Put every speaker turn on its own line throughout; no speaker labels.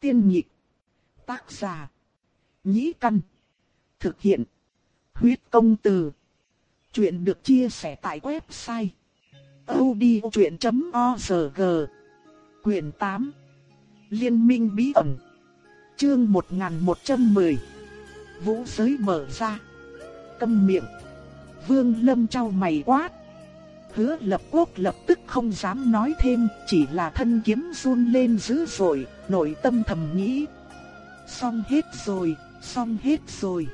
Tiên nhị Tác giả. Nhĩ căn. Thực hiện. Huyết công từ. Chuyện được chia sẻ tại website. odchuyện.org Quyền 8 Liên minh bí ẩn Chương 1110 Vũ giới mở ra Câm miệng Vương Lâm trao mày quát Hứa lập quốc lập tức không dám nói thêm, Chỉ là thân kiếm run lên dữ dội Nội tâm thầm nghĩ. Xong hết rồi, xong hết rồi.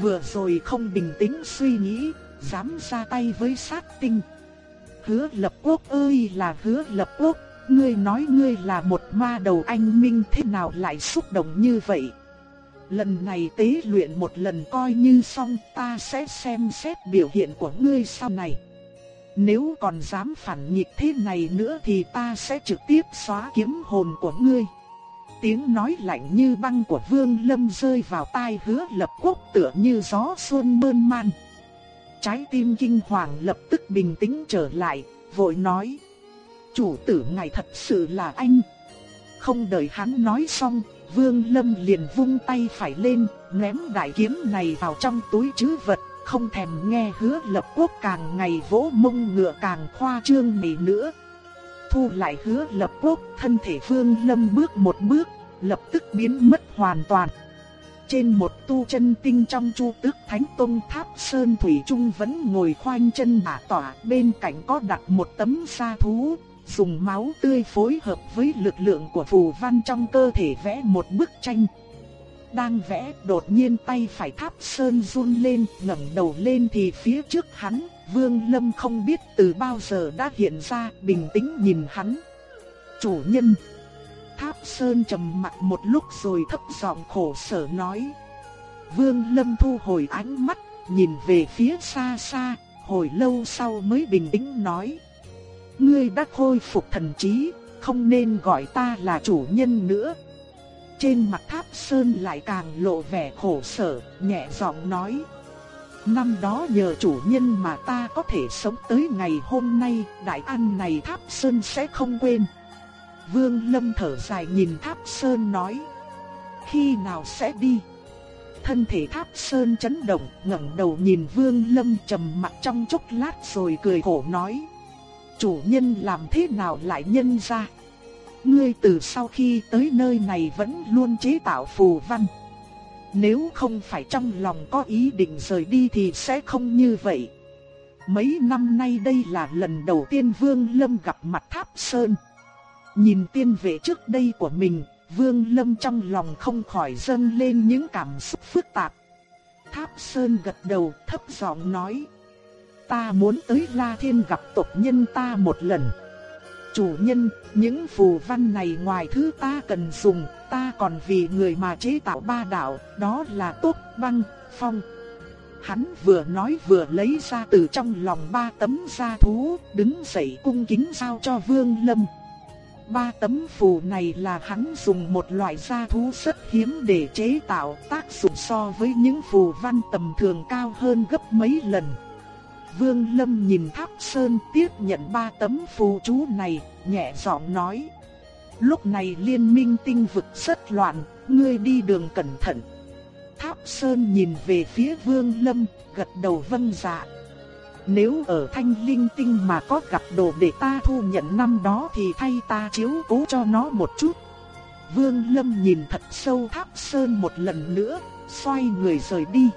Vừa rồi không bình tĩnh suy nghĩ Dám ra tay với sát tinh. Hứa lập quốc ơi là hứa lập quốc Ngươi nói ngươi là một ma đầu anh minh thế nào lại xúc động như vậy? Lần này tế luyện một lần coi như xong ta sẽ xem xét biểu hiện của ngươi sau này. Nếu còn dám phản nghịch thế này nữa thì ta sẽ trực tiếp xóa kiếm hồn của ngươi. Tiếng nói lạnh như băng của Vương Lâm rơi vào tai hứa lập quốc tựa như gió xuân mơn man. Trái tim kinh hoàng lập tức bình tĩnh trở lại, vội nói Chủ tử ngài thật sự là anh. Không đợi hắn nói xong Vương Lâm liền vung tay phải lên, ném đại kiếm này vào trong túi trữ vật, không thèm nghe hứa lập quốc càng ngày vỗ mông ngựa càng khoa trương này nữa. Thu lại hứa lập quốc, thân thể Vương Lâm bước một bước, lập tức biến mất hoàn toàn. Trên một tu chân tinh trong chu tước thánh tông tháp sơn thủy trung vẫn ngồi khoanh chân bả tỏa, bên cạnh có đặt một tấm sa thú, dùng máu tươi phối hợp với lực lượng của phù văn trong cơ thể vẽ một bức tranh. Đang vẽ, đột nhiên tay phải tháp sơn run lên, ngẩng đầu lên thì phía trước hắn, Vương Lâm không biết từ bao giờ đã hiện ra, bình tĩnh nhìn hắn. Chủ nhân. Tháp sơn trầm mặt một lúc rồi thấp giọng khổ sở nói. Vương Lâm thu hồi ánh mắt, nhìn về phía xa xa, hồi lâu sau mới bình tĩnh nói ngươi đã khôi phục thần trí, không nên gọi ta là chủ nhân nữa. Trên mặt tháp sơn lại càng lộ vẻ khổ sở, nhẹ giọng nói. Năm đó nhờ chủ nhân mà ta có thể sống tới ngày hôm nay, đại an này tháp sơn sẽ không quên. Vương Lâm thở dài nhìn tháp sơn nói. Khi nào sẽ đi? Thân thể tháp sơn chấn động, ngẩng đầu nhìn Vương Lâm trầm mặt trong chốc lát rồi cười khổ nói chủ nhân làm thế nào lại nhân ra. Ngươi từ sau khi tới nơi này vẫn luôn chế tạo phù văn. Nếu không phải trong lòng có ý định rời đi thì sẽ không như vậy. Mấy năm nay đây là lần đầu tiên Vương Lâm gặp mặt Tháp Sơn. Nhìn tiên vệ trước đây của mình, Vương Lâm trong lòng không khỏi dâng lên những cảm xúc phức tạp. Tháp Sơn gật đầu thấp giọng nói ta muốn tới La Thiên gặp tộc nhân ta một lần. Chủ nhân, những phù văn này ngoài thứ ta cần dùng, ta còn vì người mà chế tạo ba đạo, đó là tốt băng, phong. Hắn vừa nói vừa lấy ra từ trong lòng ba tấm da thú, đứng dậy cung kính giao cho Vương Lâm. Ba tấm phù này là hắn dùng một loại da thú rất hiếm để chế tạo, tác dụng so với những phù văn tầm thường cao hơn gấp mấy lần. Vương Lâm nhìn Tháp Sơn tiếp nhận ba tấm phù chú này, nhẹ giọng nói. Lúc này liên minh tinh vực rất loạn, ngươi đi đường cẩn thận. Tháp Sơn nhìn về phía Vương Lâm, gật đầu vâng dạ. Nếu ở thanh linh tinh mà có gặp đồ để ta thu nhận năm đó thì thay ta chiếu cố cho nó một chút. Vương Lâm nhìn thật sâu Tháp Sơn một lần nữa, xoay người rời đi.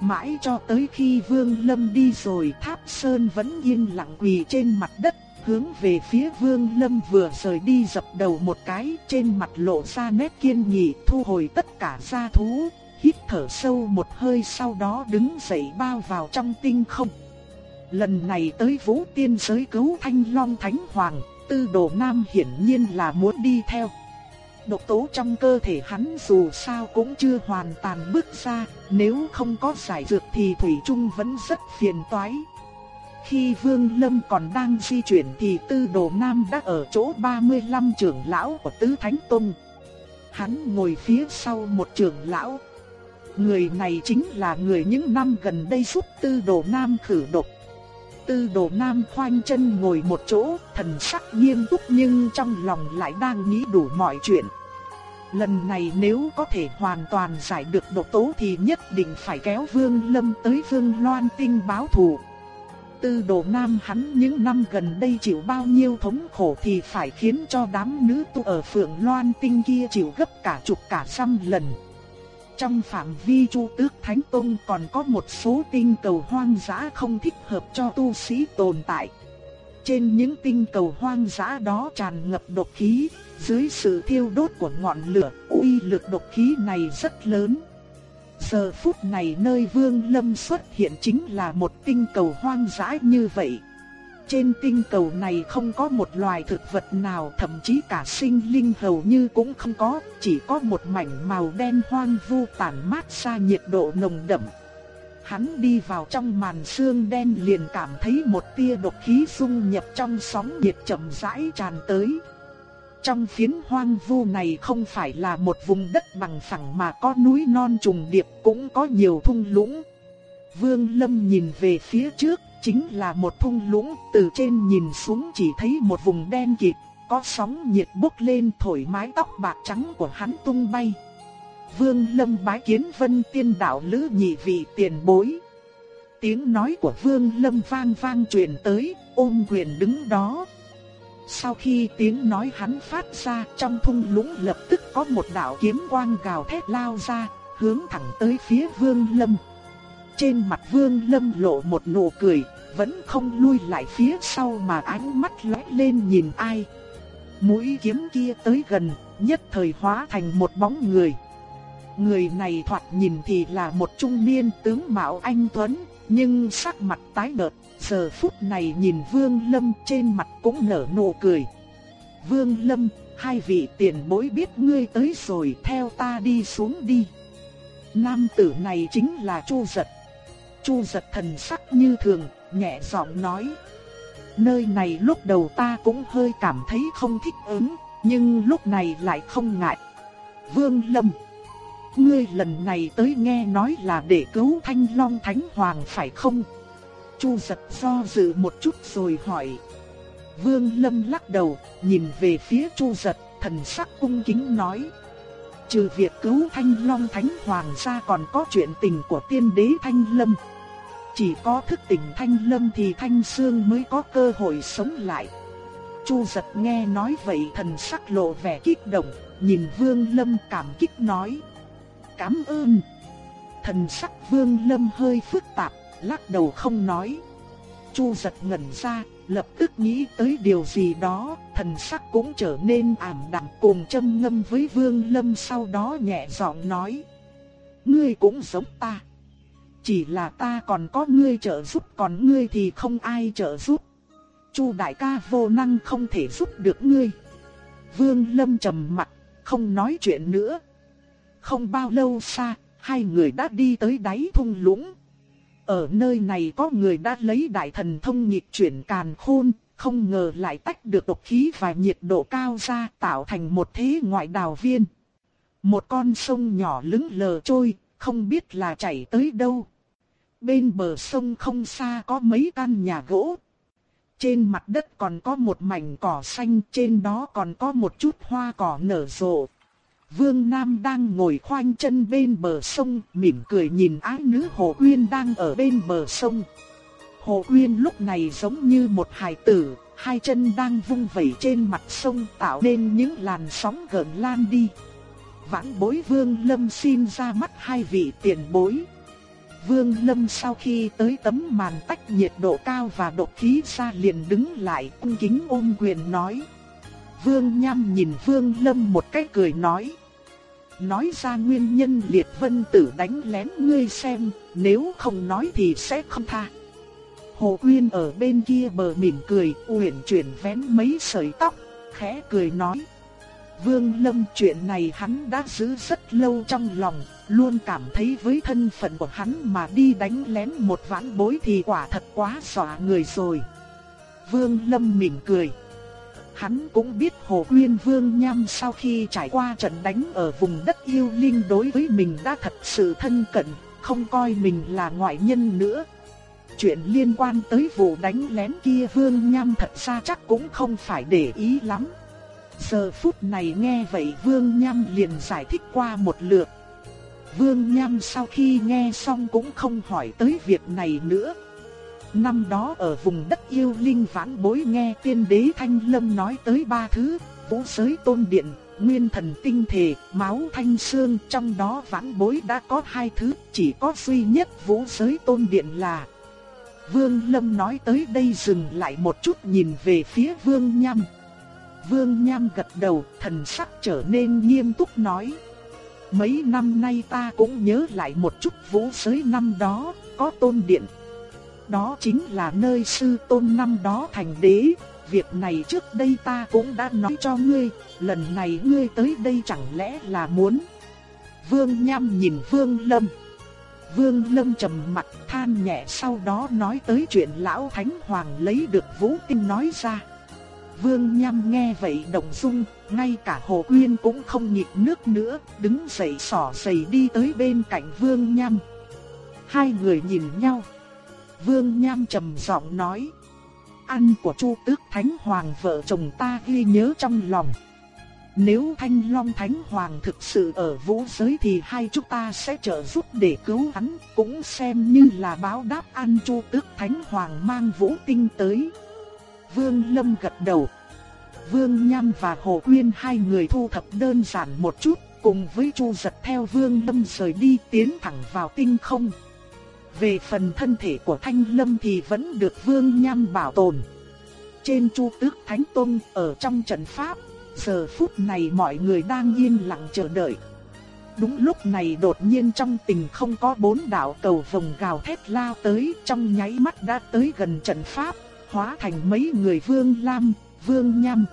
Mãi cho tới khi Vương Lâm đi rồi Tháp Sơn vẫn yên lặng quỳ trên mặt đất, hướng về phía Vương Lâm vừa rời đi dập đầu một cái, trên mặt lộ ra nét kiên nghị, thu hồi tất cả gia thú, hít thở sâu một hơi sau đó đứng dậy bao vào trong tinh không. Lần này tới Vũ Tiên giới cứu Thanh Long Thánh Hoàng, Tư Đồ Nam hiển nhiên là muốn đi theo. Độc tố trong cơ thể hắn dù sao cũng chưa hoàn toàn bước ra, nếu không có giải dược thì Thủy Trung vẫn rất phiền toái. Khi Vương Lâm còn đang di chuyển thì Tư Đồ Nam đã ở chỗ 35 trưởng lão của Tứ Thánh Tông. Hắn ngồi phía sau một trưởng lão. Người này chính là người những năm gần đây giúp Tư Đồ Nam khử độc. Tư Đồ Nam khoanh chân ngồi một chỗ, thần sắc nghiêm túc nhưng trong lòng lại đang nghĩ đủ mọi chuyện. Lần này nếu có thể hoàn toàn giải được độc tố thì nhất định phải kéo Vương Lâm tới Vương Loan Tinh báo thù. Tư đồ nam hắn những năm gần đây chịu bao nhiêu thống khổ thì phải khiến cho đám nữ tu ở Phượng Loan Tinh kia chịu gấp cả chục cả trăm lần. Trong phạm vi Chu Tước Thánh Tông còn có một số tinh cầu hoang dã không thích hợp cho tu sĩ tồn tại. Trên những tinh cầu hoang dã đó tràn ngập độc khí, dưới sự thiêu đốt của ngọn lửa, uy lực độc khí này rất lớn. Giờ phút này nơi Vương Lâm xuất hiện chính là một tinh cầu hoang dã như vậy. Trên tinh cầu này không có một loài thực vật nào, thậm chí cả sinh linh hầu như cũng không có, chỉ có một mảnh màu đen hoang vu tản mát ra nhiệt độ nồng đậm. Hắn đi vào trong màn sương đen liền cảm thấy một tia độc khí xung nhập trong sóng nhiệt chậm rãi tràn tới. Trong phiến hoang vu này không phải là một vùng đất bằng phẳng mà có núi non trùng điệp cũng có nhiều thung lũng. Vương Lâm nhìn về phía trước, chính là một thung lũng, từ trên nhìn xuống chỉ thấy một vùng đen kịt, có sóng nhiệt bốc lên thổi mái tóc bạc trắng của hắn tung bay. Vương Lâm bái kiến Vân Tiên đạo lữ nhị vị tiền bối. Tiếng nói của Vương Lâm vang vang truyền tới, ôm quyền đứng đó. Sau khi tiếng nói hắn phát ra, trong thung lũng lập tức có một đạo kiếm quang gào thét lao ra, hướng thẳng tới phía Vương Lâm. Trên mặt Vương Lâm lộ một nụ cười, vẫn không lui lại phía sau mà ánh mắt lóe lên nhìn ai. Mũi kiếm kia tới gần, nhất thời hóa thành một bóng người. Người này thoạt nhìn thì là một trung niên tướng mạo anh tuấn, nhưng sắc mặt tái nhợt, giờ phút này nhìn Vương Lâm trên mặt cũng nở nụ cười. Vương Lâm, hai vị tiền bối biết ngươi tới rồi, theo ta đi xuống đi. Nam tử này chính là Chu Dật. Chu Dật thần sắc như thường, nhẹ giọng nói: "Nơi này lúc đầu ta cũng hơi cảm thấy không thích ứng, nhưng lúc này lại không ngại." Vương Lâm Ngươi lần này tới nghe nói là để cứu Thanh Long Thánh Hoàng phải không? Chu giật do dự một chút rồi hỏi. Vương Lâm lắc đầu, nhìn về phía Chu giật, thần sắc cung kính nói. Trừ việc cứu Thanh Long Thánh Hoàng ra còn có chuyện tình của tiên đế Thanh Lâm. Chỉ có thức tỉnh Thanh Lâm thì Thanh xương mới có cơ hội sống lại. Chu giật nghe nói vậy thần sắc lộ vẻ kích động, nhìn Vương Lâm cảm kích nói cảm ơn. Thần sắc vương lâm hơi phức tạp, lắc đầu không nói. Chu giật ngẩn ra, lập tức nghĩ tới điều gì đó, thần sắc cũng trở nên ảm đạm cùng châm ngâm với vương lâm sau đó nhẹ giọng nói. Ngươi cũng giống ta. Chỉ là ta còn có ngươi trợ giúp còn ngươi thì không ai trợ giúp. Chu đại ca vô năng không thể giúp được ngươi. Vương lâm trầm mặt, không nói chuyện nữa. Không bao lâu xa, hai người đã đi tới đáy thung lũng. Ở nơi này có người đã lấy đại thần thông nhịp chuyển càn khôn, không ngờ lại tách được độc khí và nhiệt độ cao ra tạo thành một thế ngoại đào viên. Một con sông nhỏ lững lờ trôi, không biết là chảy tới đâu. Bên bờ sông không xa có mấy căn nhà gỗ. Trên mặt đất còn có một mảnh cỏ xanh, trên đó còn có một chút hoa cỏ nở rộ. Vương Nam đang ngồi khoanh chân bên bờ sông, mỉm cười nhìn ái nữ Hồ Uyên đang ở bên bờ sông. Hồ Uyên lúc này giống như một hài tử, hai chân đang vung vẩy trên mặt sông tạo nên những làn sóng gợn lan đi. Vãn bối Vương Lâm xin ra mắt hai vị tiền bối. Vương Lâm sau khi tới tấm màn tách nhiệt độ cao và độ khí ra liền đứng lại cung kính ôm quyền nói. Vương Nham nhìn Vương Lâm một cái cười nói nói ra nguyên nhân liệt vân tử đánh lén ngươi xem, nếu không nói thì sẽ không tha. Hồ Uyên ở bên kia bờ mỉm cười, uyển chuyển vén mấy sợi tóc, khẽ cười nói. Vương Lâm chuyện này hắn đã giữ rất lâu trong lòng, luôn cảm thấy với thân phận của hắn mà đi đánh lén một vãn bối thì quả thật quá xỏa người rồi. Vương Lâm mỉm cười. Hắn cũng biết Hồ Uyên Vương Nham sau khi trải qua trận đánh ở vùng đất yêu linh đối với mình đã thật sự thân cận, không coi mình là ngoại nhân nữa. Chuyện liên quan tới vụ đánh lén kia Vương Nham thật ra chắc cũng không phải để ý lắm. Giờ phút này nghe vậy Vương Nham liền giải thích qua một lượt. Vương Nham sau khi nghe xong cũng không hỏi tới việc này nữa. Năm đó ở vùng đất yêu linh vãn bối nghe tiên đế Thanh Lâm nói tới ba thứ, vũ giới tôn điện, nguyên thần tinh thể, máu thanh xương, trong đó vãn bối đã có hai thứ, chỉ có duy nhất vũ giới tôn điện là. Vương Lâm nói tới đây dừng lại một chút nhìn về phía Vương Nham. Vương Nham gật đầu, thần sắc trở nên nghiêm túc nói. Mấy năm nay ta cũng nhớ lại một chút vũ giới năm đó, có tôn điện. Đó chính là nơi sư tôn năm đó thành đế, việc này trước đây ta cũng đã nói cho ngươi, lần này ngươi tới đây chẳng lẽ là muốn. Vương Nham nhìn Vương Lâm. Vương Lâm trầm mặt than nhẹ sau đó nói tới chuyện lão Thánh Hoàng lấy được vũ tinh nói ra. Vương Nham nghe vậy động dung, ngay cả Hồ Quyên cũng không nhịn nước nữa, đứng dậy sỏ giày đi tới bên cạnh Vương Nham. Hai người nhìn nhau. Vương Nham trầm giọng nói. Ăn của Chu Tước Thánh Hoàng vợ chồng ta ghi nhớ trong lòng. Nếu Thanh Long Thánh Hoàng thực sự ở vũ giới thì hai chúng ta sẽ trợ giúp để cứu hắn, cũng xem như là báo đáp ăn Chu Tước Thánh Hoàng mang vũ tinh tới. Vương Lâm gật đầu. Vương Nham và Hồ Quyên hai người thu thập đơn giản một chút, cùng với Chu Giật theo Vương Lâm rời đi tiến thẳng vào tinh không. Về phần thân thể của Thanh Lâm thì vẫn được Vương Nham bảo tồn. Trên Chu Tước Thánh Tôn ở trong trận pháp, giờ phút này mọi người đang yên lặng chờ đợi. Đúng lúc này đột nhiên trong tình không có bốn đạo cầu vồng gào thét lao tới trong nháy mắt đã tới gần trận pháp, hóa thành mấy người Vương Lam, Vương Nham.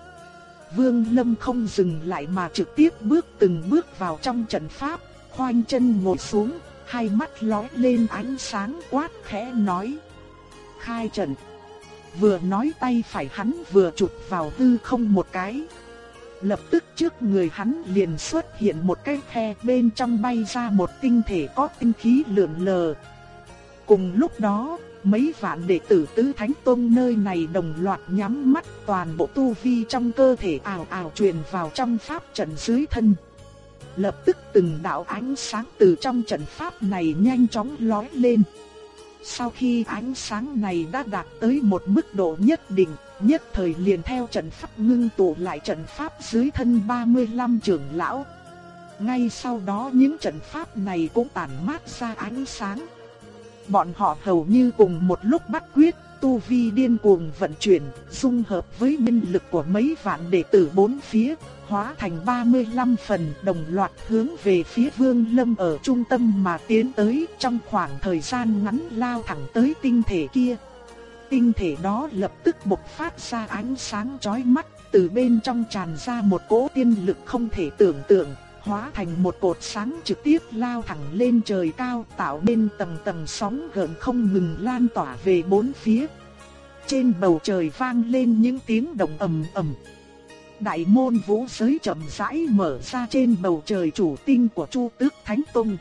Vương Lâm không dừng lại mà trực tiếp bước từng bước vào trong trận pháp, khoanh chân ngồi xuống, hai mắt lóe lên ánh sáng quát khẽ nói. Khai trận. Vừa nói tay phải hắn vừa chụp vào hư không một cái. Lập tức trước người hắn liền xuất hiện một cái khe bên trong bay ra một tinh thể có tinh khí lượn lờ. Cùng lúc đó, mấy vạn đệ tử tứ thánh tông nơi này đồng loạt nhắm mắt toàn bộ tu vi trong cơ thể ảo ảo truyền vào trong pháp trận dưới thân. Lập tức từng đạo ánh sáng từ trong trận pháp này nhanh chóng lói lên. Sau khi ánh sáng này đã đạt tới một mức độ nhất định, nhất thời liền theo trận pháp ngưng tụ lại trận pháp dưới thân 35 trưởng lão. Ngay sau đó những trận pháp này cũng tản mát ra ánh sáng. Bọn họ hầu như cùng một lúc bắt quyết, tu vi điên cuồng vận chuyển, dung hợp với minh lực của mấy vạn đệ tử bốn phía, hóa thành 35 phần đồng loạt hướng về phía Vương Lâm ở trung tâm mà tiến tới trong khoảng thời gian ngắn lao thẳng tới tinh thể kia. Tinh thể đó lập tức bộc phát ra ánh sáng chói mắt, từ bên trong tràn ra một cỗ tiên lực không thể tưởng tượng, hóa thành một cột sáng trực tiếp lao thẳng lên trời cao tạo nên tầng tầng sóng gợn không ngừng lan tỏa về bốn phía. Trên bầu trời vang lên những tiếng động ầm ầm. Đại môn vũ giới chậm rãi mở ra trên bầu trời chủ tinh của Chu Tước Thánh Tông.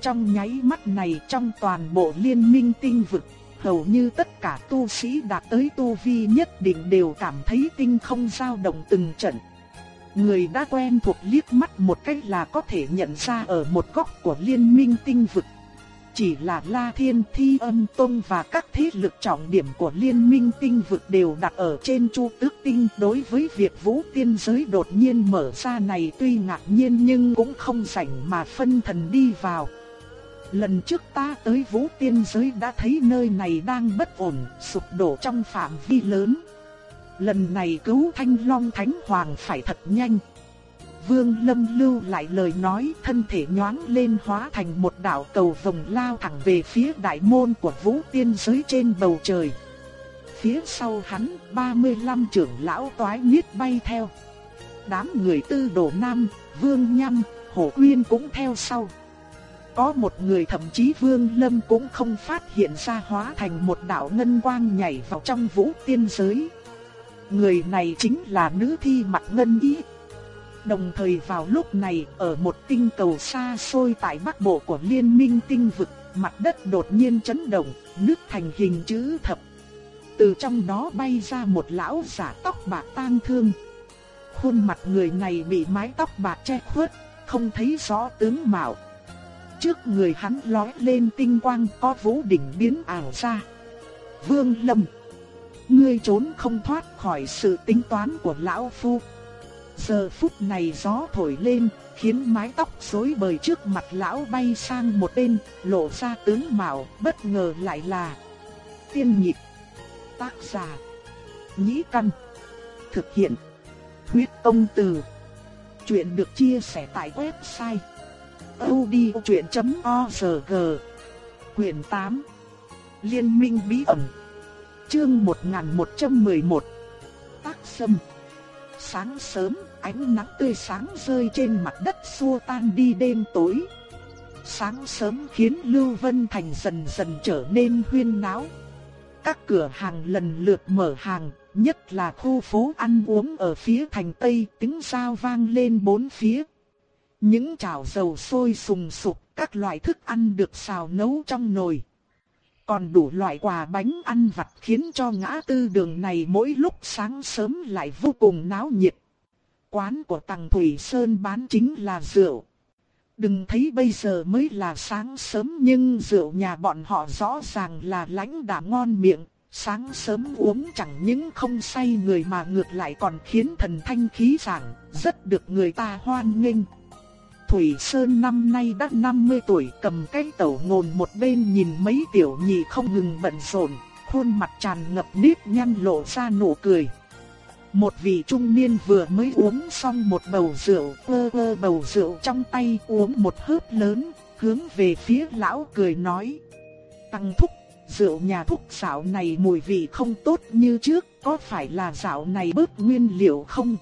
Trong nháy mắt này trong toàn bộ liên minh tinh vực, hầu như tất cả tu sĩ đạt tới tu vi nhất định đều cảm thấy tinh không dao động từng trận. Người đã quen thuộc liếc mắt một cách là có thể nhận ra ở một góc của liên minh tinh vực. Chỉ là La Thiên Thi Âm Tông và các thế lực trọng điểm của liên minh tinh vực đều đặt ở trên chu tước tinh. Đối với việc vũ tiên giới đột nhiên mở ra này tuy ngạc nhiên nhưng cũng không rảnh mà phân thần đi vào. Lần trước ta tới vũ tiên giới đã thấy nơi này đang bất ổn, sụp đổ trong phạm vi lớn. Lần này cứu Thanh Long Thánh Hoàng phải thật nhanh. Vương Lâm lưu lại lời nói thân thể nhoáng lên hóa thành một đạo cầu vòng lao thẳng về phía đại môn của vũ tiên giới trên bầu trời. Phía sau hắn, 35 trưởng lão toái niết bay theo. Đám người tư đồ nam, vương nhăm, hổ quyên cũng theo sau. Có một người thậm chí vương lâm cũng không phát hiện ra hóa thành một đạo ngân quang nhảy vào trong vũ tiên giới. Người này chính là nữ thi mặt ngân ý. Đồng thời vào lúc này, ở một tinh cầu xa xôi tại bắc bộ của liên minh tinh vực, mặt đất đột nhiên chấn động, nước thành hình chữ thập. Từ trong đó bay ra một lão giả tóc bạc tang thương. Khuôn mặt người này bị mái tóc bạc che khuất, không thấy rõ tướng mạo. Trước người hắn lói lên tinh quang có vũ đỉnh biến ảo ra. Vương Lâm, ngươi trốn không thoát khỏi sự tính toán của lão phu. Giờ phút này gió thổi lên, khiến mái tóc rối bời trước mặt lão bay sang một bên, lộ ra tướng mạo, bất ngờ lại là tiên nhịp. Tác giả Nhĩ Căn Thực hiện Huyết Công Từ Chuyện được chia sẻ tại website odchuyện.org Quyền 8 Liên minh bí ẩn Chương 1111 Tác Sâm Sáng sớm, ánh nắng tươi sáng rơi trên mặt đất xua tan đi đêm tối. Sáng sớm khiến Lưu Vân Thành dần dần trở nên huyên náo. Các cửa hàng lần lượt mở hàng, nhất là khu phố ăn uống ở phía thành Tây, tiếng sao vang lên bốn phía. Những chảo dầu sôi sùng sục, các loại thức ăn được xào nấu trong nồi. Còn đủ loại quà bánh ăn vặt khiến cho ngã tư đường này mỗi lúc sáng sớm lại vô cùng náo nhiệt. Quán của Tằng Thủy Sơn bán chính là rượu. Đừng thấy bây giờ mới là sáng sớm nhưng rượu nhà bọn họ rõ ràng là lãnh đã ngon miệng. Sáng sớm uống chẳng những không say người mà ngược lại còn khiến thần thanh khí sảng, rất được người ta hoan nghênh. Thủy Sơn năm nay đã 50 tuổi cầm cái tẩu ngồn một bên nhìn mấy tiểu nhị không ngừng bận rộn, khuôn mặt tràn ngập nếp nhăn lộ ra nụ cười. Một vị trung niên vừa mới uống xong một bầu rượu, ơ ơ bầu rượu trong tay uống một hớp lớn, hướng về phía lão cười nói. Tăng thúc, rượu nhà thúc xảo này mùi vị không tốt như trước, có phải là xảo này bớt nguyên liệu không?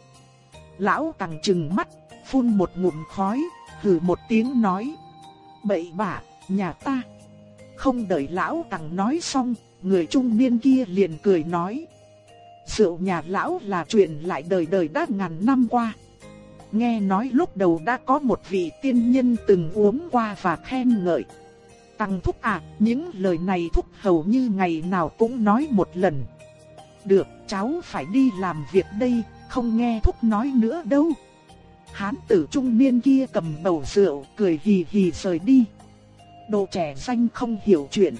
Lão tăng trừng mắt, phun một ngụm khói, hừ một tiếng nói. Bậy bạ, nhà ta. Không đợi lão tằng nói xong, người trung niên kia liền cười nói. Rượu nhà lão là chuyện lại đời đời đã ngàn năm qua. Nghe nói lúc đầu đã có một vị tiên nhân từng uống qua và khen ngợi. Tăng thúc à, những lời này thúc hầu như ngày nào cũng nói một lần. Được, cháu phải đi làm việc đây, không nghe thúc nói nữa đâu. Hán tử trung niên kia cầm bầu rượu, cười hì hì rời đi. Đồ trẻ xanh không hiểu chuyện.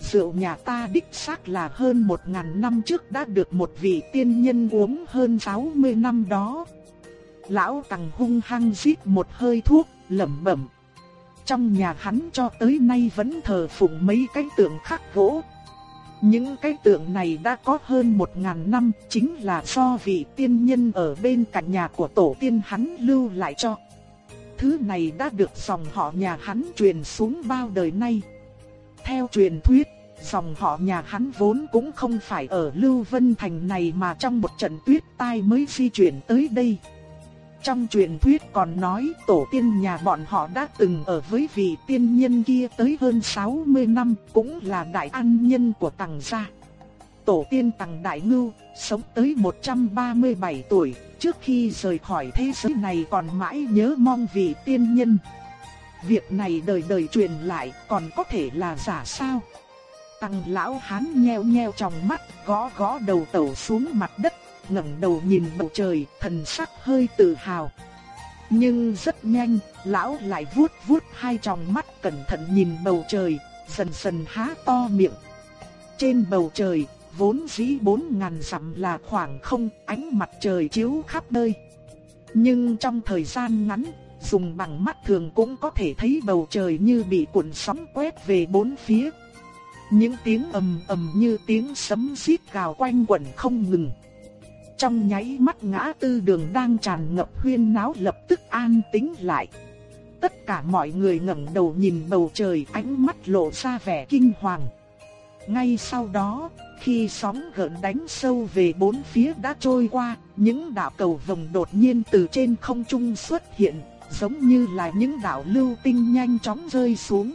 Rượu nhà ta đích xác là hơn một ngàn năm trước đã được một vị tiên nhân uống hơn 60 năm đó. Lão Tằng hung hăng rít một hơi thuốc, lẩm bẩm. Trong nhà hắn cho tới nay vẫn thờ phụng mấy cái tượng khắc gỗ, những cái tượng này đã có hơn một ngàn năm, chính là do vị tiên nhân ở bên cạnh nhà của tổ tiên hắn lưu lại cho. Thứ này đã được dòng họ nhà hắn truyền xuống bao đời nay. Theo truyền thuyết, dòng họ nhà hắn vốn cũng không phải ở Lưu Vân Thành này mà trong một trận tuyết tai mới di chuyển tới đây. Trong truyền thuyết còn nói tổ tiên nhà bọn họ đã từng ở với vị tiên nhân kia tới hơn 60 năm, cũng là đại an nhân của tầng gia. Tổ tiên tầng đại ngưu, sống tới 137 tuổi, trước khi rời khỏi thế giới này còn mãi nhớ mong vị tiên nhân. Việc này đời đời truyền lại còn có thể là giả sao? Tăng lão hán nheo nheo trong mắt, gõ gõ đầu tẩu xuống mặt đất ngẩng đầu nhìn bầu trời, thần sắc hơi tự hào. Nhưng rất nhanh, lão lại vuốt vuốt hai tròng mắt cẩn thận nhìn bầu trời, dần dần há to miệng. Trên bầu trời, vốn dĩ bốn ngàn dặm là khoảng không, ánh mặt trời chiếu khắp nơi. Nhưng trong thời gian ngắn, dùng bằng mắt thường cũng có thể thấy bầu trời như bị cuộn sóng quét về bốn phía. Những tiếng ầm ầm như tiếng sấm rít gào quanh quẩn không ngừng. Trong nháy mắt ngã tư đường đang tràn ngập huyên náo lập tức an tĩnh lại. Tất cả mọi người ngẩng đầu nhìn bầu trời ánh mắt lộ ra vẻ kinh hoàng. Ngay sau đó, khi sóng gợn đánh sâu về bốn phía đã trôi qua, những đạo cầu vồng đột nhiên từ trên không trung xuất hiện, giống như là những đạo lưu tinh nhanh chóng rơi xuống.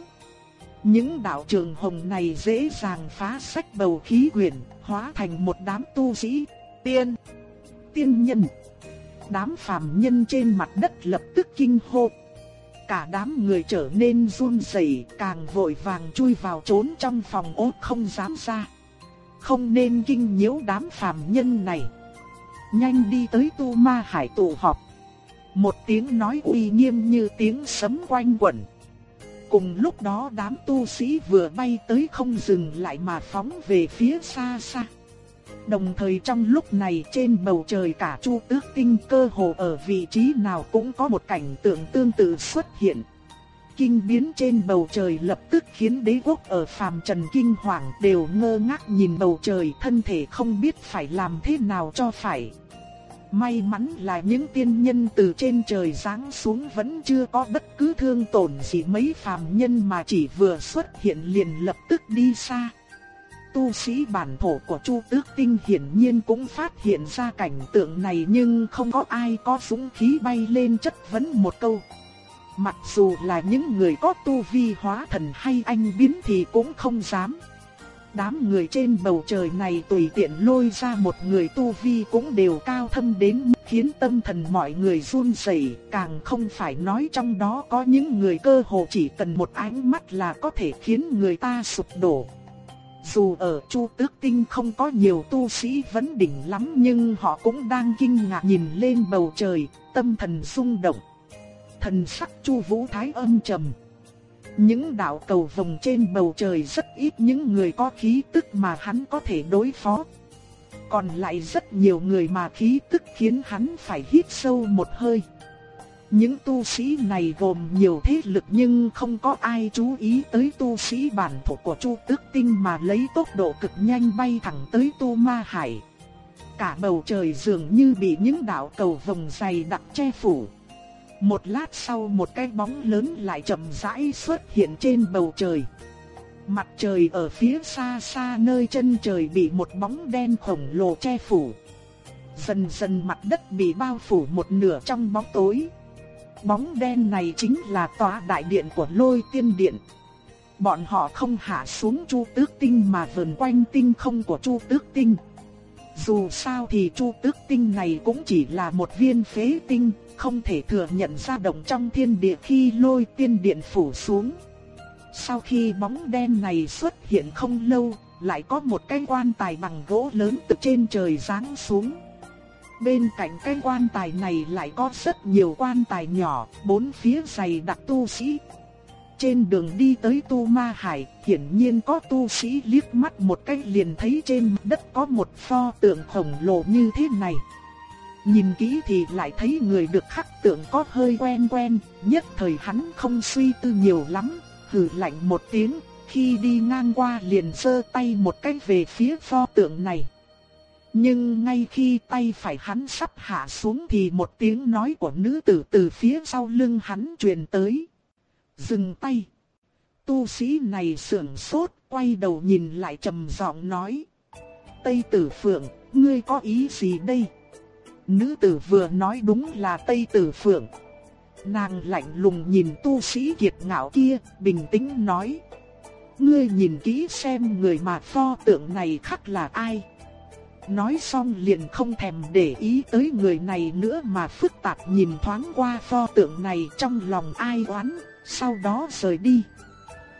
Những đạo trường hồng này dễ dàng phá sách bầu khí quyển, hóa thành một đám tu sĩ, tiên, tiên nhân. Đám phàm nhân trên mặt đất lập tức kinh hô. Cả đám người trở nên run rẩy, càng vội vàng chui vào trốn trong phòng ốt không dám ra. Không nên kinh nhiễu đám phàm nhân này. nhanh đi tới tu ma hải tụ họp. Một tiếng nói uy nghiêm như tiếng sấm quanh quẩn. Cùng lúc đó đám tu sĩ vừa bay tới không dừng lại mà phóng về phía xa xa. Đồng thời trong lúc này trên bầu trời cả chu tước tinh cơ hồ ở vị trí nào cũng có một cảnh tượng tương tự xuất hiện. Kinh biến trên bầu trời lập tức khiến đế quốc ở phàm trần kinh hoàng đều ngơ ngác nhìn bầu trời thân thể không biết phải làm thế nào cho phải. May mắn là những tiên nhân từ trên trời giáng xuống vẫn chưa có bất cứ thương tổn gì mấy phàm nhân mà chỉ vừa xuất hiện liền lập tức đi xa. Tu sĩ bản thổ của Chu Tước Tinh hiển nhiên cũng phát hiện ra cảnh tượng này nhưng không có ai có súng khí bay lên chất vấn một câu. Mặc dù là những người có tu vi hóa thần hay anh biến thì cũng không dám. Đám người trên bầu trời này tùy tiện lôi ra một người tu vi cũng đều cao thâm đến khiến tâm thần mọi người run rẩy, càng không phải nói trong đó có những người cơ hồ chỉ cần một ánh mắt là có thể khiến người ta sụp đổ. Dù ở Chu Tước Tinh không có nhiều tu sĩ vấn đỉnh lắm nhưng họ cũng đang kinh ngạc nhìn lên bầu trời, tâm thần rung động. Thần sắc Chu Vũ Thái âm trầm. Những đạo cầu vòng trên bầu trời rất ít những người có khí tức mà hắn có thể đối phó. Còn lại rất nhiều người mà khí tức khiến hắn phải hít sâu một hơi. Những tu sĩ này gồm nhiều thế lực nhưng không có ai chú ý tới tu sĩ bản thổ của Chu Tước Tinh mà lấy tốc độ cực nhanh bay thẳng tới Tu Ma Hải. Cả bầu trời dường như bị những đạo cầu vòng dày đặc che phủ. Một lát sau một cái bóng lớn lại chậm rãi xuất hiện trên bầu trời. Mặt trời ở phía xa xa nơi chân trời bị một bóng đen khổng lồ che phủ. Dần dần mặt đất bị bao phủ một nửa trong bóng tối. Bóng đen này chính là tòa đại điện của lôi tiên điện. Bọn họ không hạ xuống chu tước tinh mà vần quanh tinh không của chu tước tinh. Dù sao thì chu tước tinh này cũng chỉ là một viên phế tinh, không thể thừa nhận ra động trong thiên địa khi lôi tiên điện phủ xuống. Sau khi bóng đen này xuất hiện không lâu, lại có một cái quan tài bằng gỗ lớn từ trên trời giáng xuống. Bên cạnh cái quan tài này lại có rất nhiều quan tài nhỏ, bốn phía dày đặc tu sĩ. Trên đường đi tới Tu Ma Hải, hiển nhiên có tu sĩ liếc mắt một cái liền thấy trên đất có một pho tượng khổng lồ như thế này. Nhìn kỹ thì lại thấy người được khắc tượng có hơi quen quen, nhất thời hắn không suy tư nhiều lắm, hừ lạnh một tiếng, khi đi ngang qua liền sơ tay một cái về phía pho tượng này. Nhưng ngay khi tay phải hắn sắp hạ xuống thì một tiếng nói của nữ tử từ phía sau lưng hắn truyền tới. Dừng tay. Tu sĩ này sưởng sốt, quay đầu nhìn lại trầm giọng nói. Tây tử phượng, ngươi có ý gì đây? Nữ tử vừa nói đúng là Tây tử phượng. Nàng lạnh lùng nhìn tu sĩ kiệt ngạo kia, bình tĩnh nói. Ngươi nhìn kỹ xem người mà pho tượng này khắc là ai. Nói xong liền không thèm để ý tới người này nữa mà phức tạp nhìn thoáng qua pho tượng này trong lòng ai oán, sau đó rời đi.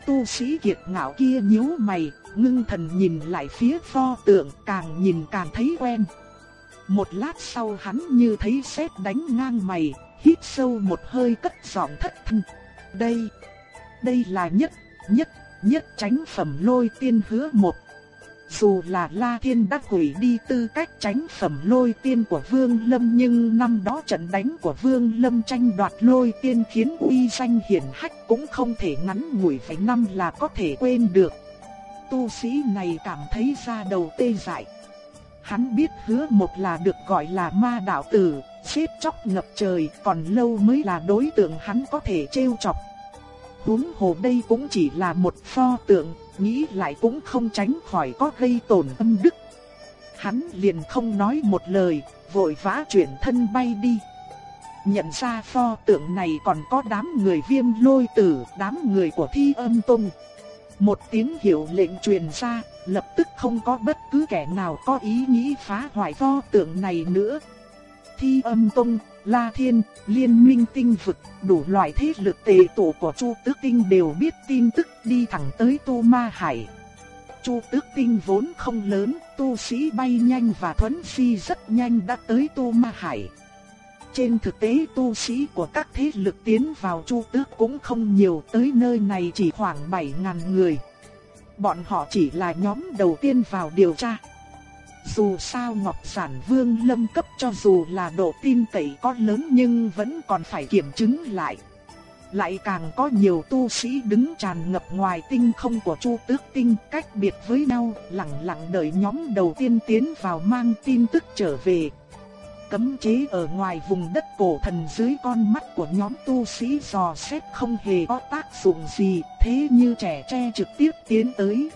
Tu sĩ kiệt ngạo kia nhíu mày, ngưng thần nhìn lại phía pho tượng càng nhìn càng thấy quen. Một lát sau hắn như thấy sét đánh ngang mày, hít sâu một hơi cất giọng thất thanh. Đây, đây là nhất, nhất, nhất tránh phẩm lôi tiên hứa một dù là La Thiên đã hủy đi tư cách tránh phẩm lôi tiên của Vương Lâm nhưng năm đó trận đánh của Vương Lâm tranh đoạt lôi tiên khiến uy danh hiển hách cũng không thể ngắn ngủi phải năm là có thể quên được. Tu sĩ này cảm thấy da đầu tê dại. Hắn biết hứa một là được gọi là ma đạo tử, xếp chóc ngập trời còn lâu mới là đối tượng hắn có thể trêu chọc. Huống hồ đây cũng chỉ là một pho tượng nghĩ lại cũng không tránh khỏi có gây tổn âm đức. Hắn liền không nói một lời, vội vã chuyển thân bay đi. Nhận ra pho tượng này còn có đám người viêm lôi tử, đám người của thi âm tung. Một tiếng hiệu lệnh truyền ra, lập tức không có bất cứ kẻ nào có ý nghĩ phá hoại pho tượng này nữa. Thi âm tung, La Thiên, Liên minh tinh vực, đủ loại thế lực tề tổ của Chu Tước Tinh đều biết tin tức đi thẳng tới Tu Ma Hải. Chu Tước Tinh vốn không lớn, tu sĩ bay nhanh và thuấn phi rất nhanh đã tới Tu Ma Hải. Trên thực tế tu sĩ của các thế lực tiến vào Chu Tước cũng không nhiều, tới nơi này chỉ khoảng 7.000 người. Bọn họ chỉ là nhóm đầu tiên vào điều tra. Dù sao Ngọc Giản Vương lâm cấp cho dù là độ tin cậy có lớn nhưng vẫn còn phải kiểm chứng lại. Lại càng có nhiều tu sĩ đứng tràn ngập ngoài tinh không của Chu Tước Tinh cách biệt với nhau, lặng lặng đợi nhóm đầu tiên tiến vào mang tin tức trở về. Cấm chế ở ngoài vùng đất cổ thần dưới con mắt của nhóm tu sĩ dò xét không hề có tác dụng gì, thế như trẻ tre trực tiếp tiến tới.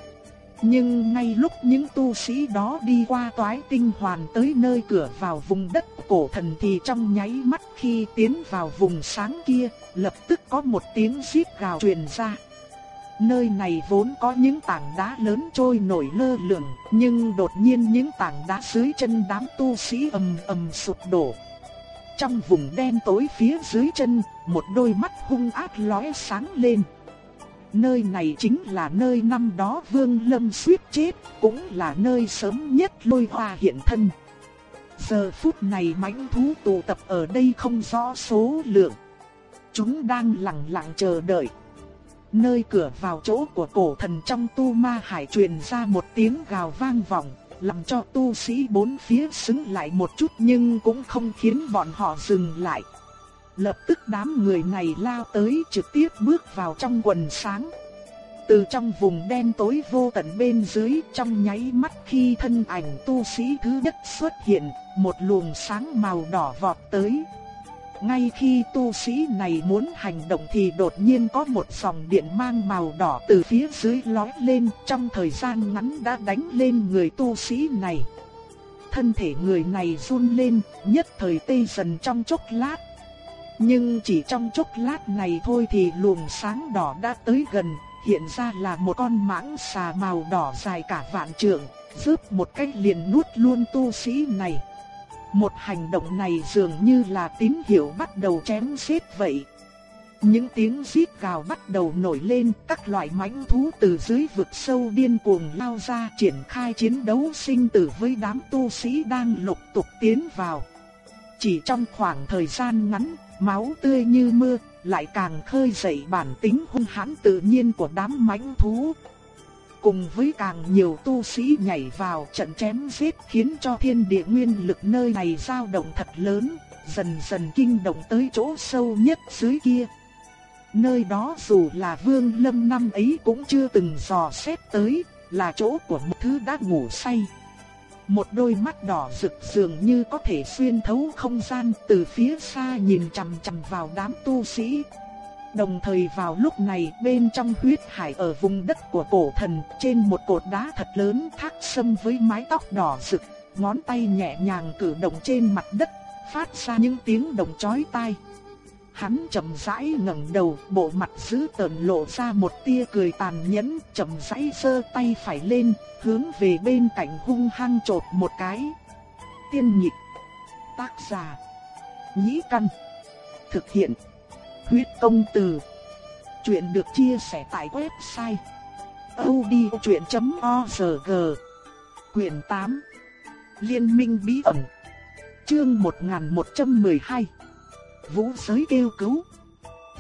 Nhưng ngay lúc những tu sĩ đó đi qua toái tinh hoàn tới nơi cửa vào vùng đất cổ thần thì trong nháy mắt khi tiến vào vùng sáng kia, lập tức có một tiếng xíp gào truyền ra. Nơi này vốn có những tảng đá lớn trôi nổi lơ lửng, nhưng đột nhiên những tảng đá dưới chân đám tu sĩ ầm ầm sụp đổ. Trong vùng đen tối phía dưới chân, một đôi mắt hung ác lóe sáng lên. Nơi này chính là nơi năm đó Vương Lâm suýt chết, cũng là nơi sớm nhất lôi hoa hiện thân. Giờ phút này mãnh thú tụ tập ở đây không rõ số lượng. Chúng đang lặng lặng chờ đợi. Nơi cửa vào chỗ của cổ thần trong tu ma hải truyền ra một tiếng gào vang vọng, làm cho tu sĩ bốn phía xứng lại một chút nhưng cũng không khiến bọn họ dừng lại. Lập tức đám người này lao tới trực tiếp bước vào trong quần sáng. Từ trong vùng đen tối vô tận bên dưới trong nháy mắt khi thân ảnh tu sĩ thứ nhất xuất hiện, một luồng sáng màu đỏ vọt tới. Ngay khi tu sĩ này muốn hành động thì đột nhiên có một dòng điện mang màu đỏ từ phía dưới lói lên trong thời gian ngắn đã đánh lên người tu sĩ này. Thân thể người này run lên, nhất thời tê dần trong chốc lát. Nhưng chỉ trong chốc lát này thôi thì luồng sáng đỏ đã tới gần, hiện ra là một con mãng xà màu đỏ dài cả vạn trượng, rớp một cách liền nuốt luôn tu sĩ này. Một hành động này dường như là tín hiệu bắt đầu chém giết vậy. Những tiếng rít gào bắt đầu nổi lên, các loại mãnh thú từ dưới vực sâu điên cuồng lao ra triển khai chiến đấu sinh tử với đám tu sĩ đang lục tục tiến vào. Chỉ trong khoảng thời gian ngắn, máu tươi như mưa, lại càng khơi dậy bản tính hung hãn tự nhiên của đám mãnh thú. Cùng với càng nhiều tu sĩ nhảy vào trận chém giết khiến cho thiên địa nguyên lực nơi này dao động thật lớn, dần dần kinh động tới chỗ sâu nhất dưới kia. Nơi đó dù là vương lâm năm ấy cũng chưa từng dò xét tới, là chỗ của một thứ đã ngủ say. Một đôi mắt đỏ rực dường như có thể xuyên thấu không gian từ phía xa nhìn chằm chằm vào đám tu sĩ. Đồng thời vào lúc này bên trong huyết hải ở vùng đất của cổ thần trên một cột đá thật lớn thác sâm với mái tóc đỏ rực, ngón tay nhẹ nhàng cử động trên mặt đất, phát ra những tiếng động chói tai. Hắn chậm rãi ngẩng đầu, bộ mặt dữ tợn lộ ra một tia cười tàn nhẫn, chậm rãi giơ tay phải lên, hướng về bên cạnh hung hăng chộp một cái. Tiên nhịch. tác giả, nhĩ căn, thực hiện, huyết công từ. Chuyện được chia sẻ tại website audiochuyen.org. quyển 8, Liên minh bí ẩn, chương 1112. Vũ giới kêu cứu.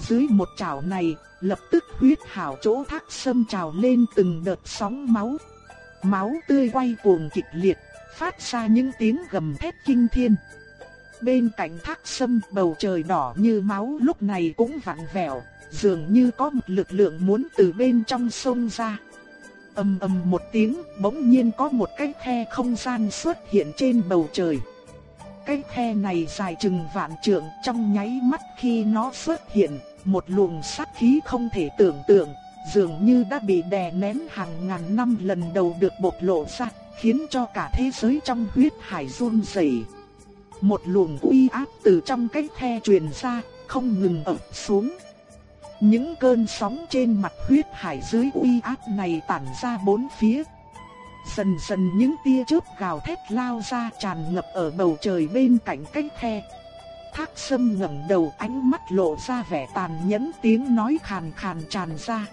Dưới một chảo này, lập tức huyết hảo chỗ thác sâm trào lên từng đợt sóng máu. Máu tươi quay cuồng kịch liệt, phát ra những tiếng gầm thét kinh thiên. Bên cạnh thác sâm bầu trời đỏ như máu lúc này cũng vặn vẹo, dường như có một lực lượng muốn từ bên trong sông ra. âm âm một tiếng, bỗng nhiên có một cái khe không gian xuất hiện trên bầu trời. Cái khe này dài chừng vạn trượng trong nháy mắt khi nó xuất hiện, một luồng sát khí không thể tưởng tượng, dường như đã bị đè nén hàng ngàn năm lần đầu được bộc lộ ra, khiến cho cả thế giới trong huyết hải run rẩy. Một luồng uy áp từ trong cái khe truyền ra, không ngừng ập xuống. Những cơn sóng trên mặt huyết hải dưới uy áp này tản ra bốn phía, Dần dần những tia chớp gào thét lao ra tràn ngập ở bầu trời bên cạnh cái khe. Thác sâm ngẩng đầu ánh mắt lộ ra vẻ tàn nhẫn tiếng nói khàn khàn tràn ra.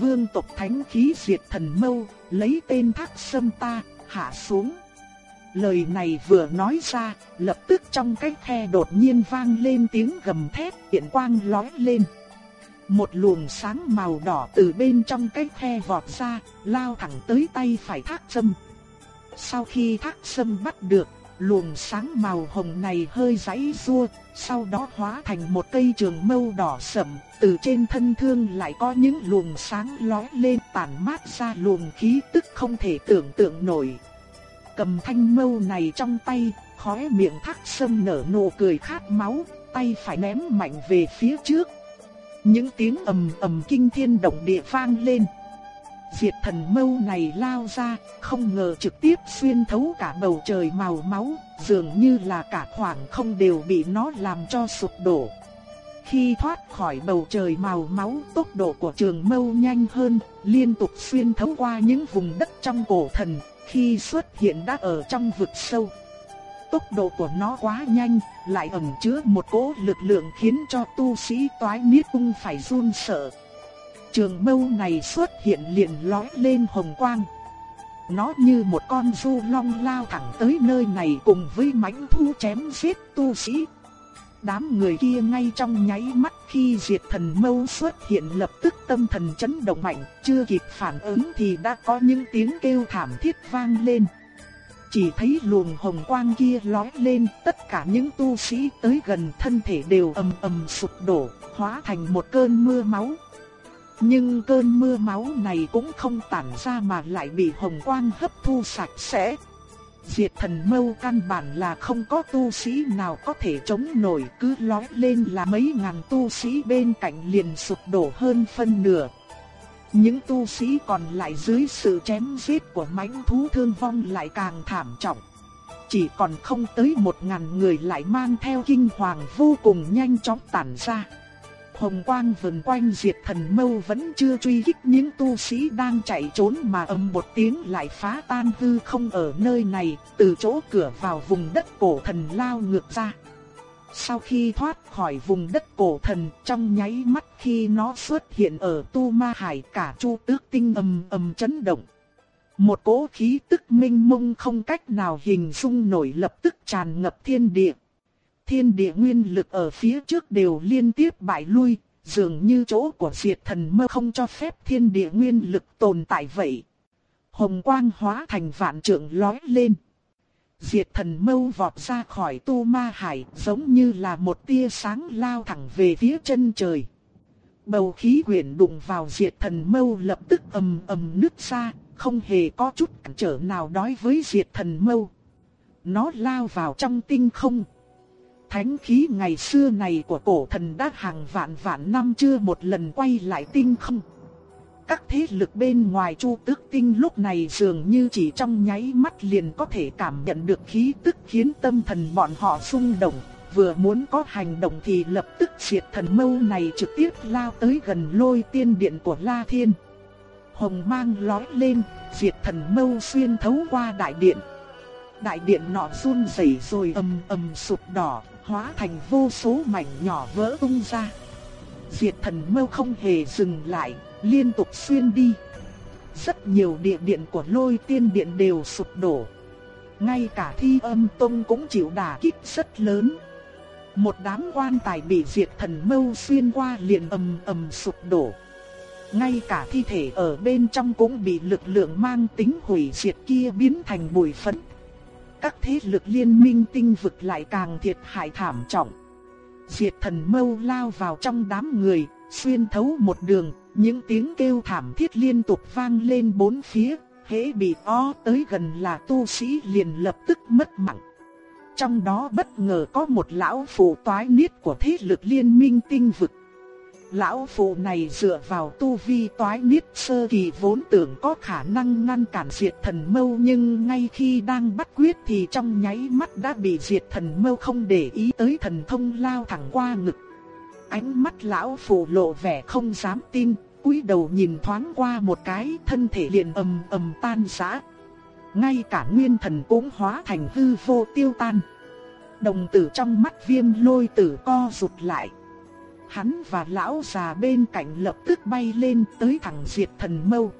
Vương tộc thánh khí diệt thần mâu, lấy tên thác sâm ta, hạ xuống. Lời này vừa nói ra, lập tức trong cái khe đột nhiên vang lên tiếng gầm thét, điện quang lói lên. Một luồng sáng màu đỏ từ bên trong cái khe vọt ra, lao thẳng tới tay phải thác sâm. Sau khi thác sâm bắt được, luồng sáng màu hồng này hơi giãy rua, sau đó hóa thành một cây trường mâu đỏ sẫm, từ trên thân thương lại có những luồng sáng lóe lên tản mát ra luồng khí tức không thể tưởng tượng nổi. Cầm thanh mâu này trong tay, khóe miệng thác sâm nở nụ cười khát máu, tay phải ném mạnh về phía trước. Những tiếng ầm ầm kinh thiên động địa vang lên. Diệt thần mâu này lao ra, không ngờ trực tiếp xuyên thấu cả bầu trời màu máu, dường như là cả khoảng không đều bị nó làm cho sụp đổ. Khi thoát khỏi bầu trời màu máu, tốc độ của trường mâu nhanh hơn, liên tục xuyên thấu qua những vùng đất trong cổ thần, khi xuất hiện đã ở trong vực sâu. Tốc độ của nó quá nhanh, lại ẩn chứa một cỗ lực lượng khiến cho tu sĩ toái niết cung phải run sợ. Trường mâu này xuất hiện liền lói lên hồng quang. Nó như một con du long lao thẳng tới nơi này cùng với mãnh thu chém giết tu sĩ. Đám người kia ngay trong nháy mắt khi diệt thần mâu xuất hiện lập tức tâm thần chấn động mạnh, chưa kịp phản ứng thì đã có những tiếng kêu thảm thiết vang lên. Chỉ thấy luồng hồng quang kia lói lên, tất cả những tu sĩ tới gần thân thể đều ầm ầm sụp đổ, hóa thành một cơn mưa máu. Nhưng cơn mưa máu này cũng không tản ra mà lại bị hồng quang hấp thu sạch sẽ. Diệt thần mâu căn bản là không có tu sĩ nào có thể chống nổi cứ lói lên là mấy ngàn tu sĩ bên cạnh liền sụp đổ hơn phân nửa. Những tu sĩ còn lại dưới sự chém giết của mãnh thú thương vong lại càng thảm trọng. Chỉ còn không tới một ngàn người lại mang theo kinh hoàng vô cùng nhanh chóng tản ra. Hồng quang vần quanh diệt thần mâu vẫn chưa truy kích những tu sĩ đang chạy trốn mà âm một tiếng lại phá tan hư không ở nơi này, từ chỗ cửa vào vùng đất cổ thần lao ngược ra. Sau khi thoát khỏi vùng đất cổ thần, trong nháy mắt khi nó xuất hiện ở Tu Ma Hải cả chu tước tinh ầm ầm chấn động. Một cỗ khí tức minh mông không cách nào hình dung nổi lập tức tràn ngập thiên địa. Thiên địa nguyên lực ở phía trước đều liên tiếp bại lui, dường như chỗ của diệt thần mơ không cho phép thiên địa nguyên lực tồn tại vậy. Hồng quang hóa thành vạn trượng lói lên. Diệt thần mâu vọt ra khỏi tu ma hải giống như là một tia sáng lao thẳng về phía chân trời. Bầu khí quyển đụng vào diệt thần mâu lập tức ầm ầm nứt ra, không hề có chút cản trở nào đối với diệt thần mâu. Nó lao vào trong tinh không. Thánh khí ngày xưa này của cổ thần đã hàng vạn vạn năm chưa một lần quay lại tinh không. Các thế lực bên ngoài Chu Tước Tinh lúc này dường như chỉ trong nháy mắt liền có thể cảm nhận được khí tức khiến tâm thần bọn họ xung động, vừa muốn có hành động thì lập tức diệt thần mâu này trực tiếp lao tới gần lôi tiên điện của La Thiên. Hồng mang lói lên, diệt thần mâu xuyên thấu qua đại điện. Đại điện nọ run rẩy rồi ầm ầm sụp đỏ, hóa thành vô số mảnh nhỏ vỡ tung ra. Diệt thần mâu không hề dừng lại, liên tục xuyên đi. Rất nhiều địa điện của lôi tiên điện đều sụp đổ. Ngay cả thi âm tông cũng chịu đả kích rất lớn. Một đám quan tài bị diệt thần mâu xuyên qua liền ầm ầm sụp đổ. Ngay cả thi thể ở bên trong cũng bị lực lượng mang tính hủy diệt kia biến thành bụi phấn. Các thế lực liên minh tinh vực lại càng thiệt hại thảm trọng. Diệt thần mâu lao vào trong đám người, xuyên thấu một đường, những tiếng kêu thảm thiết liên tục vang lên bốn phía, hễ bị o tới gần là tu sĩ liền lập tức mất mạng. Trong đó bất ngờ có một lão phụ toái niết của thế lực liên minh tinh vực. Lão phụ này dựa vào tu vi toái niết sơ kỳ vốn tưởng có khả năng ngăn cản diệt thần mâu nhưng ngay khi đang bắt quyết thì trong nháy mắt đã bị diệt thần mâu không để ý tới thần thông lao thẳng qua ngực. Ánh mắt lão phụ lộ vẻ không dám tin, cúi đầu nhìn thoáng qua một cái thân thể liền ầm ầm tan rã. Ngay cả nguyên thần cũng hóa thành hư vô tiêu tan. Đồng tử trong mắt viêm lôi tử co rụt lại. Hắn và lão già bên cạnh lập tức bay lên tới thẳng diệt thần mâu.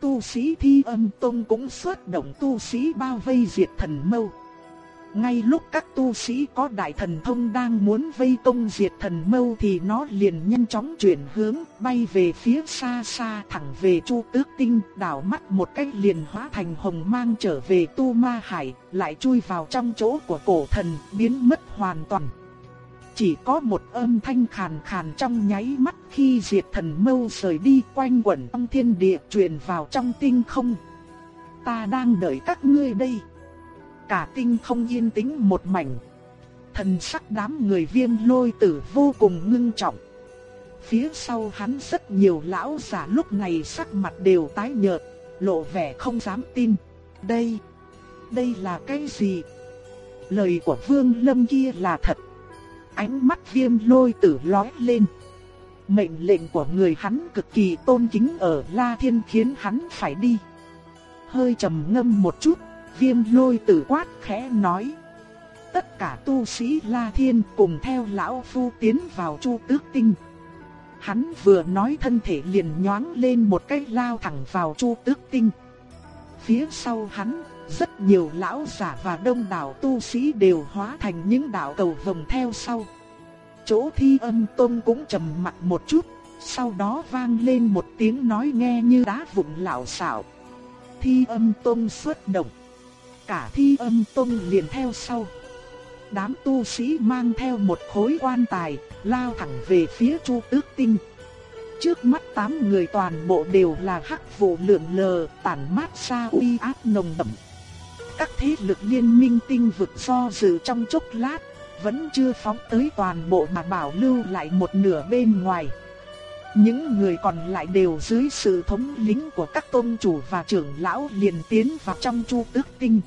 tu sĩ thi âm tông cũng xuất động tu sĩ bao vây diệt thần mâu. Ngay lúc các tu sĩ có đại thần thông đang muốn vây công diệt thần mâu thì nó liền nhanh chóng chuyển hướng, bay về phía xa xa, thẳng về Chu Tước Tinh, đảo mắt một cách liền hóa thành hồng mang trở về Tu Ma Hải, lại chui vào trong chỗ của cổ thần, biến mất hoàn toàn. Chỉ có một âm thanh khàn khàn trong nháy mắt khi diệt thần mâu rời đi quanh quẩn trong thiên địa truyền vào trong tinh không. Ta đang đợi các ngươi đây cả tinh không yên tĩnh một mảnh. Thần sắc đám người viêm lôi tử vô cùng ngưng trọng. Phía sau hắn rất nhiều lão giả lúc này sắc mặt đều tái nhợt, lộ vẻ không dám tin. Đây, đây là cái gì? Lời của vương lâm kia là thật. Ánh mắt viêm lôi tử lói lên. Mệnh lệnh của người hắn cực kỳ tôn kính ở La Thiên khiến hắn phải đi. Hơi trầm ngâm một chút, Viêm lôi tử quát khẽ nói. Tất cả tu sĩ La Thiên cùng theo lão phu tiến vào chu tước tinh. Hắn vừa nói thân thể liền nhoáng lên một cái lao thẳng vào chu tước tinh. Phía sau hắn, rất nhiều lão giả và đông đảo tu sĩ đều hóa thành những đạo cầu vòng theo sau. Chỗ thi âm tôn cũng trầm mặt một chút, sau đó vang lên một tiếng nói nghe như đá vụn lạo xạo. Thi âm tôn xuất động cả thi âm tông liền theo sau. Đám tu sĩ mang theo một khối quan tài, lao thẳng về phía Chu Tước Tinh. Trước mắt tám người toàn bộ đều là hắc vụ lượn lờ, tản mát xa uy áp nồng đậm. Các thế lực liên minh tinh vực do dự trong chốc lát, vẫn chưa phóng tới toàn bộ mà bảo lưu lại một nửa bên ngoài. Những người còn lại đều dưới sự thống lĩnh của các tôn chủ và trưởng lão liền tiến vào trong chu tước tinh.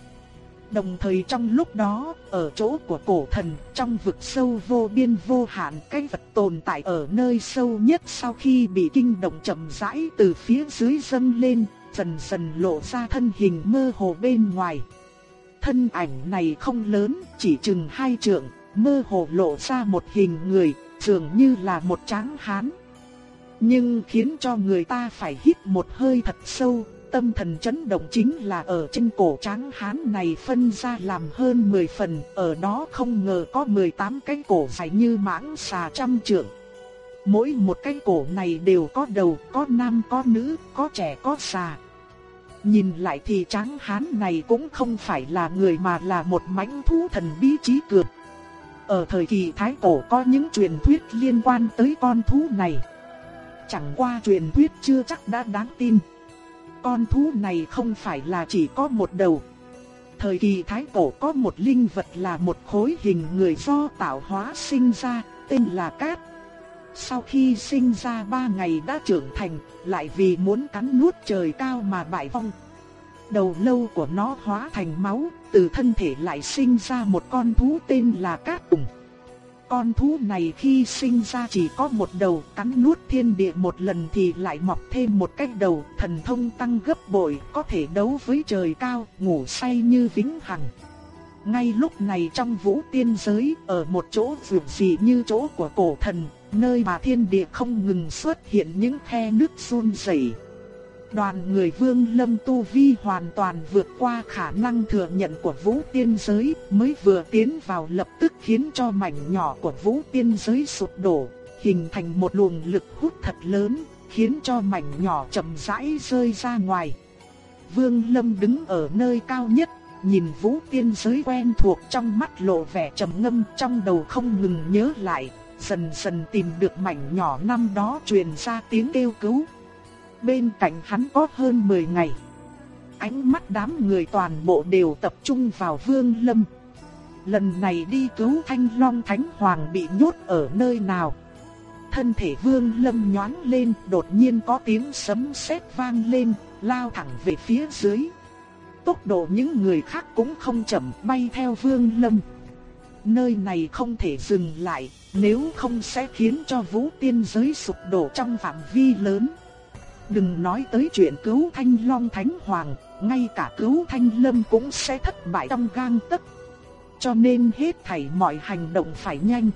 Đồng thời trong lúc đó, ở chỗ của cổ thần, trong vực sâu vô biên vô hạn, cái vật tồn tại ở nơi sâu nhất sau khi bị kinh động chậm rãi từ phía dưới dâng lên, dần dần lộ ra thân hình mơ hồ bên ngoài. Thân ảnh này không lớn, chỉ chừng hai trượng, mơ hồ lộ ra một hình người, dường như là một tráng hán. Nhưng khiến cho người ta phải hít một hơi thật sâu, tâm thần chấn động chính là ở trên cổ tráng hán này phân ra làm hơn 10 phần, ở đó không ngờ có 18 cái cổ dài như mãng xà trăm trượng. Mỗi một cái cổ này đều có đầu, có nam có nữ, có trẻ có già. Nhìn lại thì tráng hán này cũng không phải là người mà là một mãnh thú thần bí trí cường. Ở thời kỳ Thái Cổ có những truyền thuyết liên quan tới con thú này. Chẳng qua truyền thuyết chưa chắc đã đáng tin. Con thú này không phải là chỉ có một đầu. Thời kỳ Thái Cổ có một linh vật là một khối hình người do tạo hóa sinh ra, tên là Cát. Sau khi sinh ra ba ngày đã trưởng thành, lại vì muốn cắn nuốt trời cao mà bại vong. Đầu lâu của nó hóa thành máu, từ thân thể lại sinh ra một con thú tên là Cát Tùng. Con thú này khi sinh ra chỉ có một đầu cắn nuốt thiên địa một lần thì lại mọc thêm một cái đầu, thần thông tăng gấp bội, có thể đấu với trời cao, ngủ say như vĩnh hằng. Ngay lúc này trong vũ tiên giới, ở một chỗ vượt dị như chỗ của cổ thần, nơi mà thiên địa không ngừng xuất hiện những khe nước run rẩy. Đoàn người vương lâm tu vi hoàn toàn vượt qua khả năng thừa nhận của vũ tiên giới mới vừa tiến vào lập tức khiến cho mảnh nhỏ của vũ tiên giới sụp đổ, hình thành một luồng lực hút thật lớn, khiến cho mảnh nhỏ chậm rãi rơi ra ngoài. Vương lâm đứng ở nơi cao nhất, nhìn vũ tiên giới quen thuộc trong mắt lộ vẻ trầm ngâm trong đầu không ngừng nhớ lại, dần dần tìm được mảnh nhỏ năm đó truyền ra tiếng kêu cứu bên cạnh hắn có hơn 10 ngày. Ánh mắt đám người toàn bộ đều tập trung vào Vương Lâm. Lần này đi cứu Thanh Long Thánh Hoàng bị nhốt ở nơi nào? Thân thể Vương Lâm nhoáng lên, đột nhiên có tiếng sấm sét vang lên, lao thẳng về phía dưới. Tốc độ những người khác cũng không chậm bay theo Vương Lâm. Nơi này không thể dừng lại, nếu không sẽ khiến cho vũ tiên giới sụp đổ trong phạm vi lớn. Đừng nói tới chuyện cứu Thanh Long Thánh Hoàng, ngay cả cứu Thanh Lâm cũng sẽ thất bại trong gang tấc. Cho nên hết thảy mọi hành động phải nhanh.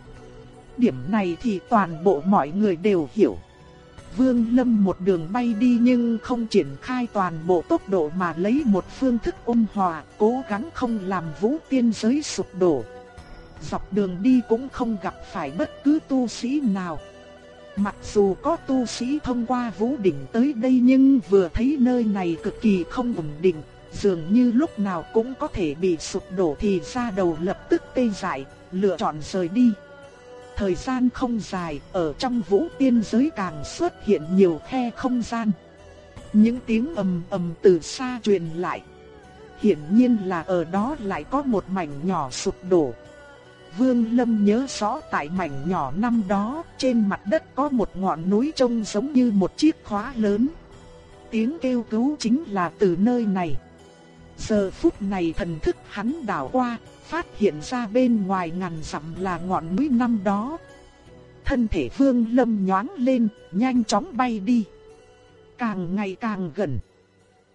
Điểm này thì toàn bộ mọi người đều hiểu. Vương Lâm một đường bay đi nhưng không triển khai toàn bộ tốc độ mà lấy một phương thức ôn hòa, cố gắng không làm vũ tiên giới sụp đổ. Dọc đường đi cũng không gặp phải bất cứ tu sĩ nào. Mặc dù có tu sĩ thông qua vũ đỉnh tới đây nhưng vừa thấy nơi này cực kỳ không ổn định, dường như lúc nào cũng có thể bị sụp đổ thì ra đầu lập tức tê dại, lựa chọn rời đi. Thời gian không dài, ở trong vũ tiên giới càng xuất hiện nhiều khe không gian. Những tiếng ầm ầm từ xa truyền lại. Hiển nhiên là ở đó lại có một mảnh nhỏ sụp đổ. Vương Lâm nhớ rõ tại mảnh nhỏ năm đó, trên mặt đất có một ngọn núi trông giống như một chiếc khóa lớn. Tiếng kêu cứu chính là từ nơi này. Giờ phút này thần thức hắn đảo qua, phát hiện ra bên ngoài ngàn dặm là ngọn núi năm đó. Thân thể Vương Lâm nhoáng lên, nhanh chóng bay đi. Càng ngày càng gần.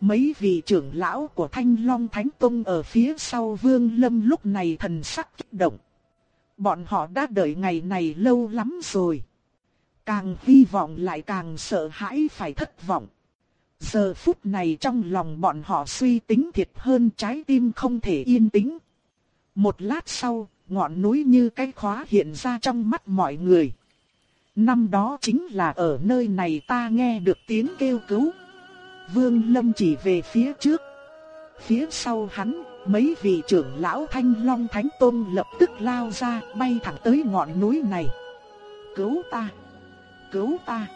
Mấy vị trưởng lão của Thanh Long Thánh Tông ở phía sau Vương Lâm lúc này thần sắc kích động. Bọn họ đã đợi ngày này lâu lắm rồi. Càng hy vọng lại càng sợ hãi phải thất vọng. Giờ phút này trong lòng bọn họ suy tính thiệt hơn trái tim không thể yên tĩnh. Một lát sau, ngọn núi như cái khóa hiện ra trong mắt mọi người. Năm đó chính là ở nơi này ta nghe được tiếng kêu cứu. Vương Lâm chỉ về phía trước. Phía sau hắn, mấy vị trưởng lão Thanh Long Thánh Tôn lập tức lao ra bay thẳng tới ngọn núi này. Cứu ta! Cứu ta!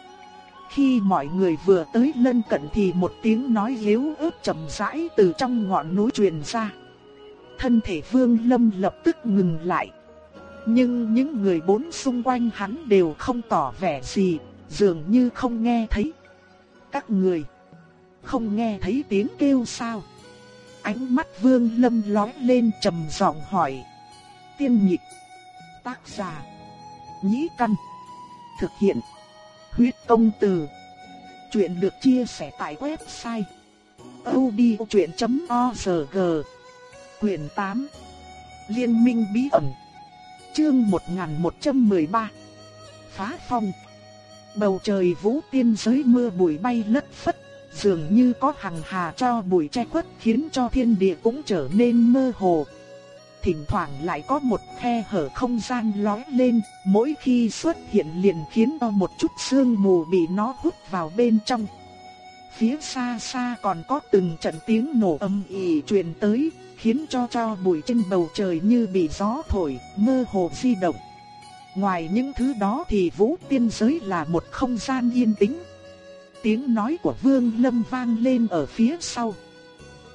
Khi mọi người vừa tới lân cận thì một tiếng nói yếu ớt trầm rãi từ trong ngọn núi truyền ra. Thân thể Vương Lâm lập tức ngừng lại. Nhưng những người bốn xung quanh hắn đều không tỏ vẻ gì, dường như không nghe thấy. Các người không nghe thấy tiếng kêu sao? Ánh mắt Vương Lâm lóe lên trầm giọng hỏi. Tiên nhịp, tác giả, nhĩ căn, thực hiện, huyết công từ. Chuyện được chia sẻ tại website odchuyện.org Quyền 8 Liên minh bí ẩn Chương 1113 Phá phong Bầu trời vũ tiên giới mưa bụi bay lất phất Dường như có hàng hà cho bụi che khuất khiến cho thiên địa cũng trở nên mơ hồ Thỉnh thoảng lại có một khe hở không gian lóe lên Mỗi khi xuất hiện liền khiến cho một chút sương mù bị nó hút vào bên trong Phía xa xa còn có từng trận tiếng nổ âm ỉ truyền tới khiến cho cho bụi trên bầu trời như bị gió thổi, mơ hồ di động. Ngoài những thứ đó thì vũ tiên giới là một không gian yên tĩnh. Tiếng nói của Vương Lâm vang lên ở phía sau.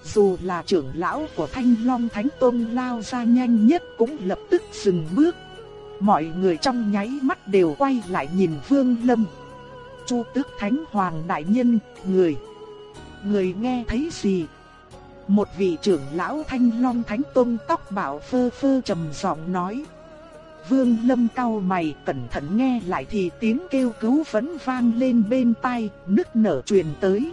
Dù là trưởng lão của Thanh Long Thánh Tôn lao ra nhanh nhất cũng lập tức dừng bước. Mọi người trong nháy mắt đều quay lại nhìn Vương Lâm. Chu Tước Thánh Hoàng đại nhân, người người nghe thấy gì? Một vị trưởng lão thanh long thánh tôn tóc bảo phơ phơ trầm giọng nói. Vương lâm cau mày cẩn thận nghe lại thì tiếng kêu cứu vẫn vang lên bên tai, nức nở truyền tới.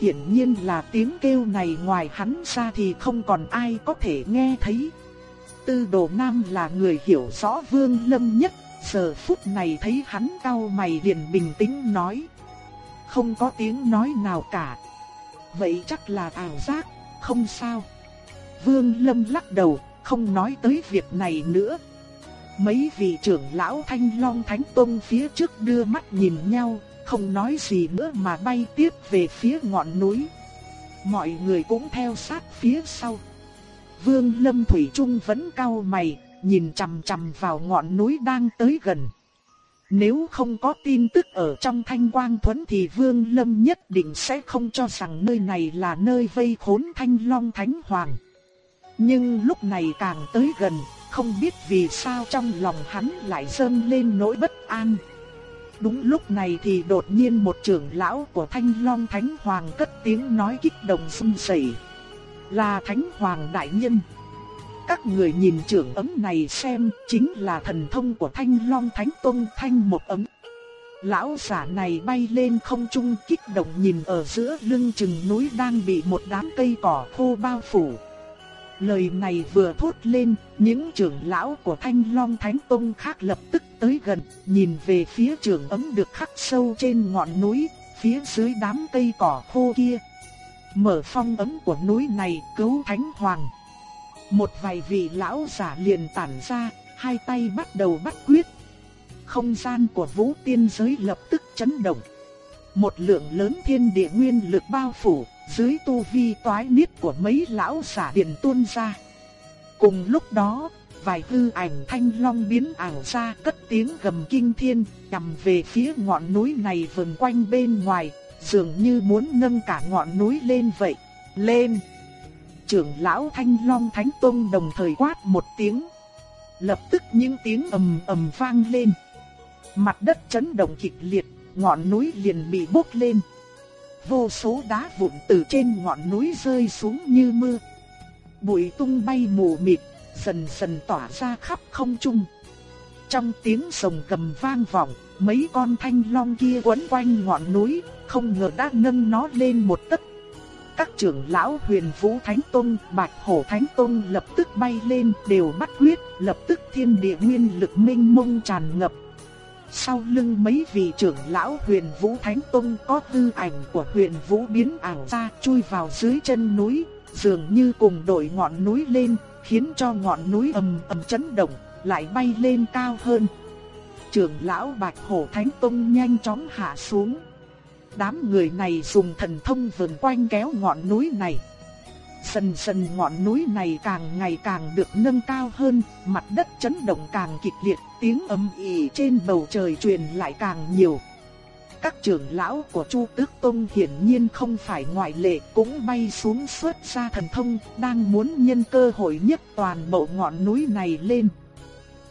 Hiển nhiên là tiếng kêu này ngoài hắn ra thì không còn ai có thể nghe thấy. Tư đồ nam là người hiểu rõ vương lâm nhất, giờ phút này thấy hắn cau mày liền bình tĩnh nói. Không có tiếng nói nào cả. Vậy chắc là ảo giác không sao. Vương Lâm lắc đầu, không nói tới việc này nữa. Mấy vị trưởng lão Thanh Long Thánh Tông phía trước đưa mắt nhìn nhau, không nói gì nữa mà bay tiếp về phía ngọn núi. Mọi người cũng theo sát phía sau. Vương Lâm Thủy Trung vẫn cau mày, nhìn chằm chằm vào ngọn núi đang tới gần. Nếu không có tin tức ở trong thanh quang thuẫn thì Vương Lâm nhất định sẽ không cho rằng nơi này là nơi vây khốn thanh long thánh hoàng. Nhưng lúc này càng tới gần, không biết vì sao trong lòng hắn lại dâng lên nỗi bất an. Đúng lúc này thì đột nhiên một trưởng lão của thanh long thánh hoàng cất tiếng nói kích động sung sẩy. Là thánh hoàng đại nhân. Các người nhìn trưởng ấm này xem, chính là thần thông của Thanh Long Thánh Tông Thanh một ấm. Lão giả này bay lên không trung kích động nhìn ở giữa lưng chừng núi đang bị một đám cây cỏ khô bao phủ. Lời này vừa thốt lên, những trưởng lão của Thanh Long Thánh Tông khác lập tức tới gần, nhìn về phía trường ấm được khắc sâu trên ngọn núi, phía dưới đám cây cỏ khô kia. Mở phong ấm của núi này cứu Thánh Hoàng. Một vài vị lão giả liền tản ra, hai tay bắt đầu bắt quyết. Không gian của vũ tiên giới lập tức chấn động. Một lượng lớn thiên địa nguyên lực bao phủ, dưới tu vi toái niết của mấy lão giả điện tuôn ra. Cùng lúc đó, vài hư ảnh thanh long biến ảo ra cất tiếng gầm kinh thiên, nhằm về phía ngọn núi này vần quanh bên ngoài, dường như muốn nâng cả ngọn núi lên vậy. Lên! Trưởng lão thanh long thánh tông đồng thời quát một tiếng. Lập tức những tiếng ầm ầm vang lên. Mặt đất chấn động kịch liệt, ngọn núi liền bị bốc lên. Vô số đá vụn từ trên ngọn núi rơi xuống như mưa. Bụi tung bay mù mịt, dần dần tỏa ra khắp không trung. Trong tiếng sồng gầm vang vọng, mấy con thanh long kia quấn quanh ngọn núi, không ngờ đã nâng nó lên một tấc. Các trưởng lão huyền vũ thánh tôn, bạch hổ thánh tôn lập tức bay lên đều bắt quyết, lập tức thiên địa nguyên lực minh mông tràn ngập, sau lưng mấy vị trưởng lão huyền vũ thánh tông có tư ảnh của huyền vũ biến ảo ra chui vào dưới chân núi, dường như cùng đội ngọn núi lên, khiến cho ngọn núi ầm ầm chấn động, lại bay lên cao hơn. Trưởng lão Bạch Hổ Thánh Tông nhanh chóng hạ xuống. Đám người này dùng thần thông vần quanh kéo ngọn núi này. Dần dần ngọn núi này càng ngày càng được nâng cao hơn, mặt đất chấn động càng kịch liệt, tiếng ầm ỉ trên bầu trời truyền lại càng nhiều. Các trưởng lão của Chu Tước Tông hiển nhiên không phải ngoại lệ, cũng bay xuống xuất ra thần thông, đang muốn nhân cơ hội nhất toàn bộ ngọn núi này lên.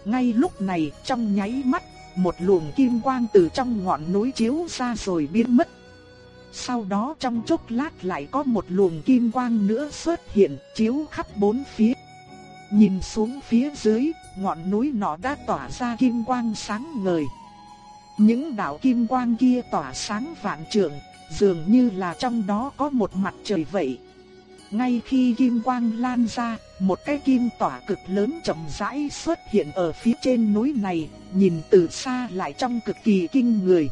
Ngay lúc này, trong nháy mắt, một luồng kim quang từ trong ngọn núi chiếu ra rồi biến mất sau đó trong chốc lát lại có một luồng kim quang nữa xuất hiện, chiếu khắp bốn phía. Nhìn xuống phía dưới, ngọn núi nọ đã tỏa ra kim quang sáng ngời. Những đạo kim quang kia tỏa sáng vạn trượng, dường như là trong đó có một mặt trời vậy. Ngay khi kim quang lan ra, một cái kim tỏa cực lớn chậm rãi xuất hiện ở phía trên núi này, nhìn từ xa lại trong cực kỳ kinh người.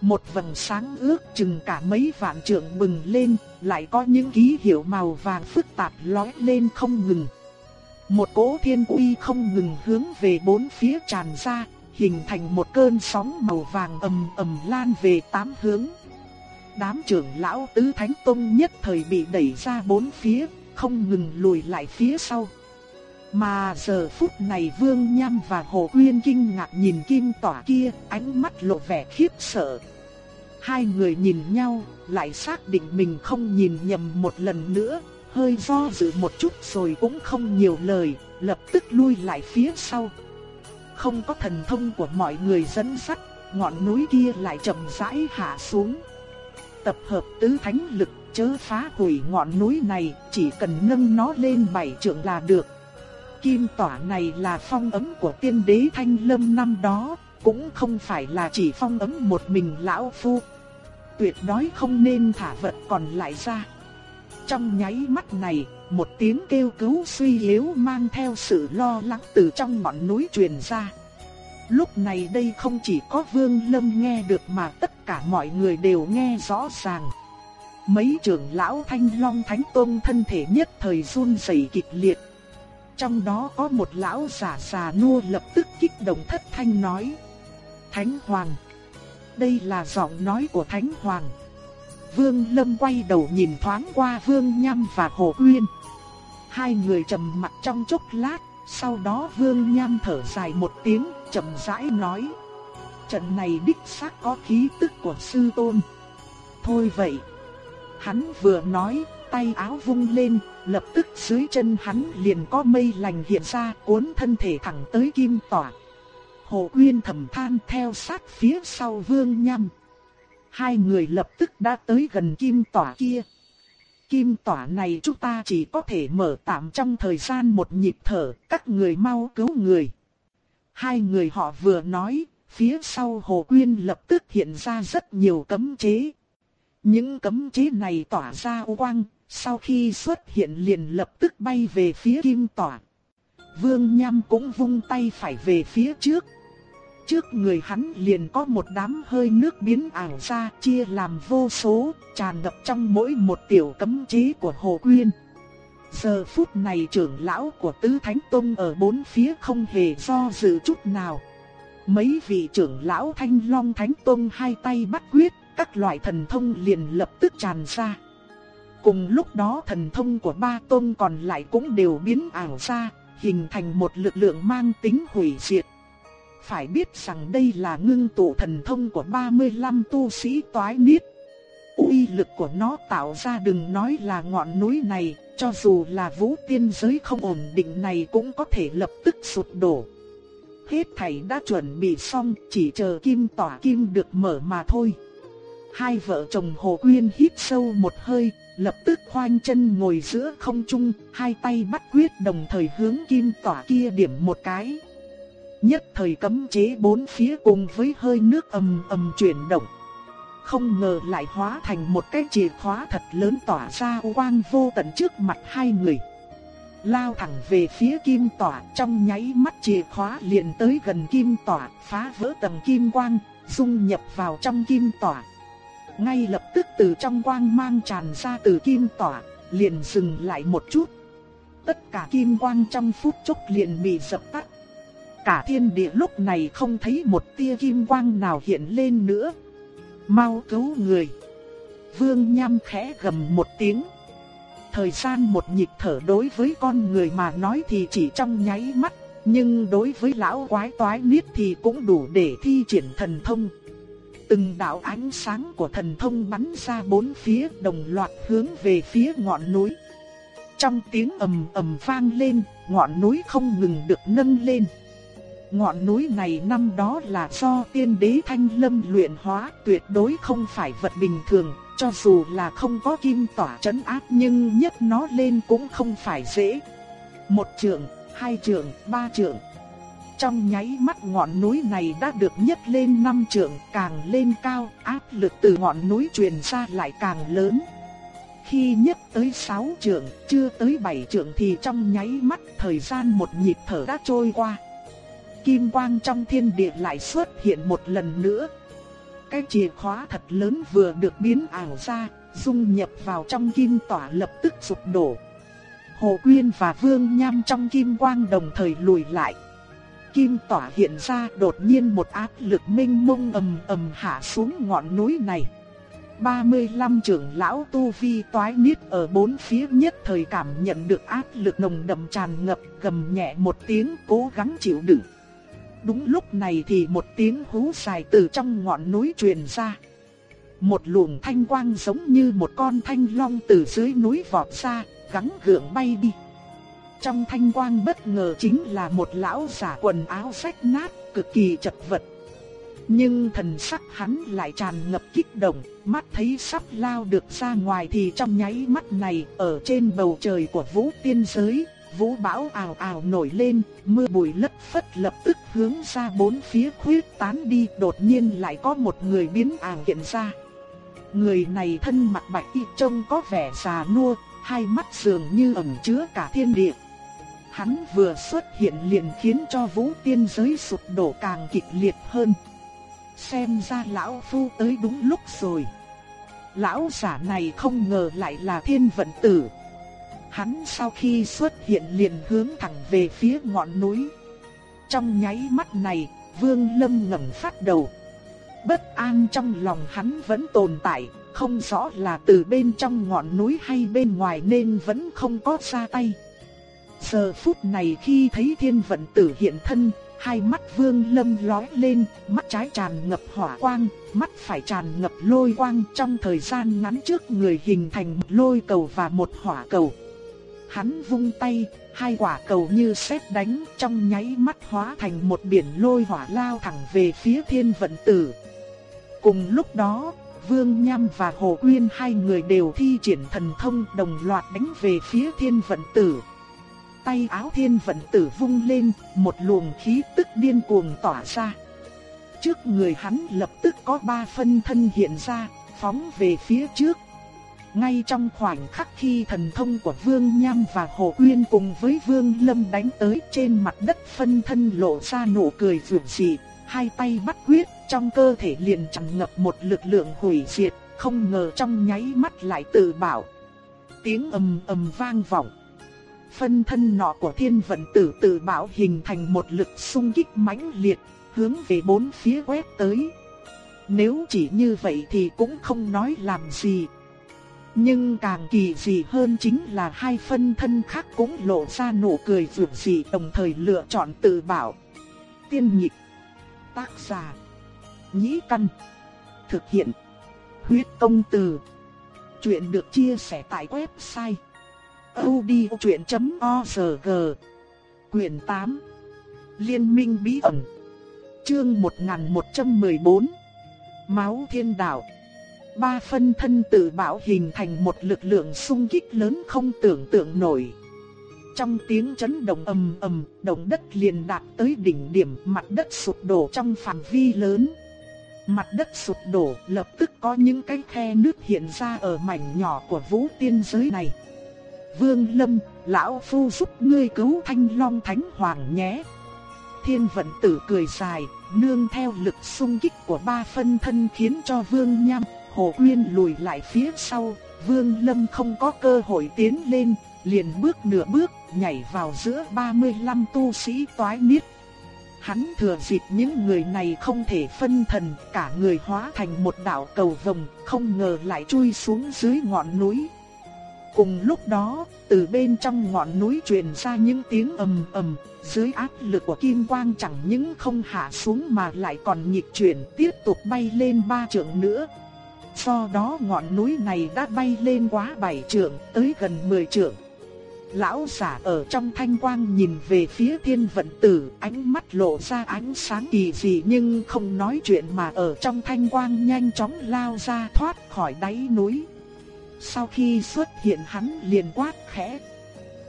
Một vầng sáng ước chừng cả mấy vạn trượng bừng lên, lại có những ký hiệu màu vàng phức tạp lóe lên không ngừng. Một cỗ thiên uy không ngừng hướng về bốn phía tràn ra, hình thành một cơn sóng màu vàng ầm ầm lan về tám hướng. Đám trưởng lão tứ thánh tông nhất thời bị đẩy ra bốn phía, không ngừng lùi lại phía sau. Mà giờ phút này Vương Nham và Hồ Uyên kinh ngạc nhìn kim tỏa kia, ánh mắt lộ vẻ khiếp sợ. Hai người nhìn nhau, lại xác định mình không nhìn nhầm một lần nữa, hơi do dự một chút rồi cũng không nhiều lời, lập tức lui lại phía sau. Không có thần thông của mọi người dẫn sắt, ngọn núi kia lại chậm rãi hạ xuống. Tập hợp tứ thánh lực chớ phá hủy ngọn núi này, chỉ cần nâng nó lên bảy trượng là được. Kim tỏa này là phong ấm của tiên đế Thanh Lâm năm đó, cũng không phải là chỉ phong ấm một mình lão phu. Tuyệt đối không nên thả vật còn lại ra. Trong nháy mắt này, một tiếng kêu cứu suy yếu mang theo sự lo lắng từ trong ngọn núi truyền ra. Lúc này đây không chỉ có Vương Lâm nghe được mà tất cả mọi người đều nghe rõ ràng. Mấy trưởng lão Thanh Long Thánh Tôn thân thể nhất thời run rẩy kịch liệt, trong đó có một lão giả già nua lập tức kích động thất thanh nói. Thánh Hoàng. Đây là giọng nói của Thánh Hoàng. Vương Lâm quay đầu nhìn thoáng qua Vương Nham và Hồ Uyên. Hai người trầm mặt trong chốc lát, sau đó Vương Nham thở dài một tiếng, chậm rãi nói. Trận này đích xác có khí tức của sư tôn. Thôi vậy. Hắn vừa nói, tay áo vung lên, lập tức dưới chân hắn liền có mây lành hiện ra cuốn thân thể thẳng tới kim tỏa. Hồ Quyên thầm than theo sát phía sau vương nhâm. Hai người lập tức đã tới gần kim tỏa kia. Kim tỏa này chúng ta chỉ có thể mở tạm trong thời gian một nhịp thở, các người mau cứu người. Hai người họ vừa nói, phía sau Hồ Quyên lập tức hiện ra rất nhiều cấm chế. Những cấm chế này tỏa ra quang, sau khi xuất hiện liền lập tức bay về phía kim tỏa. Vương Nham cũng vung tay phải về phía trước. Trước người hắn liền có một đám hơi nước biến ảo ra chia làm vô số, tràn ngập trong mỗi một tiểu cấm chế của Hồ Quyên. Giờ phút này trưởng lão của Tứ Thánh Tông ở bốn phía không hề do dự chút nào. Mấy vị trưởng lão Thanh Long Thánh Tông hai tay bắt quyết, các loại thần thông liền lập tức tràn ra. Cùng lúc đó thần thông của ba tôn còn lại cũng đều biến ảo ra, hình thành một lực lượng mang tính hủy diệt. Phải biết rằng đây là ngưng tụ thần thông của 35 tu sĩ toái niết. uy lực của nó tạo ra đừng nói là ngọn núi này, cho dù là vũ tiên giới không ổn định này cũng có thể lập tức sụp đổ. Hết thảy đã chuẩn bị xong, chỉ chờ kim tỏa kim được mở mà thôi. Hai vợ chồng Hồ Quyên hít sâu một hơi, lập tức khoanh chân ngồi giữa không trung, hai tay bắt quyết đồng thời hướng kim tỏa kia điểm một cái. Nhất thời cấm chế bốn phía cùng với hơi nước ầm ầm chuyển động. Không ngờ lại hóa thành một cái chìa khóa thật lớn tỏa ra quang vô tận trước mặt hai người. Lao thẳng về phía kim tỏa trong nháy mắt chìa khóa liền tới gần kim tỏa, phá vỡ tầng kim quang, dung nhập vào trong kim tỏa. Ngay lập tức từ trong quang mang tràn ra từ kim tỏa, liền dừng lại một chút. Tất cả kim quang trong phút chốc liền bị dập tắt. Cả thiên địa lúc này không thấy một tia kim quang nào hiện lên nữa. Mau cứu người. Vương Nham khẽ gầm một tiếng. Thời gian một nhịp thở đối với con người mà nói thì chỉ trong nháy mắt, nhưng đối với lão quái toái niết thì cũng đủ để thi triển thần thông. Từng đạo ánh sáng của thần thông bắn ra bốn phía đồng loạt hướng về phía ngọn núi. Trong tiếng ầm ầm vang lên, ngọn núi không ngừng được nâng lên. Ngọn núi này năm đó là do tiên đế thanh lâm luyện hóa tuyệt đối không phải vật bình thường, cho dù là không có kim tỏa chấn áp nhưng nhất nó lên cũng không phải dễ. Một trượng, hai trượng, ba trượng. Trong nháy mắt ngọn núi này đã được nhấc lên năm trượng, càng lên cao, áp lực từ ngọn núi truyền ra lại càng lớn. Khi nhấc tới sáu trượng, chưa tới bảy trượng thì trong nháy mắt thời gian một nhịp thở đã trôi qua kim quang trong thiên địa lại xuất hiện một lần nữa. Cái chìa khóa thật lớn vừa được biến ảo ra, dung nhập vào trong kim tỏa lập tức sụp đổ. Hồ Quyên và Vương Nham trong kim quang đồng thời lùi lại. Kim tỏa hiện ra đột nhiên một áp lực minh mông ầm ầm hạ xuống ngọn núi này. 35 trưởng lão tu vi toái niết ở bốn phía nhất thời cảm nhận được áp lực nồng đậm tràn ngập gầm nhẹ một tiếng cố gắng chịu đựng. Đúng lúc này thì một tiếng hú dài từ trong ngọn núi truyền ra. Một luồng thanh quang giống như một con thanh long từ dưới núi vọt ra, gắng gượng bay đi. Trong thanh quang bất ngờ chính là một lão giả quần áo rách nát, cực kỳ chật vật. Nhưng thần sắc hắn lại tràn ngập kích động, mắt thấy sắp lao được ra ngoài thì trong nháy mắt này, ở trên bầu trời của vũ tiên giới, vũ bão ào ào nổi lên, mưa bụi lất phất lập tức hướng ra bốn phía khuyết tán đi, đột nhiên lại có một người biến ảo hiện ra. Người này thân mặc bạch y trông có vẻ già nua, hai mắt dường như ẩn chứa cả thiên địa. Hắn vừa xuất hiện liền khiến cho vũ tiên giới sụp đổ càng kịch liệt hơn. Xem ra lão phu tới đúng lúc rồi. Lão giả này không ngờ lại là thiên vận tử. Hắn sau khi xuất hiện liền hướng thẳng về phía ngọn núi. Trong nháy mắt này, Vương Lâm ngẩng phát đầu. Bất an trong lòng hắn vẫn tồn tại, không rõ là từ bên trong ngọn núi hay bên ngoài nên vẫn không có ra tay. Giờ phút này khi thấy thiên vận tử hiện thân, hai mắt vương lâm lói lên, mắt trái tràn ngập hỏa quang, mắt phải tràn ngập lôi quang trong thời gian ngắn trước người hình thành một lôi cầu và một hỏa cầu. Hắn vung tay, hai quả cầu như sét đánh trong nháy mắt hóa thành một biển lôi hỏa lao thẳng về phía thiên vận tử. Cùng lúc đó, Vương Nham và Hồ Quyên hai người đều thi triển thần thông đồng loạt đánh về phía thiên vận tử. Tay áo thiên vận tử vung lên, một luồng khí tức điên cuồng tỏa ra. Trước người hắn lập tức có ba phân thân hiện ra, phóng về phía trước. ngay trong khoảnh khắc khi thần thông của Vương Nham và Hồ Uyên cùng với Vương Lâm đánh tới trên mặt đất phân thân lộ ra nụ cười vượt dị, hai tay bắt quyết, trong cơ thể liền tràn ngập một lực lượng hủy diệt, không ngờ trong nháy mắt lại tự bảo. Tiếng ầm ầm vang vọng. Phân thân nọ của thiên vận tử tự bảo hình thành một lực xung kích mãnh liệt, hướng về bốn phía quét tới. Nếu chỉ như vậy thì cũng không nói làm gì. Nhưng càng kỳ dị hơn chính là hai phân thân khác cũng lộ ra nụ cười vượt dị đồng thời lựa chọn tự bảo. Tiên nhịp, tác giả, nhĩ căn, thực hiện, huyết công từ. Chuyện được chia sẻ tại website odchuyện.org Quyền 8 Liên minh bí ẩn Chương 1114 Máu thiên đạo Ba phân thân tự bảo hình thành một lực lượng xung kích lớn không tưởng tượng nổi. Trong tiếng chấn động ầm ầm, động đất liền đạt tới đỉnh điểm, mặt đất sụp đổ trong phạm vi lớn. Mặt đất sụp đổ, lập tức có những cái khe nước hiện ra ở mảnh nhỏ của vũ tiên giới này. Vương Lâm, lão phu giúp ngươi cứu Thanh Long Thánh Hoàng nhé. Thiên vận tử cười dài, nương theo lực xung kích của ba phân thân khiến cho Vương Nham, Hồ Quyên lùi lại phía sau, Vương Lâm không có cơ hội tiến lên, liền bước nửa bước, nhảy vào giữa 35 tu sĩ toái niết. Hắn thừa dịp những người này không thể phân thần, cả người hóa thành một đạo cầu vồng, không ngờ lại chui xuống dưới ngọn núi. Cùng lúc đó, từ bên trong ngọn núi truyền ra những tiếng ầm ầm, dưới áp lực của kim quang chẳng những không hạ xuống mà lại còn nhịp chuyển tiếp tục bay lên ba trượng nữa. Do đó ngọn núi này đã bay lên quá bảy trượng, tới gần 10 trượng. Lão giả ở trong thanh quang nhìn về phía thiên vận tử, ánh mắt lộ ra ánh sáng kỳ dị nhưng không nói chuyện mà ở trong thanh quang nhanh chóng lao ra thoát khỏi đáy núi. Sau khi xuất hiện hắn liền quát khẽ.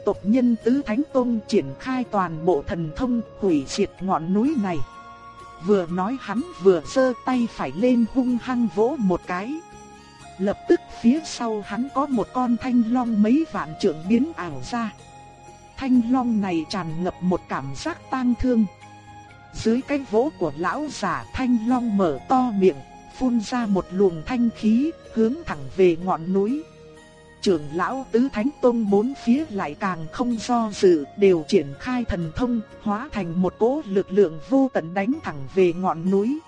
Tộc nhân tứ thánh tôn triển khai toàn bộ thần thông hủy diệt ngọn núi này. Vừa nói hắn vừa giơ tay phải lên hung hăng vỗ một cái. Lập tức phía sau hắn có một con thanh long mấy vạn trượng biến ảo ra. Thanh long này tràn ngập một cảm giác tang thương. Dưới cái vỗ của lão giả thanh long mở to miệng, phun ra một luồng thanh khí, hướng thẳng về ngọn núi. Trưởng lão tứ thánh tông bốn phía lại càng không do dự, đều triển khai thần thông, hóa thành một cỗ lực lượng vô tận đánh thẳng về ngọn núi.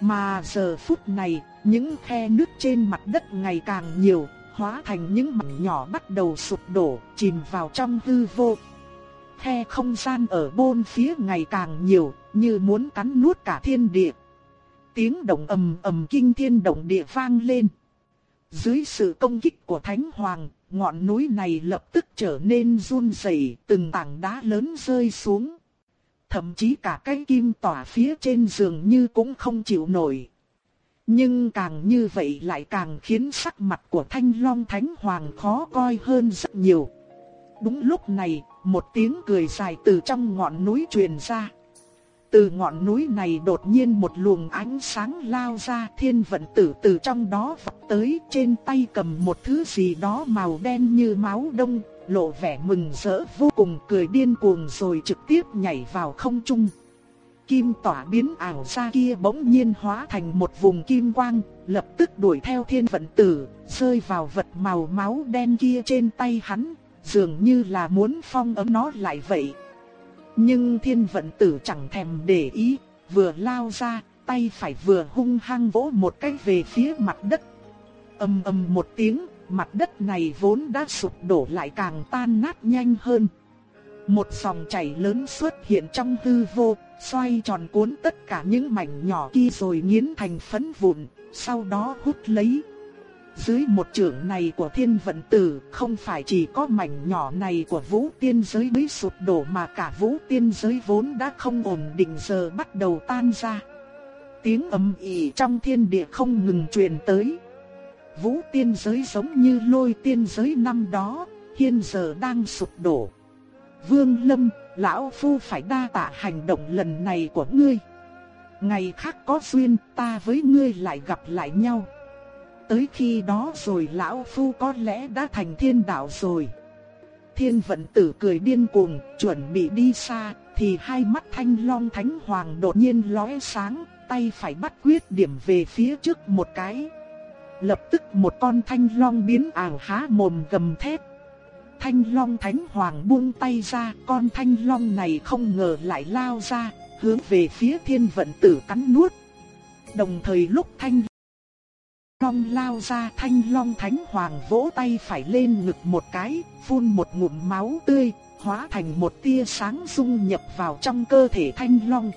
Mà giờ phút này, những khe nước trên mặt đất ngày càng nhiều, hóa thành những mảnh nhỏ bắt đầu sụp đổ, chìm vào trong hư vô. Khe không gian ở bốn phía ngày càng nhiều, như muốn cắn nuốt cả thiên địa. Tiếng động ầm ầm kinh thiên động địa vang lên. Dưới sự công kích của Thánh Hoàng, ngọn núi này lập tức trở nên run rẩy, từng tảng đá lớn rơi xuống. Thậm chí cả cái kim tỏa phía trên giường như cũng không chịu nổi. Nhưng càng như vậy lại càng khiến sắc mặt của Thanh Long Thánh Hoàng khó coi hơn rất nhiều. Đúng lúc này, một tiếng cười dài từ trong ngọn núi truyền ra. Từ ngọn núi này đột nhiên một luồng ánh sáng lao ra thiên vận tử từ trong đó vọt tới trên tay cầm một thứ gì đó màu đen như máu đông, lộ vẻ mừng rỡ vô cùng cười điên cuồng rồi trực tiếp nhảy vào không trung. Kim tỏa biến ảo ra kia bỗng nhiên hóa thành một vùng kim quang, lập tức đuổi theo thiên vận tử, rơi vào vật màu máu đen kia trên tay hắn, dường như là muốn phong ấm nó lại vậy. Nhưng thiên vận tử chẳng thèm để ý, vừa lao ra, tay phải vừa hung hăng vỗ một cái về phía mặt đất. ầm ầm một tiếng, mặt đất này vốn đã sụp đổ lại càng tan nát nhanh hơn. Một dòng chảy lớn xuất hiện trong hư vô, xoay tròn cuốn tất cả những mảnh nhỏ kia rồi nghiến thành phấn vụn, sau đó hút lấy. Dưới một trưởng này của thiên vận tử không phải chỉ có mảnh nhỏ này của vũ tiên giới mới sụp đổ mà cả vũ tiên giới vốn đã không ổn định giờ bắt đầu tan ra. Tiếng ầm ỉ trong thiên địa không ngừng truyền tới. Vũ tiên giới giống như lôi tiên giới năm đó, hiện giờ đang sụp đổ. Vương Lâm, lão phu phải đa tạ hành động lần này của ngươi. Ngày khác có duyên, ta với ngươi lại gặp lại nhau tới khi đó rồi lão phu có lẽ đã thành thiên đạo rồi. Thiên vận tử cười điên cuồng, chuẩn bị đi xa, thì hai mắt thanh long thánh hoàng đột nhiên lóe sáng, tay phải bắt quyết điểm về phía trước một cái. Lập tức một con thanh long biến ảo há mồm gầm thét. Thanh long thánh hoàng buông tay ra, con thanh long này không ngờ lại lao ra, hướng về phía thiên vận tử cắn nuốt. Đồng thời lúc thanh long lao ra thanh long thánh hoàng vỗ tay phải lên ngực một cái, phun một ngụm máu tươi, hóa thành một tia sáng dung nhập vào trong cơ thể thanh long.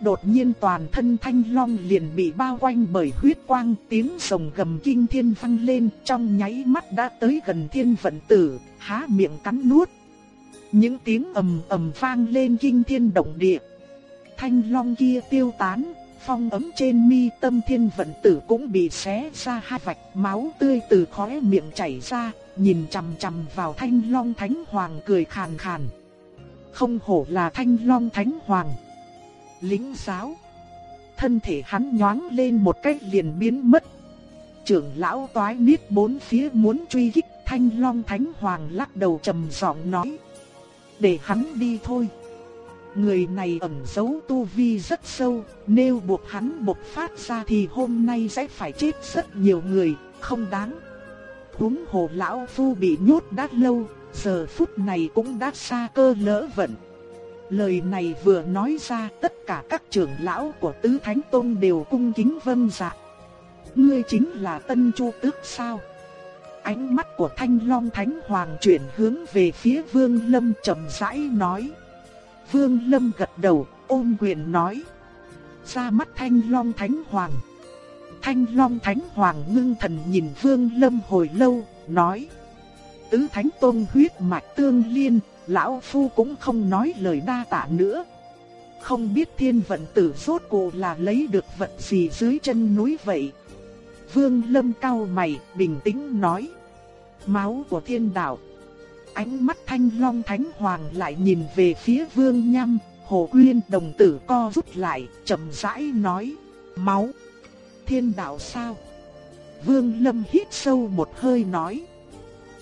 Đột nhiên toàn thân thanh long liền bị bao quanh bởi huyết quang, tiếng rồng gầm kinh thiên vang lên, trong nháy mắt đã tới gần thiên vận tử, há miệng cắn nuốt. Những tiếng ầm ầm vang lên kinh thiên động địa. Thanh long kia tiêu tán, phong ấm trên mi tâm thiên vận tử cũng bị xé ra hai vạch, máu tươi từ khóe miệng chảy ra, nhìn chằm chằm vào thanh long thánh hoàng cười khàn khàn. Không hổ là thanh long thánh hoàng. Lính giáo. Thân thể hắn nhoáng lên một cách liền biến mất. Trưởng lão toái niết bốn phía muốn truy kích thanh long thánh hoàng lắc đầu trầm giọng nói. Để hắn đi thôi. Người này ẩn giấu tu vi rất sâu, nếu buộc hắn bộc phát ra thì hôm nay sẽ phải chết rất nhiều người, không đáng. Húng hồ lão phu bị nhốt đã lâu, giờ phút này cũng đã xa cơ lỡ vận. Lời này vừa nói ra tất cả các trưởng lão của Tứ Thánh Tôn đều cung kính vâng dạ. Ngươi chính là Tân Chu Tước sao? Ánh mắt của Thanh Long Thánh Hoàng chuyển hướng về phía Vương Lâm trầm rãi nói. Vương Lâm gật đầu, ôm quyền nói. Ra mắt Thanh Long Thánh Hoàng. Thanh Long Thánh Hoàng ngưng thần nhìn Vương Lâm hồi lâu, nói. Tứ Thánh Tôn huyết mạch tương liên, Lão Phu cũng không nói lời đa tạ nữa. Không biết thiên vận tử rốt cô là lấy được vật gì dưới chân núi vậy. Vương Lâm cao mày, bình tĩnh nói. Máu của thiên đạo. Ánh mắt thanh long thánh hoàng lại nhìn về phía vương nhâm, hồ uyên đồng tử co rút lại, chậm rãi nói. Máu. Thiên đạo sao? Vương Lâm hít sâu một hơi nói.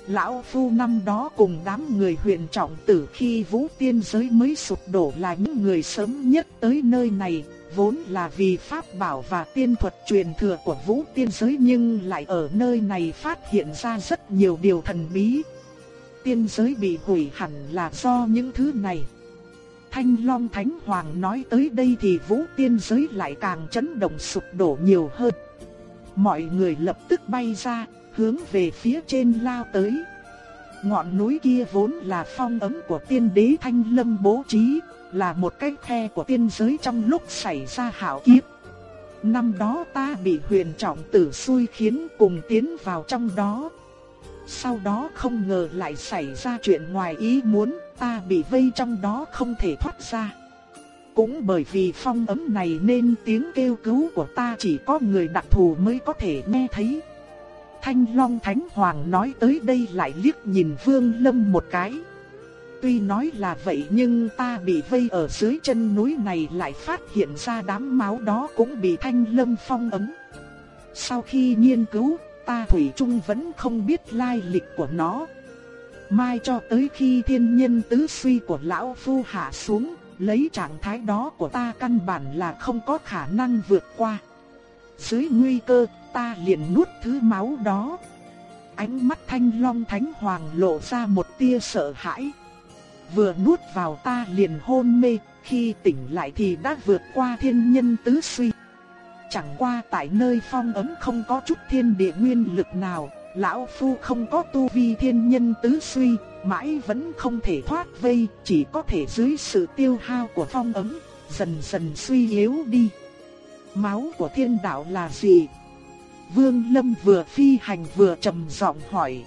Lão Phu năm đó cùng đám người huyện trọng tử khi vũ tiên giới mới sụp đổ là những người sớm nhất tới nơi này, vốn là vì pháp bảo và tiên thuật truyền thừa của vũ tiên giới nhưng lại ở nơi này phát hiện ra rất nhiều điều thần bí. Tiên giới bị hủy hẳn là do những thứ này. Thanh Long Thánh Hoàng nói tới đây thì vũ tiên giới lại càng chấn động sụp đổ nhiều hơn. Mọi người lập tức bay ra, hướng về phía trên lao tới. Ngọn núi kia vốn là phong ấm của tiên đế Thanh Lâm bố trí, là một cái khe của tiên giới trong lúc xảy ra hạo kiếp. Năm đó ta bị huyền trọng tử xui khiến cùng tiến vào trong đó. Sau đó không ngờ lại xảy ra chuyện ngoài ý muốn, ta bị vây trong đó không thể thoát ra. Cũng bởi vì phong ấm này nên tiếng kêu cứu của ta chỉ có người đặc thù mới có thể nghe thấy. Thanh Long Thánh Hoàng nói tới đây lại liếc nhìn Vương Lâm một cái. Tuy nói là vậy nhưng ta bị vây ở dưới chân núi này lại phát hiện ra đám máu đó cũng bị Thanh Lâm phong ấm. Sau khi nghiên cứu, ta Thủy chung vẫn không biết lai lịch của nó. Mai cho tới khi thiên nhân tứ suy của Lão Phu hạ xuống, lấy trạng thái đó của ta căn bản là không có khả năng vượt qua. Dưới nguy cơ, ta liền nuốt thứ máu đó. Ánh mắt thanh long thánh hoàng lộ ra một tia sợ hãi. Vừa nuốt vào ta liền hôn mê, khi tỉnh lại thì đã vượt qua thiên nhân tứ suy. Chẳng qua tại nơi phong ấm không có chút thiên địa nguyên lực nào, lão phu không có tu vi thiên nhân tứ suy, mãi vẫn không thể thoát vây, chỉ có thể dưới sự tiêu hao của phong ấm, dần dần suy yếu đi. Máu của thiên đạo là gì? Vương Lâm vừa phi hành vừa trầm giọng hỏi.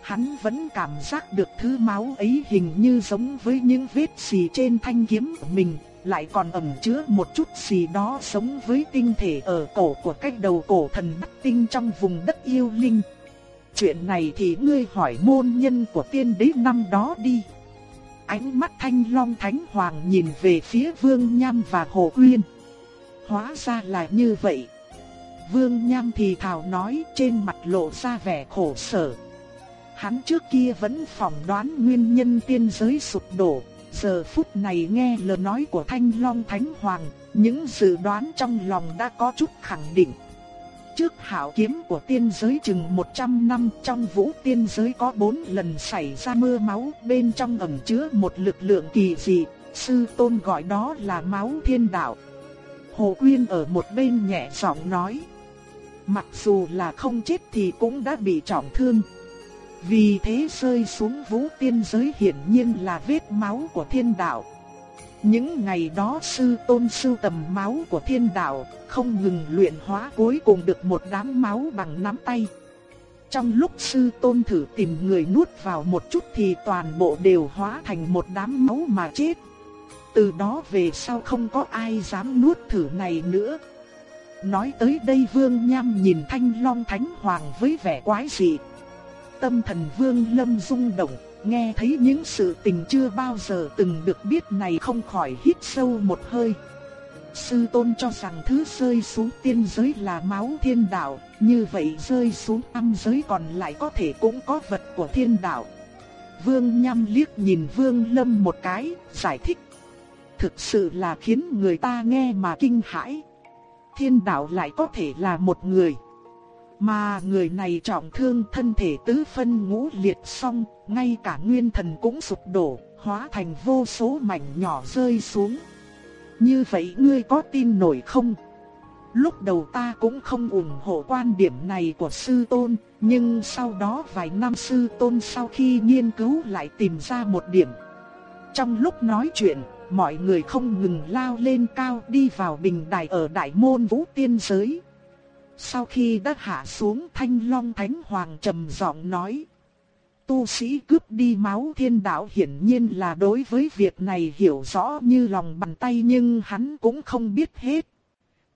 Hắn vẫn cảm giác được thứ máu ấy hình như giống với những vết xì trên thanh kiếm của mình, lại còn ẩn chứa một chút gì đó sống với tinh thể ở cổ của cách đầu cổ thần Bắc Tinh trong vùng đất yêu linh. Chuyện này thì ngươi hỏi môn nhân của tiên đế năm đó đi. Ánh mắt thanh long thánh hoàng nhìn về phía vương nham và hồ uyên. Hóa ra là như vậy. Vương Nham thì thào nói trên mặt lộ ra vẻ khổ sở. Hắn trước kia vẫn phỏng đoán nguyên nhân tiên giới sụp đổ, giờ phút này nghe lời nói của Thanh Long Thánh Hoàng, những dự đoán trong lòng đã có chút khẳng định. Trước hảo kiếm của tiên giới chừng 100 năm trong vũ tiên giới có 4 lần xảy ra mưa máu bên trong ẩn chứa một lực lượng kỳ dị, sư tôn gọi đó là máu thiên đạo. Hồ Quyên ở một bên nhẹ giọng nói. Mặc dù là không chết thì cũng đã bị trọng thương. Vì thế rơi xuống vũ tiên giới hiển nhiên là vết máu của thiên đạo. Những ngày đó sư tôn sưu tầm máu của thiên đạo, không ngừng luyện hóa cuối cùng được một đám máu bằng nắm tay. Trong lúc sư tôn thử tìm người nuốt vào một chút thì toàn bộ đều hóa thành một đám máu mà chết. Từ đó về sau không có ai dám nuốt thử này nữa. Nói tới đây Vương Nham nhìn Thanh Long Thánh Hoàng với vẻ quái dị. Tâm thần Vương Lâm rung động, nghe thấy những sự tình chưa bao giờ từng được biết này không khỏi hít sâu một hơi. Sư tôn cho rằng thứ rơi xuống tiên giới là máu thiên đạo, như vậy rơi xuống âm giới còn lại có thể cũng có vật của thiên đạo. Vương Nham liếc nhìn Vương Lâm một cái, giải thích. Thực sự là khiến người ta nghe mà kinh hãi. Thiên đạo lại có thể là một người. Mà người này trọng thương thân thể tứ phân ngũ liệt xong, ngay cả nguyên thần cũng sụp đổ, hóa thành vô số mảnh nhỏ rơi xuống. Như vậy ngươi có tin nổi không? Lúc đầu ta cũng không ủng hộ quan điểm này của sư tôn, nhưng sau đó vài năm sư tôn sau khi nghiên cứu lại tìm ra một điểm. Trong lúc nói chuyện, mọi người không ngừng lao lên cao đi vào bình đài ở đại môn vũ tiên giới. Sau khi đã hạ xuống thanh long thánh hoàng trầm giọng nói. Tu sĩ cướp đi máu thiên đạo hiển nhiên là đối với việc này hiểu rõ như lòng bàn tay nhưng hắn cũng không biết hết.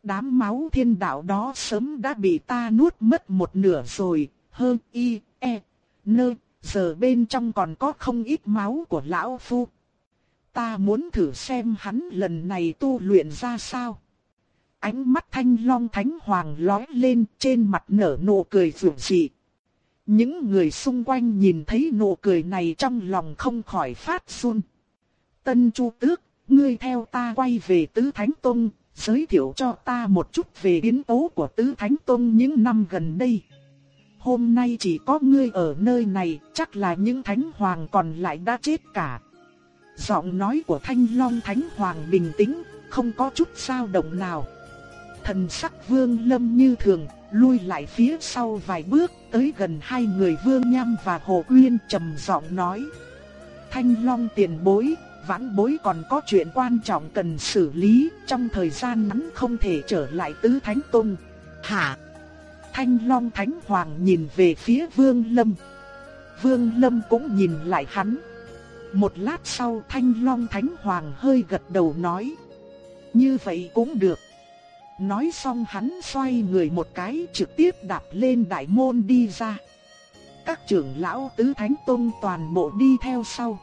Đám máu thiên đạo đó sớm đã bị ta nuốt mất một nửa rồi, hơn y, e, nơ, giờ bên trong còn có không ít máu của lão phu. Ta muốn thử xem hắn lần này tu luyện ra sao. Ánh mắt thanh long thánh hoàng lói lên trên mặt nở nụ cười rượu dị. Những người xung quanh nhìn thấy nụ cười này trong lòng không khỏi phát run. Tân Chu Tước, ngươi theo ta quay về Tứ Thánh Tông, giới thiệu cho ta một chút về biến tố của Tứ Thánh Tông những năm gần đây. Hôm nay chỉ có ngươi ở nơi này, chắc là những thánh hoàng còn lại đã chết cả. Giọng nói của Thanh Long Thánh Hoàng bình tĩnh, không có chút sao động nào. Thần sắc Vương Lâm như thường, lui lại phía sau vài bước, tới gần hai người Vương Nham và Hồ Uyên trầm giọng nói: "Thanh Long tiền bối, vãn bối còn có chuyện quan trọng cần xử lý, trong thời gian ngắn không thể trở lại Tứ Thánh Tông." "Hả?" Thanh Long Thánh Hoàng nhìn về phía Vương Lâm. Vương Lâm cũng nhìn lại hắn. Một lát sau Thanh Long Thánh Hoàng hơi gật đầu nói. Như vậy cũng được. Nói xong hắn xoay người một cái trực tiếp đạp lên đại môn đi ra. Các trưởng lão tứ thánh tôn toàn bộ đi theo sau.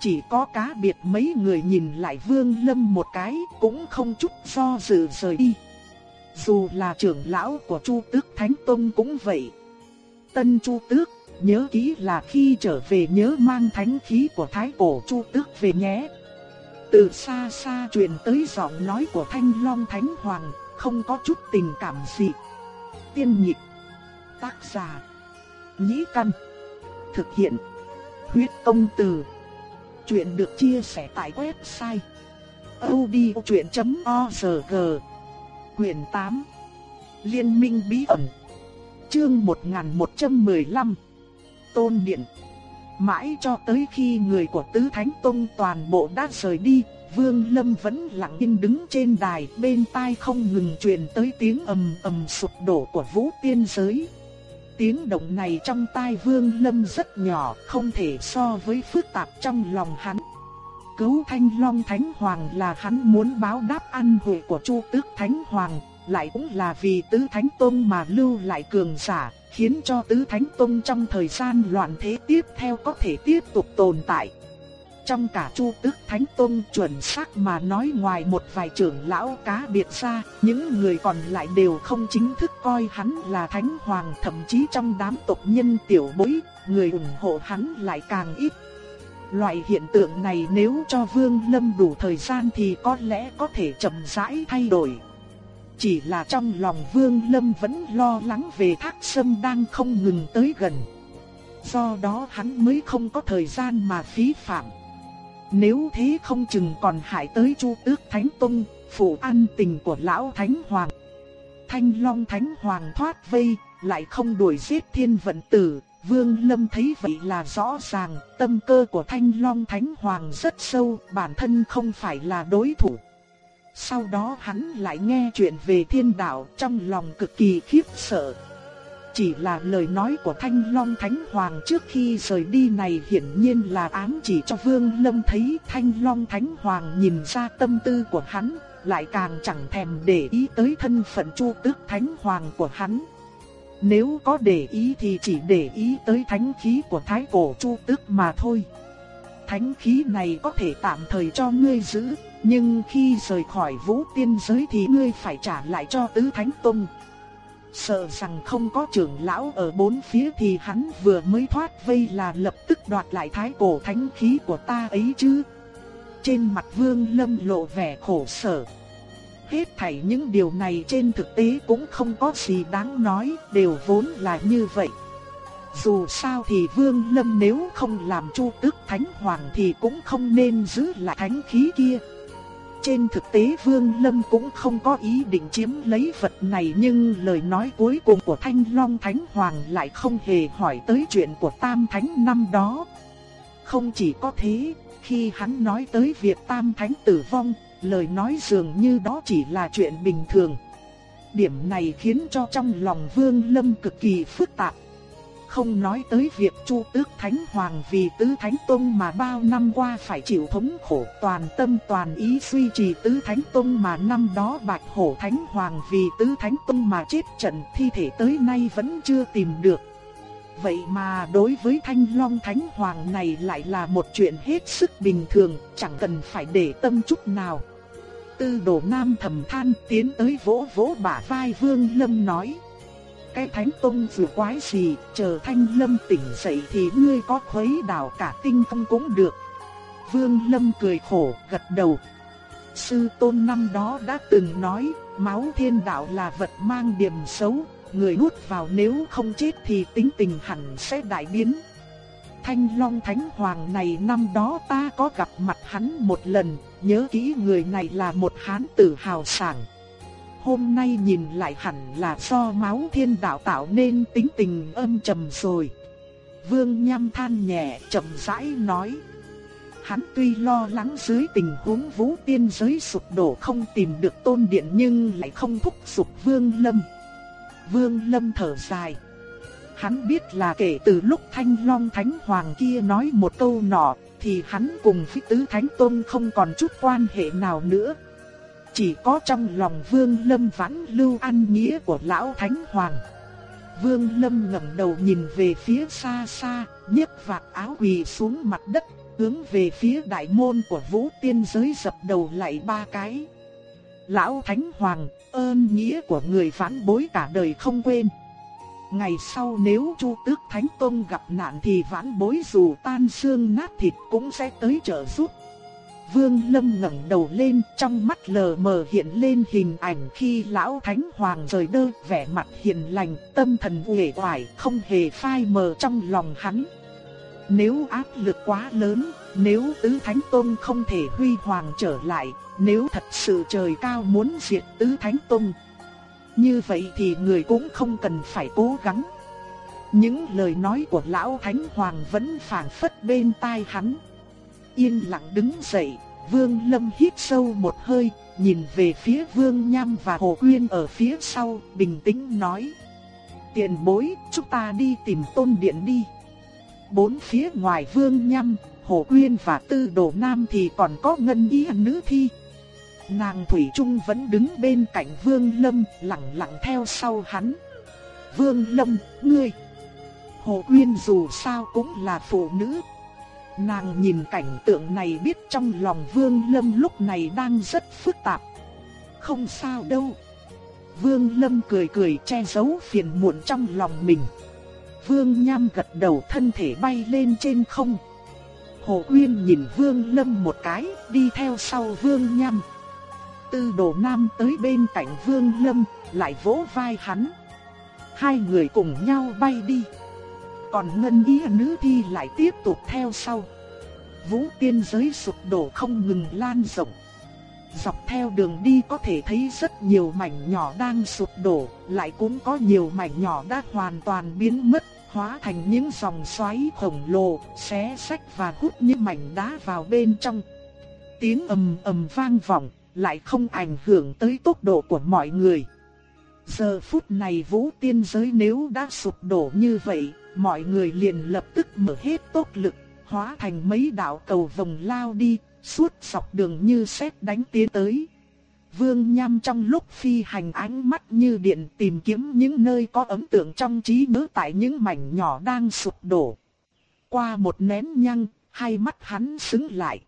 Chỉ có cá biệt mấy người nhìn lại vương lâm một cái cũng không chút do dự rời đi. Dù là trưởng lão của Chu Tước Thánh Tông cũng vậy. Tân Chu Tước, nhớ kỹ là khi trở về nhớ mang thánh khí của Thái Cổ Chu Tước về nhé. Từ xa xa truyền tới giọng nói của Thanh Long Thánh Hoàng, không có chút tình cảm gì. Tiên nhịp, tác giả, nhĩ căn, thực hiện, huyết công từ. Chuyện được chia sẻ tại website odchuyện.org Quyền 8 Liên minh bí ẩn Chương 1115 Tôn Điện Mãi cho tới khi người của Tứ Thánh Tông toàn bộ đã rời đi, Vương Lâm vẫn lặng yên đứng trên đài, bên tai không ngừng truyền tới tiếng ầm ầm sụp đổ của vũ tiên giới. Tiếng động này trong tai Vương Lâm rất nhỏ, không thể so với phức tạp trong lòng hắn. Cứu Thanh Long Thánh Hoàng là hắn muốn báo đáp ăn hội của Chu Tước Thánh Hoàng, lại cũng là vì Tứ Thánh Tôn mà lưu lại cường giả, khiến cho Tứ Thánh Tông trong thời gian loạn thế tiếp theo có thể tiếp tục tồn tại. trong cả Chu Tước Thánh Tông chuẩn xác mà nói ngoài một vài trưởng lão cá biệt ra, những người còn lại đều không chính thức coi hắn là Thánh Hoàng, thậm chí trong đám tộc nhân tiểu bối, người ủng hộ hắn lại càng ít. Loại hiện tượng này nếu cho Vương Lâm đủ thời gian thì có lẽ có thể chậm rãi thay đổi. Chỉ là trong lòng Vương Lâm vẫn lo lắng về thác sâm đang không ngừng tới gần. Do đó hắn mới không có thời gian mà phí phạm. Nếu thế không chừng còn hại tới Chu Tước Thánh Tông, phụ an tình của lão Thánh Hoàng. Thanh Long Thánh Hoàng thoát vây, lại không đuổi giết thiên vận tử, Vương Lâm thấy vậy là rõ ràng, tâm cơ của Thanh Long Thánh Hoàng rất sâu, bản thân không phải là đối thủ. Sau đó hắn lại nghe chuyện về thiên đạo trong lòng cực kỳ khiếp sợ. Chỉ là lời nói của Thanh Long Thánh Hoàng trước khi rời đi này hiển nhiên là ám chỉ cho Vương Lâm thấy Thanh Long Thánh Hoàng nhìn ra tâm tư của hắn, lại càng chẳng thèm để ý tới thân phận Chu Tước Thánh Hoàng của hắn. Nếu có để ý thì chỉ để ý tới thánh khí của Thái Cổ Chu Tước mà thôi. Thánh khí này có thể tạm thời cho ngươi giữ, nhưng khi rời khỏi vũ tiên giới thì ngươi phải trả lại cho tứ thánh tông. Sợ rằng không có trưởng lão ở bốn phía thì hắn vừa mới thoát vây là lập tức đoạt lại thái cổ thánh khí của ta ấy chứ. Trên mặt vương lâm lộ vẻ khổ sở. Hết thảy những điều này trên thực tế cũng không có gì đáng nói, đều vốn là như vậy. Dù sao thì Vương Lâm nếu không làm Chu Tước Thánh Hoàng thì cũng không nên giữ lại thánh khí kia. Trên thực tế Vương Lâm cũng không có ý định chiếm lấy vật này nhưng lời nói cuối cùng của Thanh Long Thánh Hoàng lại không hề hỏi tới chuyện của Tam Thánh năm đó. Không chỉ có thế, khi hắn nói tới việc Tam Thánh tử vong, lời nói dường như đó chỉ là chuyện bình thường. Điểm này khiến cho trong lòng Vương Lâm cực kỳ phức tạp. Không nói tới việc Chu Tước Thánh Hoàng vì Tứ Thánh Tông mà bao năm qua phải chịu thống khổ toàn tâm toàn ý duy trì Tứ Thánh Tông mà năm đó Bạch Hổ Thánh Hoàng vì Tứ Thánh Tông mà chết trận thi thể tới nay vẫn chưa tìm được. Vậy mà đối với Thanh Long Thánh Hoàng này lại là một chuyện hết sức bình thường, chẳng cần phải để tâm chút nào. Tư đồ nam thầm than tiến tới vỗ vỗ bả vai Vương Lâm nói cái thánh tông vừa quái gì, chờ thanh lâm tỉnh dậy thì ngươi có khuấy đảo cả tinh phong cũng được. Vương Lâm cười khổ, gật đầu. Sư tôn năm đó đã từng nói, máu thiên đạo là vật mang điểm xấu, người nuốt vào nếu không chết thì tính tình hẳn sẽ đại biến. Thanh Long Thánh Hoàng này năm đó ta có gặp mặt hắn một lần, nhớ kỹ người này là một hán tử hào sảng hôm nay nhìn lại hẳn là do máu thiên đạo tạo nên tính tình âm trầm rồi. Vương Nham than nhẹ, chậm rãi nói. Hắn tuy lo lắng dưới tình huống vũ tiên giới sụp đổ không tìm được tôn điện nhưng lại không thúc giục Vương Lâm. Vương Lâm thở dài. Hắn biết là kể từ lúc Thanh Long Thánh Hoàng kia nói một câu nọ, thì hắn cùng phi tứ Thánh Tôn không còn chút quan hệ nào nữa. Chỉ có trong lòng Vương Lâm vãn lưu ăn nghĩa của Lão Thánh Hoàng. Vương Lâm ngẩng đầu nhìn về phía xa xa, nhấc vạt áo quỳ xuống mặt đất, hướng về phía đại môn của Vũ Tiên giới dập đầu lại ba cái. Lão Thánh Hoàng, ơn nghĩa của người phản bối cả đời không quên. Ngày sau nếu Chu Tước Thánh Tông gặp nạn thì vãn bối dù tan xương nát thịt cũng sẽ tới trợ giúp. Vương Lâm ngẩng đầu lên, trong mắt lờ mờ hiện lên hình ảnh khi lão thánh hoàng rời đơ, vẻ mặt hiền lành, tâm thần uể oải, không hề phai mờ trong lòng hắn. Nếu áp lực quá lớn, nếu tứ thánh tôn không thể huy hoàng trở lại, nếu thật sự trời cao muốn diệt tứ thánh tôn, như vậy thì người cũng không cần phải cố gắng. Những lời nói của lão thánh hoàng vẫn phảng phất bên tai hắn yên lặng đứng dậy, Vương Lâm hít sâu một hơi, nhìn về phía Vương Nham và Hồ Quyên ở phía sau, bình tĩnh nói. Tiền bối, chúng ta đi tìm tôn điện đi. Bốn phía ngoài Vương Nham, Hồ Quyên và Tư Đồ Nam thì còn có ngân ý nữ thi. Nàng Thủy Trung vẫn đứng bên cạnh Vương Lâm, lặng lặng theo sau hắn. Vương Lâm, ngươi! Hồ Quyên dù sao cũng là phụ nữ, Nàng nhìn cảnh tượng này biết trong lòng Vương Lâm lúc này đang rất phức tạp. Không sao đâu. Vương Lâm cười cười che giấu phiền muộn trong lòng mình. Vương Nham gật đầu thân thể bay lên trên không. Hồ Uyên nhìn Vương Lâm một cái, đi theo sau Vương Nham. Tư đồ nam tới bên cạnh Vương Lâm, lại vỗ vai hắn. Hai người cùng nhau bay đi. Còn ngân ý nữ thi lại tiếp tục theo sau. Vũ tiên giới sụp đổ không ngừng lan rộng. Dọc theo đường đi có thể thấy rất nhiều mảnh nhỏ đang sụp đổ, lại cũng có nhiều mảnh nhỏ đã hoàn toàn biến mất, hóa thành những dòng xoáy khổng lồ, xé sách và hút những mảnh đá vào bên trong. Tiếng ầm ầm vang vọng, lại không ảnh hưởng tới tốc độ của mọi người. Giờ phút này vũ tiên giới nếu đã sụp đổ như vậy, mọi người liền lập tức mở hết tốc lực, hóa thành mấy đạo cầu vòng lao đi, suốt dọc đường như sét đánh tiến tới. Vương Nham trong lúc phi hành ánh mắt như điện tìm kiếm những nơi có ấn tượng trong trí nhớ tại những mảnh nhỏ đang sụp đổ. Qua một nén nhăng, hai mắt hắn sững lại.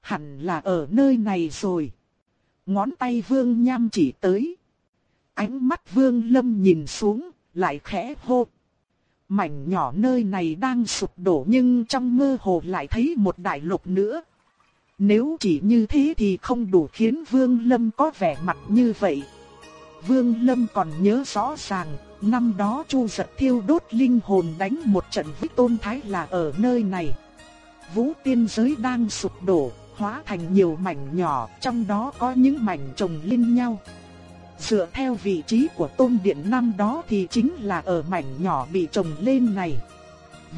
Hẳn là ở nơi này rồi. Ngón tay Vương Nham chỉ tới. Ánh mắt Vương Lâm nhìn xuống, lại khẽ hô. Mảnh nhỏ nơi này đang sụp đổ nhưng trong mơ hồ lại thấy một đại lục nữa. Nếu chỉ như thế thì không đủ khiến Vương Lâm có vẻ mặt như vậy. Vương Lâm còn nhớ rõ ràng, năm đó Chu Giật Thiêu đốt linh hồn đánh một trận với Tôn Thái là ở nơi này. Vũ tiên giới đang sụp đổ, hóa thành nhiều mảnh nhỏ, trong đó có những mảnh chồng lên nhau. Dựa theo vị trí của tôn điện năm đó thì chính là ở mảnh nhỏ bị trồng lên này.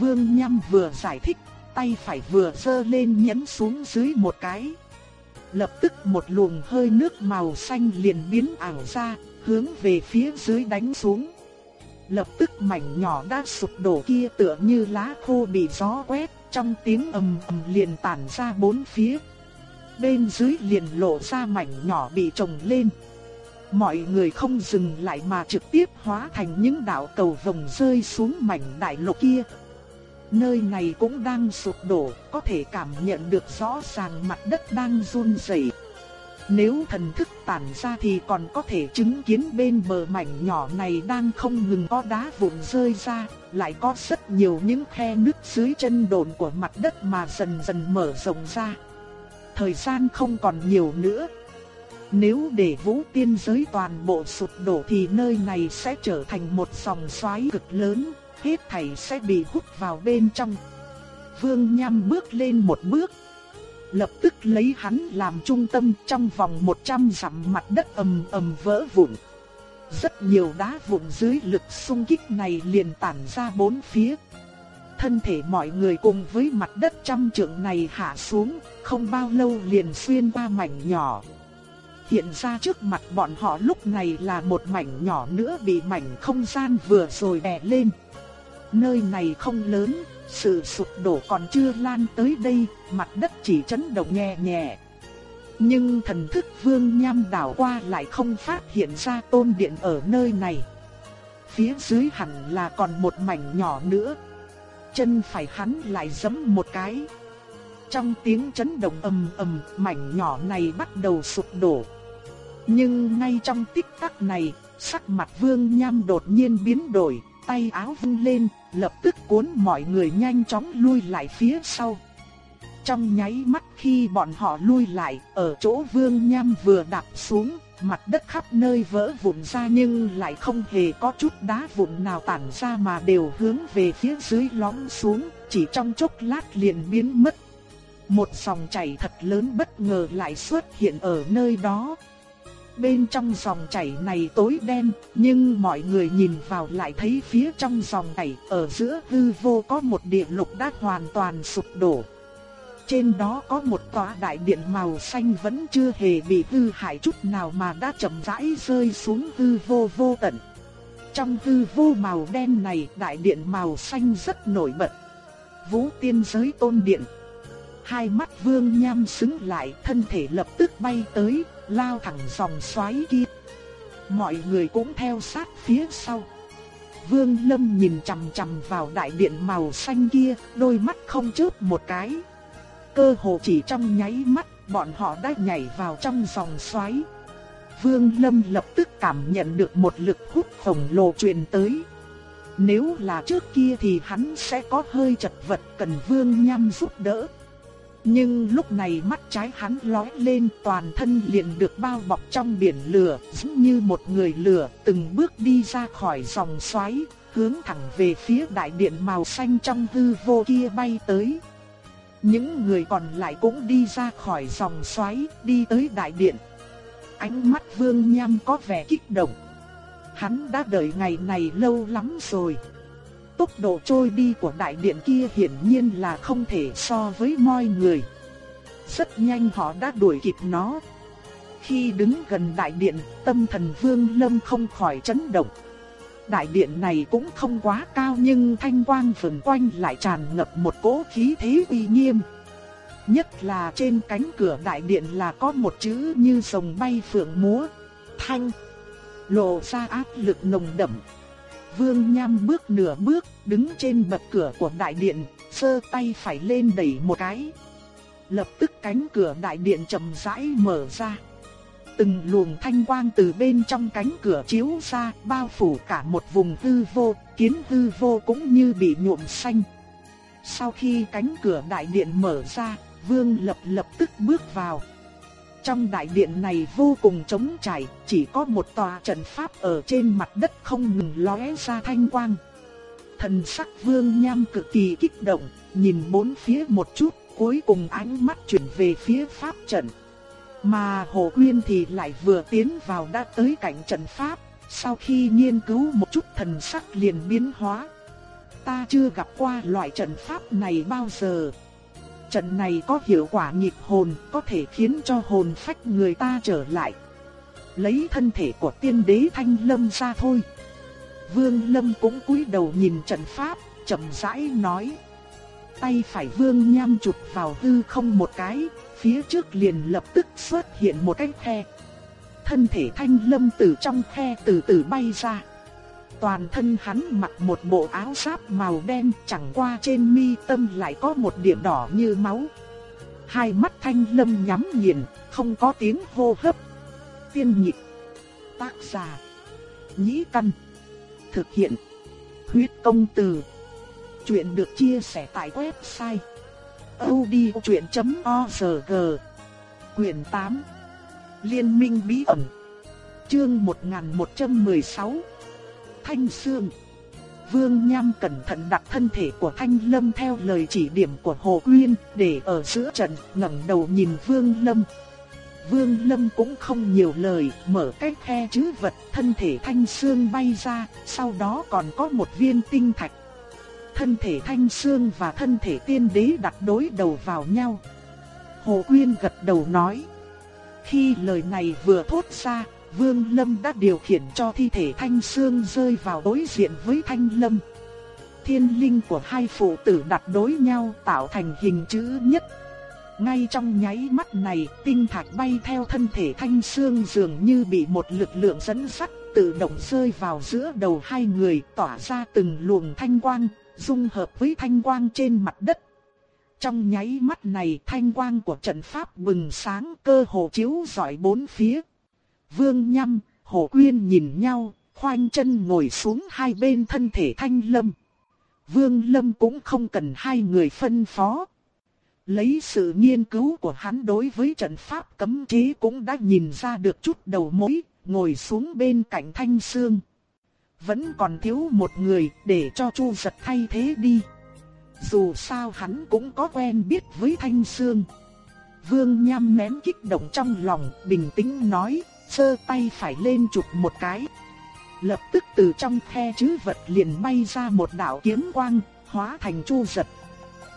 Vương Nhâm vừa giải thích, tay phải vừa giơ lên nhấn xuống dưới một cái. Lập tức một luồng hơi nước màu xanh liền biến ảo ra, hướng về phía dưới đánh xuống. Lập tức mảnh nhỏ đã sụp đổ kia tựa như lá khô bị gió quét, trong tiếng ầm ầm liền tản ra bốn phía. Bên dưới liền lộ ra mảnh nhỏ bị trồng lên. Mọi người không dừng lại mà trực tiếp hóa thành những đạo cầu vồng rơi xuống mảnh đại lục kia. Nơi này cũng đang sụp đổ, có thể cảm nhận được rõ ràng mặt đất đang run rẩy. Nếu thần thức tản ra thì còn có thể chứng kiến bên bờ mảnh nhỏ này đang không ngừng có đá vụn rơi ra, lại có rất nhiều những khe nứt dưới chân đồn của mặt đất mà dần dần mở rộng ra. Thời gian không còn nhiều nữa, nếu để vũ tiên giới toàn bộ sụp đổ thì nơi này sẽ trở thành một dòng xoáy cực lớn, hết thảy sẽ bị hút vào bên trong. Vương Nham bước lên một bước, lập tức lấy hắn làm trung tâm trong vòng 100 dặm mặt đất ầm ầm vỡ vụn. Rất nhiều đá vụn dưới lực xung kích này liền tản ra bốn phía. Thân thể mọi người cùng với mặt đất trăm trượng này hạ xuống, không bao lâu liền xuyên qua mảnh nhỏ, Hiện ra trước mặt bọn họ lúc này là một mảnh nhỏ nữa bị mảnh không gian vừa rồi đè lên. Nơi này không lớn, sự sụp đổ còn chưa lan tới đây, mặt đất chỉ chấn động nhẹ nhẹ. Nhưng thần thức vương nham đảo qua lại không phát hiện ra tôn điện ở nơi này. Phía dưới hẳn là còn một mảnh nhỏ nữa. Chân phải hắn lại giẫm một cái. Trong tiếng chấn động ầm ầm, mảnh nhỏ này bắt đầu sụp đổ. Nhưng ngay trong tích tắc này, sắc mặt Vương Nham đột nhiên biến đổi, tay áo vung lên, lập tức cuốn mọi người nhanh chóng lui lại phía sau. Trong nháy mắt khi bọn họ lui lại, ở chỗ Vương Nham vừa đạp xuống, mặt đất khắp nơi vỡ vụn ra nhưng lại không hề có chút đá vụn nào tản ra mà đều hướng về phía dưới lõm xuống, chỉ trong chốc lát liền biến mất. Một dòng chảy thật lớn bất ngờ lại xuất hiện ở nơi đó, Bên trong dòng chảy này tối đen, nhưng mọi người nhìn vào lại thấy phía trong dòng chảy ở giữa hư vô có một địa lục đã hoàn toàn sụp đổ. Trên đó có một tòa đại điện màu xanh vẫn chưa hề bị hư hại chút nào mà đã chậm rãi rơi xuống hư vô vô tận. Trong hư vô màu đen này đại điện màu xanh rất nổi bật. Vũ tiên giới tôn điện. Hai mắt vương nham xứng lại thân thể lập tức bay tới lao thẳng dòng xoáy kia. Mọi người cũng theo sát phía sau. Vương Lâm nhìn chằm chằm vào đại điện màu xanh kia, đôi mắt không chớp một cái. Cơ hồ chỉ trong nháy mắt, bọn họ đã nhảy vào trong dòng xoáy. Vương Lâm lập tức cảm nhận được một lực hút khổng lồ truyền tới. Nếu là trước kia thì hắn sẽ có hơi chật vật cần Vương Nham giúp đỡ. Nhưng lúc này mắt trái hắn lóe lên toàn thân liền được bao bọc trong biển lửa, giống như một người lửa từng bước đi ra khỏi dòng xoáy, hướng thẳng về phía đại điện màu xanh trong hư vô kia bay tới. Những người còn lại cũng đi ra khỏi dòng xoáy, đi tới đại điện. Ánh mắt Vương Nham có vẻ kích động. Hắn đã đợi ngày này lâu lắm rồi. Tốc độ trôi đi của đại điện kia hiển nhiên là không thể so với mọi người. Rất nhanh họ đã đuổi kịp nó. Khi đứng gần đại điện, tâm thần Vương Lâm không khỏi chấn động. Đại điện này cũng không quá cao nhưng thanh quang vần quanh lại tràn ngập một cỗ khí thế uy nghiêm. Nhất là trên cánh cửa đại điện là có một chữ như rồng bay phượng múa. Thanh. Lộ ra áp lực nồng đậm. Vương Nham bước nửa bước, đứng trên bậc cửa của đại điện, sơ tay phải lên đẩy một cái. Lập tức cánh cửa đại điện chậm rãi mở ra. Từng luồng thanh quang từ bên trong cánh cửa chiếu ra, bao phủ cả một vùng hư vô, kiến hư vô cũng như bị nhuộm xanh. Sau khi cánh cửa đại điện mở ra, Vương Lập lập tức bước vào. Trong đại điện này vô cùng trống trải, chỉ có một tòa trận pháp ở trên mặt đất không ngừng lóe ra thanh quang. Thần sắc Vương Nham cực kỳ kích động, nhìn bốn phía một chút, cuối cùng ánh mắt chuyển về phía pháp trận. Mà Hồ Quyên thì lại vừa tiến vào đã tới cảnh trận pháp, sau khi nghiên cứu một chút thần sắc liền biến hóa. Ta chưa gặp qua loại trận pháp này bao giờ. Trận này có hiệu quả nhịp hồn, có thể khiến cho hồn phách người ta trở lại. Lấy thân thể của tiên đế Thanh Lâm ra thôi. Vương Lâm cũng cúi đầu nhìn trận pháp, chậm rãi nói. Tay phải Vương Nham chụp vào hư không một cái, phía trước liền lập tức xuất hiện một cái khe. Thân thể Thanh Lâm từ trong khe từ từ bay ra. Toàn thân hắn mặc một bộ áo giáp màu đen chẳng qua trên mi tâm lại có một điểm đỏ như máu. Hai mắt thanh lâm nhắm nghiền, không có tiếng hô hấp. Tiên nhịp. Tác giả. Nhĩ căn. Thực hiện. Huyết công từ. Chuyện được chia sẻ tại website. odchuyện.org Quyền 8 Liên minh bí ẩn Chương 1116 Thanh Sương. Vương Nham cẩn thận đặt thân thể của Thanh Lâm theo lời chỉ điểm của Hồ Quyên, để ở giữa trận, ngẩng đầu nhìn Vương Lâm. Vương Lâm cũng không nhiều lời, mở cái khe chữ vật, thân thể Thanh Sương bay ra, sau đó còn có một viên tinh thạch. Thân thể Thanh Sương và thân thể tiên đế đặt đối đầu vào nhau. Hồ Quyên gật đầu nói. Khi lời này vừa thốt ra, Vương Lâm đã điều khiển cho thi thể Thanh Sương rơi vào đối diện với Thanh Lâm. Thiên linh của hai phụ tử đặt đối nhau tạo thành hình chữ nhất. Ngay trong nháy mắt này, tinh thạch bay theo thân thể Thanh Sương dường như bị một lực lượng dẫn dắt, tự động rơi vào giữa đầu hai người, tỏa ra từng luồng thanh quang, dung hợp với thanh quang trên mặt đất. Trong nháy mắt này, thanh quang của trận pháp bừng sáng cơ hồ chiếu rọi bốn phía. Vương Nhâm, Hồ Quyên nhìn nhau, khoanh chân ngồi xuống hai bên thân thể Thanh Lâm. Vương Lâm cũng không cần hai người phân phó. Lấy sự nghiên cứu của hắn đối với trận pháp cấm chế cũng đã nhìn ra được chút đầu mối, ngồi xuống bên cạnh Thanh Sương. Vẫn còn thiếu một người để cho Chu giật thay thế đi. Dù sao hắn cũng có quen biết với Thanh Sương. Vương Nham nén kích động trong lòng, bình tĩnh nói, sơ tay phải lên chụp một cái. Lập tức từ trong khe chứ vật liền bay ra một đạo kiếm quang, hóa thành chu giật.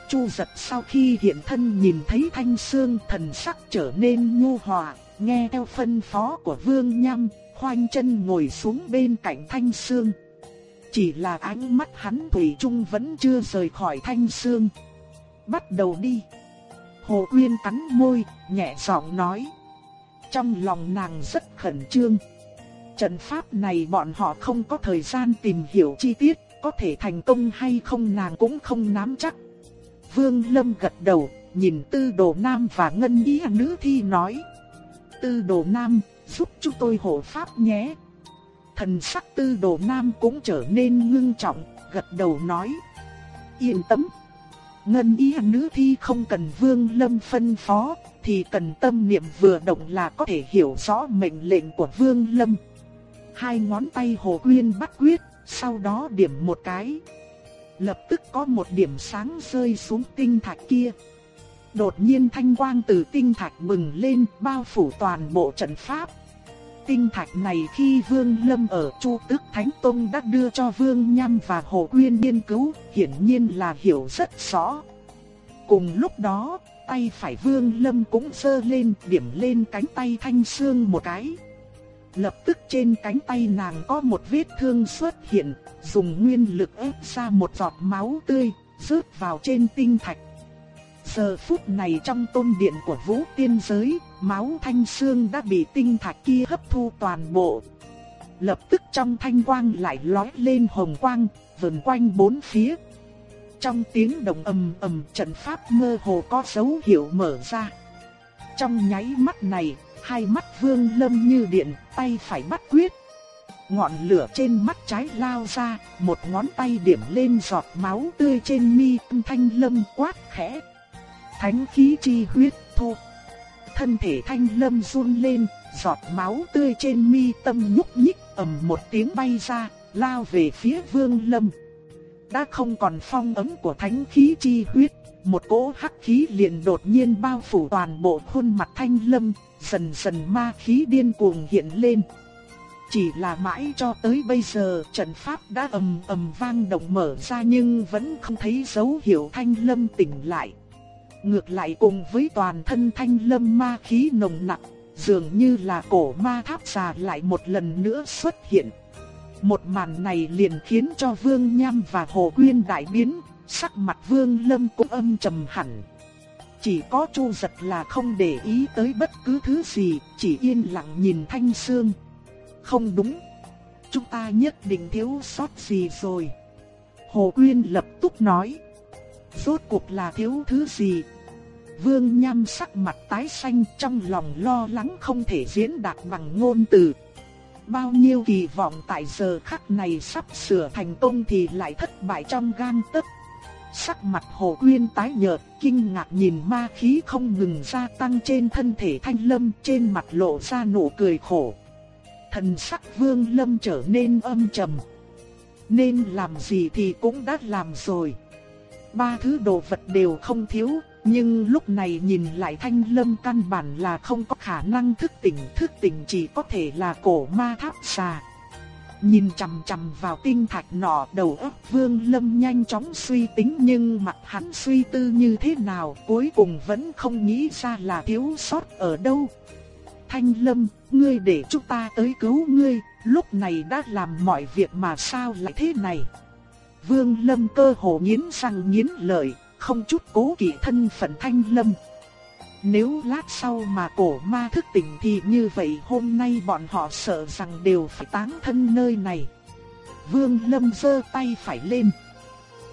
Chu giật sau khi hiện thân nhìn thấy thanh xương thần sắc trở nên nhu hòa, nghe theo phân phó của vương nhâm, khoanh chân ngồi xuống bên cạnh thanh xương. Chỉ là ánh mắt hắn Thủy chung vẫn chưa rời khỏi thanh xương. Bắt đầu đi. Hồ Quyên cắn môi, nhẹ giọng nói. Trong lòng nàng rất khẩn trương. Trận pháp này bọn họ không có thời gian tìm hiểu chi tiết, có thể thành công hay không nàng cũng không nắm chắc. Vương Lâm gật đầu, nhìn Tư Đồ Nam và Ngân Ý nữ thi nói. Tư Đồ Nam, giúp chúng tôi hộ pháp nhé. Thần sắc Tư Đồ Nam cũng trở nên ngưng trọng, gật đầu nói. Yên tâm. Ngân Ý nữ thi không cần Vương Lâm phân phó, thì cần tâm niệm vừa động là có thể hiểu rõ mệnh lệnh của Vương Lâm. Hai ngón tay Hồ Quyên bắt quyết, sau đó điểm một cái. Lập tức có một điểm sáng rơi xuống tinh thạch kia. Đột nhiên thanh quang từ tinh thạch bừng lên bao phủ toàn bộ trận pháp. Tinh thạch này khi Vương Lâm ở Chu Tức Thánh Tông đã đưa cho Vương Nham và Hồ Quyên nghiên cứu, hiển nhiên là hiểu rất rõ. Cùng lúc đó, tay phải Vương Lâm cũng giơ lên điểm lên cánh tay Thanh Sương một cái. Lập tức trên cánh tay nàng có một vết thương xuất hiện, dùng nguyên lực ép ra một giọt máu tươi, rớt vào trên tinh thạch. Giờ phút này trong tôn điện của vũ tiên giới, máu thanh xương đã bị tinh thạch kia hấp thu toàn bộ. Lập tức trong thanh quang lại lói lên hồng quang, vần quanh bốn phía. Trong tiếng động ầm ầm trận pháp mơ hồ có dấu hiệu mở ra. Trong nháy mắt này, hai mắt vương lâm như điện, tay phải bắt quyết. Ngọn lửa trên mắt trái lao ra, một ngón tay điểm lên giọt máu tươi trên mi thanh lâm quát khẽ. Thánh khí chi huyết thu. Thân thể thanh lâm run lên, giọt máu tươi trên mi tâm nhúc nhích ầm một tiếng bay ra, lao về phía vương lâm. Đã không còn phong ấm của thánh khí chi huyết, một cỗ hắc khí liền đột nhiên bao phủ toàn bộ khuôn mặt thanh lâm, dần dần ma khí điên cuồng hiện lên. Chỉ là mãi cho tới bây giờ trận pháp đã ầm ầm vang động mở ra nhưng vẫn không thấy dấu hiệu thanh lâm tỉnh lại. Ngược lại cùng với toàn thân thanh lâm ma khí nồng nặc, dường như là cổ ma tháp già lại một lần nữa xuất hiện. Một màn này liền khiến cho Vương Nham và Hồ Quyên đại biến, sắc mặt Vương Lâm cũng âm trầm hẳn. Chỉ có Chu Giật là không để ý tới bất cứ thứ gì, chỉ yên lặng nhìn Thanh Sương. Không đúng, chúng ta nhất định thiếu sót gì rồi. Hồ Quyên lập tức nói, rốt cuộc là thiếu thứ gì? Vương Nham sắc mặt tái xanh trong lòng lo lắng không thể diễn đạt bằng ngôn từ. Bao nhiêu kỳ vọng tại giờ khắc này sắp sửa thành công thì lại thất bại trong gan tấc. Sắc mặt Hồ Quyên tái nhợt, kinh ngạc nhìn ma khí không ngừng gia tăng trên thân thể Thanh Lâm, trên mặt lộ ra nụ cười khổ. Thần sắc Vương Lâm trở nên âm trầm. Nên làm gì thì cũng đã làm rồi. Ba thứ đồ vật đều không thiếu, nhưng lúc này nhìn lại Thanh Lâm căn bản là không có khả năng thức tỉnh, thức tỉnh chỉ có thể là cổ ma tháp xà. Nhìn chằm chằm vào tinh thạch nọ đầu óc Vương Lâm nhanh chóng suy tính nhưng mặt hắn suy tư như thế nào cuối cùng vẫn không nghĩ ra là thiếu sót ở đâu. Thanh Lâm, ngươi để chúng ta tới cứu ngươi, lúc này đã làm mọi việc mà sao lại thế này. Vương Lâm cơ hồ nghiến răng nghiến lợi, không chút cố kỵ thân phận Thanh Lâm. Nếu lát sau mà cổ ma thức tỉnh thì như vậy hôm nay bọn họ sợ rằng đều phải táng thân nơi này. Vương Lâm giơ tay phải lên.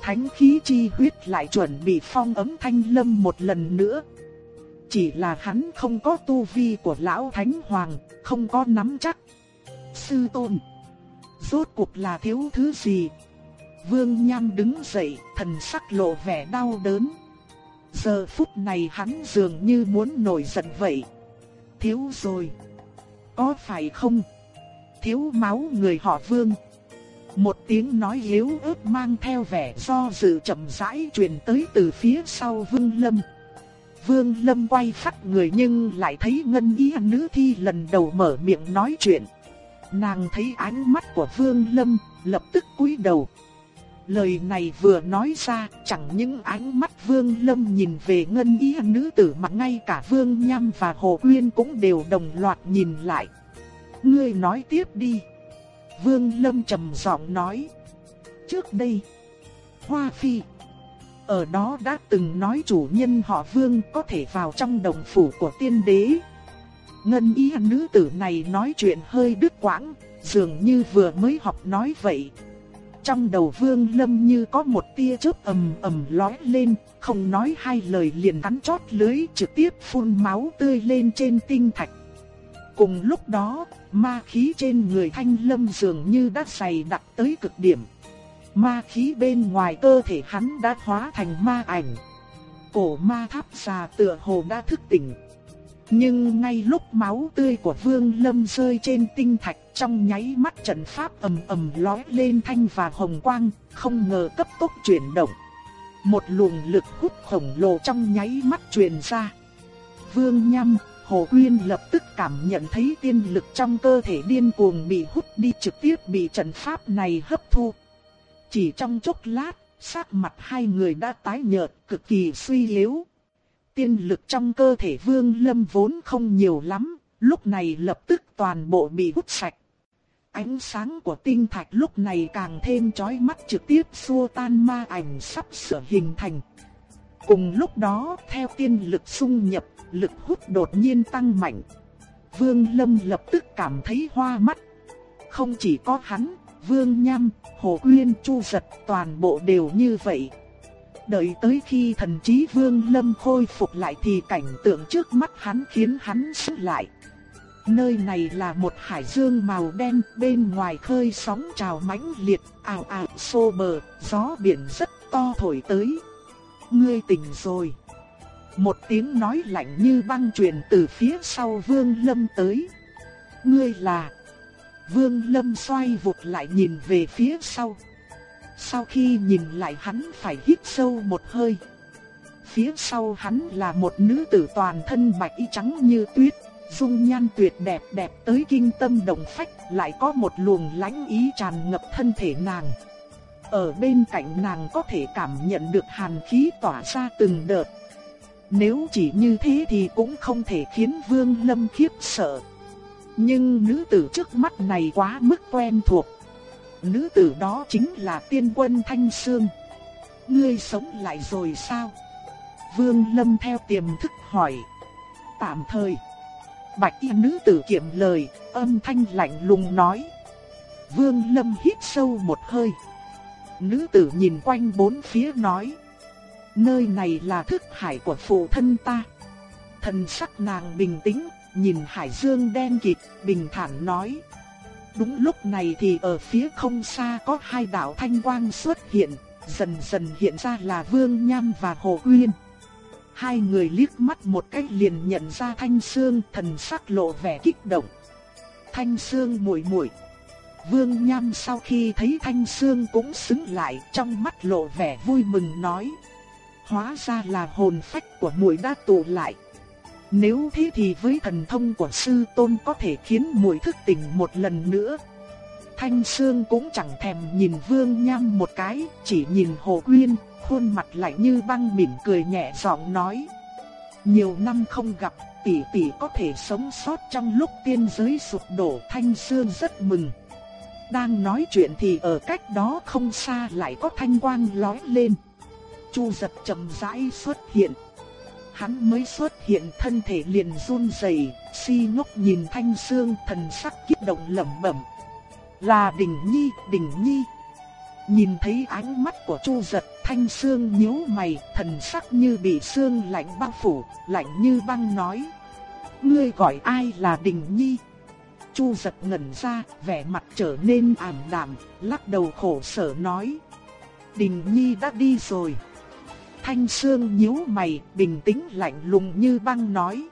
Thánh khí chi huyết lại chuẩn bị phong ấm Thanh Lâm một lần nữa. Chỉ là hắn không có tu vi của lão Thánh Hoàng, không có nắm chắc. Sư tôn, rốt cuộc là thiếu thứ gì? Vương Nham đứng dậy, thần sắc lộ vẻ đau đớn. Giờ phút này hắn dường như muốn nổi giận vậy. Thiếu rồi. Có phải không? Thiếu máu người họ Vương. Một tiếng nói yếu ớt mang theo vẻ do dự chậm rãi truyền tới từ phía sau Vương Lâm. Vương Lâm quay phát người nhưng lại thấy ngân y nữ thi lần đầu mở miệng nói chuyện. Nàng thấy ánh mắt của Vương Lâm, lập tức cúi đầu. Lời này vừa nói ra, chẳng những ánh mắt Vương Lâm nhìn về ngân y nữ tử mà ngay cả Vương Nham và Hồ uyên cũng đều đồng loạt nhìn lại. Ngươi nói tiếp đi. Vương Lâm trầm giọng nói. Trước đây, Hoa Phi, ở đó đã từng nói chủ nhân họ Vương có thể vào trong đồng phủ của tiên đế. Ngân y nữ tử này nói chuyện hơi đứt quãng, dường như vừa mới học nói vậy. Trong đầu Vương Lâm như có một tia chớp ầm ầm lói lên, không nói hai lời liền cắn chót lưới trực tiếp phun máu tươi lên trên tinh thạch. Cùng lúc đó, ma khí trên người Thanh Lâm dường như đã dày đặc tới cực điểm. Ma khí bên ngoài cơ thể hắn đã hóa thành ma ảnh. Cổ ma tháp xà tựa hồ đã thức tỉnh. Nhưng ngay lúc máu tươi của Vương Lâm rơi trên tinh thạch trong nháy mắt trận pháp ầm ầm lói lên thanh và hồng quang, không ngờ cấp tốc chuyển động. Một luồng lực hút khổng lồ trong nháy mắt truyền ra. Vương Nhâm, Hồ Quyên lập tức cảm nhận thấy tiên lực trong cơ thể điên cuồng bị hút đi trực tiếp bị trận pháp này hấp thu. Chỉ trong chốc lát, sắc mặt hai người đã tái nhợt, cực kỳ suy yếu. Tiên lực trong cơ thể Vương Lâm vốn không nhiều lắm, lúc này lập tức toàn bộ bị hút sạch. Ánh sáng của tinh thạch lúc này càng thêm chói mắt trực tiếp xua tan ma ảnh sắp sửa hình thành. Cùng lúc đó, theo tiên lực xung nhập, lực hút đột nhiên tăng mạnh. Vương Lâm lập tức cảm thấy hoa mắt. Không chỉ có hắn, Vương Nham, Hồ Uyên, Chu Giật toàn bộ đều như vậy. Đợi tới khi thần trí Vương Lâm khôi phục lại thì cảnh tượng trước mắt hắn khiến hắn sức lại. Nơi này là một hải dương màu đen, bên ngoài khơi sóng trào mãnh liệt, ào ào xô bờ, gió biển rất to thổi tới. Ngươi tỉnh rồi. Một tiếng nói lạnh như băng truyền từ phía sau Vương Lâm tới. Ngươi là... Vương Lâm xoay vụt lại nhìn về phía sau. Sau khi nhìn lại hắn phải hít sâu một hơi. Phía sau hắn là một nữ tử toàn thân bạch y trắng như tuyết, dung nhan tuyệt đẹp đẹp tới kinh tâm động phách, lại có một luồng lãnh ý tràn ngập thân thể nàng. Ở bên cạnh nàng có thể cảm nhận được hàn khí tỏa ra từng đợt. Nếu chỉ như thế thì cũng không thể khiến Vương Lâm khiếp sợ. Nhưng nữ tử trước mắt này quá mức quen thuộc. Nữ tử đó chính là tiên quân Thanh Sương. Ngươi sống lại rồi sao? Vương Lâm theo tiềm thức hỏi. Tạm thời. Bạch y nữ tử kiệm lời, âm thanh lạnh lùng nói. Vương Lâm hít sâu một hơi. Nữ tử nhìn quanh bốn phía nói. Nơi này là thức hải của phụ thân ta. Thần sắc nàng bình tĩnh, nhìn hải dương đen kịt, bình thản nói. Đúng lúc này thì ở phía không xa có hai đạo thanh quang xuất hiện, dần dần hiện ra là Vương Nham và Hồ Uyên. Hai người liếc mắt một cách liền nhận ra Thanh Sương thần sắc lộ vẻ kích động. Thanh Sương muội muội. Vương Nham sau khi thấy Thanh Sương cũng sững lại trong mắt lộ vẻ vui mừng nói. Hóa ra là hồn phách của muội đã tụ lại. Nếu thế thì với thần thông của sư tôn có thể khiến muội thức tỉnh một lần nữa. Thanh Sương cũng chẳng thèm nhìn Vương Nham một cái, chỉ nhìn Hồ Quyên, khuôn mặt lạnh như băng mỉm cười nhẹ giọng nói. Nhiều năm không gặp, tỷ tỷ có thể sống sót trong lúc tiên giới sụp đổ Thanh Sương rất mừng. Đang nói chuyện thì ở cách đó không xa lại có thanh quang lóe lên. Chu giật chậm rãi xuất hiện hắn mới xuất hiện thân thể liền run rẩy, si ngốc nhìn Thanh Sương thần sắc kích động lẩm bẩm. Là Đình Nhi, Đình Nhi. Nhìn thấy ánh mắt của Chu Giật, Thanh Sương nhíu mày, thần sắc như bị sương lạnh bao phủ, lạnh như băng nói: "Ngươi gọi ai là Đình Nhi?" Chu Giật ngẩn ra, vẻ mặt trở nên ảm đạm, lắc đầu khổ sở nói: "Đình Nhi đã đi rồi." Thanh Sương nhíu mày, bình tĩnh lạnh lùng như băng nói.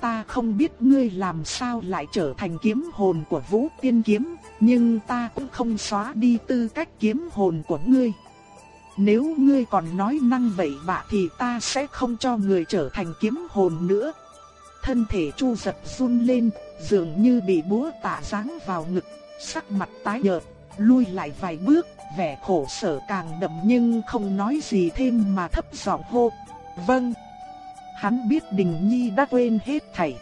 Ta không biết ngươi làm sao lại trở thành kiếm hồn của Vũ Tiên Kiếm, nhưng ta cũng không xóa đi tư cách kiếm hồn của ngươi. Nếu ngươi còn nói năng bậy bạ thì ta sẽ không cho ngươi trở thành kiếm hồn nữa. Thân thể Chu giật run lên, dường như bị búa tạ giáng vào ngực, sắc mặt tái nhợt, lui lại vài bước, vẻ khổ sở càng đậm nhưng không nói gì thêm mà thấp giọng hô. Vâng. Hắn biết Đình Nhi đã quên hết thảy.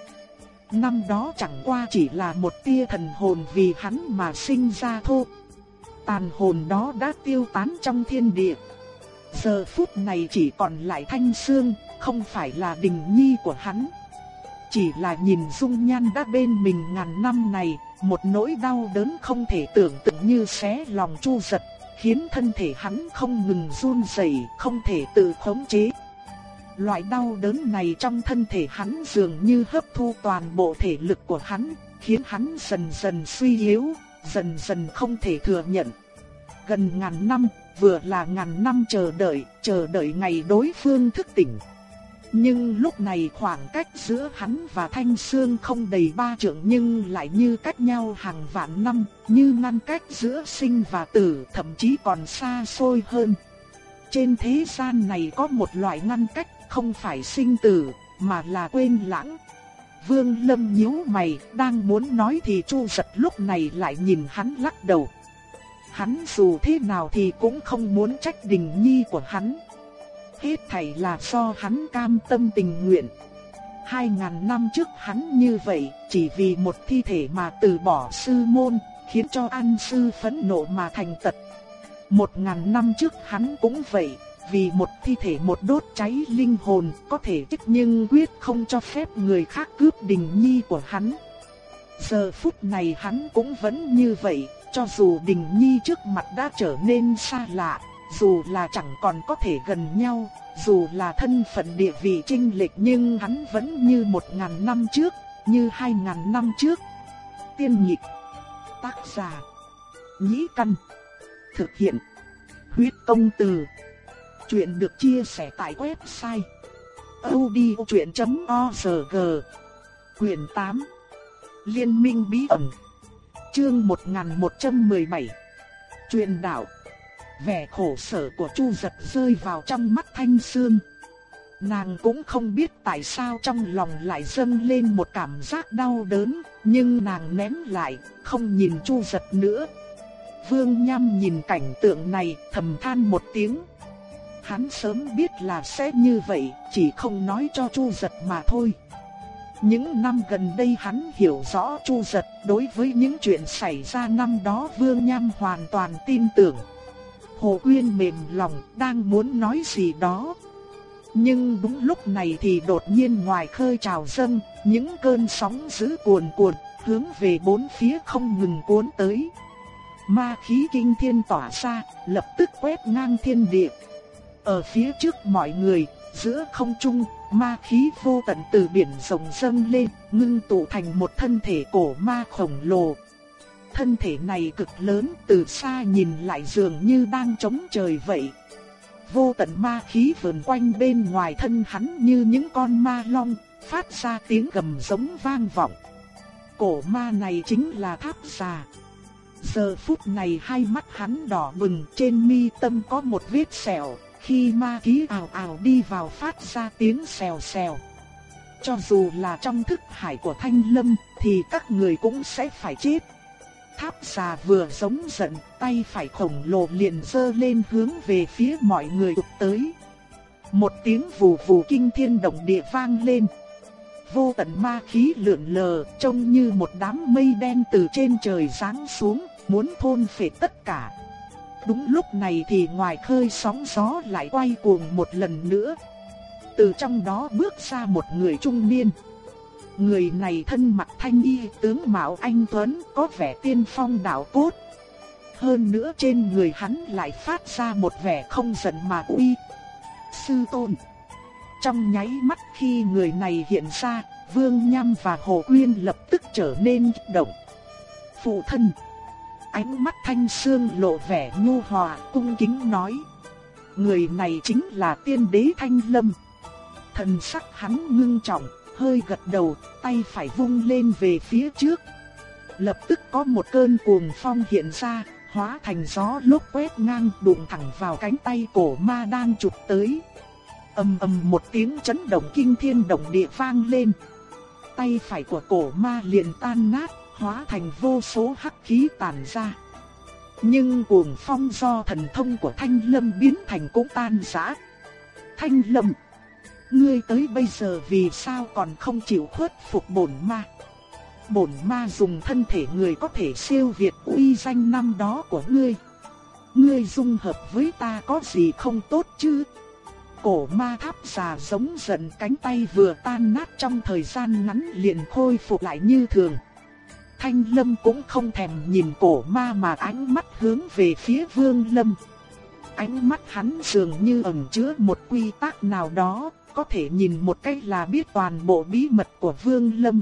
Năm đó chẳng qua chỉ là một tia thần hồn vì hắn mà sinh ra thôi. Tàn hồn đó đã tiêu tán trong thiên địa. Giờ phút này chỉ còn lại thanh xương, không phải là Đình Nhi của hắn. Chỉ là nhìn dung nhan đã bên mình ngàn năm này, một nỗi đau đớn không thể tưởng tượng như xé lòng Chu giật, khiến thân thể hắn không ngừng run rẩy, không thể tự khống chế. Loại đau đớn này trong thân thể hắn dường như hấp thu toàn bộ thể lực của hắn, khiến hắn dần dần suy yếu, dần dần không thể thừa nhận. Gần ngàn năm, vừa là ngàn năm chờ đợi, chờ đợi ngày đối phương thức tỉnh. Nhưng lúc này khoảng cách giữa hắn và Thanh Sương không đầy ba trượng nhưng lại như cách nhau hàng vạn năm, như ngăn cách giữa sinh và tử thậm chí còn xa xôi hơn. Trên thế gian này có một loại ngăn cách không phải sinh tử, mà là quên lãng. Vương Lâm nhíu mày, đang muốn nói thì Chu Giật lúc này lại nhìn hắn lắc đầu. Hắn dù thế nào thì cũng không muốn trách Đình Nhi của hắn. Hết thảy là do hắn cam tâm tình nguyện. Hai ngàn năm trước hắn như vậy, chỉ vì một thi thể mà từ bỏ sư môn, khiến cho an sư phẫn nộ mà thành tật. Một ngàn năm trước hắn cũng vậy, vì một thi thể một đốt cháy linh hồn có thể chết nhưng quyết không cho phép người khác cướp đình nhi của hắn. Giờ phút này hắn cũng vẫn như vậy, cho dù đình nhi trước mặt đã trở nên xa lạ, dù là chẳng còn có thể gần nhau, dù là thân phận địa vị trinh lệch nhưng hắn vẫn như một ngàn năm trước, như hai ngàn năm trước. Tiên nhịp, tác giả, nhĩ căn, thực hiện, huyết công từ. Chuyện được chia sẻ tại website odchuyện.org Quyền 8 Liên minh bí ẩn Chương 1117 Truyền đạo Vẻ khổ sở của Chu giật rơi vào trong mắt Thanh Sương Nàng cũng không biết tại sao trong lòng lại dâng lên một cảm giác đau đớn Nhưng nàng nén lại, không nhìn Chu giật nữa Vương Nham nhìn cảnh tượng này thầm than một tiếng Hắn sớm biết là sẽ như vậy, chỉ không nói cho Chu Giật mà thôi. Những năm gần đây hắn hiểu rõ Chu Giật, đối với những chuyện xảy ra năm đó Vương Nham hoàn toàn tin tưởng. Hồ Quyên mềm lòng, đang muốn nói gì đó. Nhưng đúng lúc này thì đột nhiên ngoài khơi trào dâng, những cơn sóng dữ cuồn cuộn, hướng về bốn phía không ngừng cuốn tới. Ma khí kinh thiên tỏa ra, lập tức quét ngang thiên địa, ở phía trước mọi người, giữa không trung, ma khí vô tận từ biển rồng dâng lên, ngưng tụ thành một thân thể cổ ma khổng lồ. Thân thể này cực lớn, từ xa nhìn lại dường như đang chống trời vậy. Vô tận ma khí vờn quanh bên ngoài thân hắn như những con ma long, phát ra tiếng gầm giống vang vọng. Cổ ma này chính là tháp già. Giờ phút này hai mắt hắn đỏ bừng trên mi tâm có một vết sẹo, khi ma khí ảo ảo đi vào phát ra tiếng xèo xèo. Cho dù là trong thức hải của Thanh Lâm thì các người cũng sẽ phải chết. Tháp già vừa giống giận, tay phải khổng lồ liền giơ lên hướng về phía mọi người tụt tới. Một tiếng vù vù kinh thiên động địa vang lên. Vô tận ma khí lượn lờ, trông như một đám mây đen từ trên trời giáng xuống, muốn thôn phệ tất cả. Đúng lúc này thì ngoài khơi sóng gió lại quay cuồng một lần nữa. Từ trong đó bước ra một người trung niên. Người này thân mặc thanh y tướng mạo anh Tuấn có vẻ tiên phong đạo cốt. Hơn nữa trên người hắn lại phát ra một vẻ không giận mà uy. Sư tôn. Trong nháy mắt khi người này hiện ra, Vương Nham và Hồ Uyên lập tức trở nên kích động. Phụ thân ánh mắt thanh sương lộ vẻ nhu hòa, cung kính nói. Người này chính là tiên đế thanh lâm. Thần sắc hắn ngưng trọng, hơi gật đầu, tay phải vung lên về phía trước. Lập tức có một cơn cuồng phong hiện ra, hóa thành gió lốc quét ngang đụng thẳng vào cánh tay cổ ma đang chụp tới. ầm ầm một tiếng chấn động kinh thiên động địa vang lên. Tay phải của cổ ma liền tan nát, hóa thành vô số hắc khí tàn ra. Nhưng cuồng phong do thần thông của Thanh Lâm biến thành cũng tan rã. Thanh Lâm, ngươi tới bây giờ vì sao còn không chịu khuất phục bổn ma? Bổn ma dùng thân thể người có thể siêu việt uy danh năm đó của ngươi. Ngươi dung hợp với ta có gì không tốt chứ? Cổ ma tháp già giống giận cánh tay vừa tan nát trong thời gian ngắn liền khôi phục lại như thường. Thanh Lâm cũng không thèm nhìn cổ ma mà ánh mắt hướng về phía Vương Lâm. Ánh mắt hắn dường như ẩn chứa một quy tắc nào đó, có thể nhìn một cách là biết toàn bộ bí mật của Vương Lâm.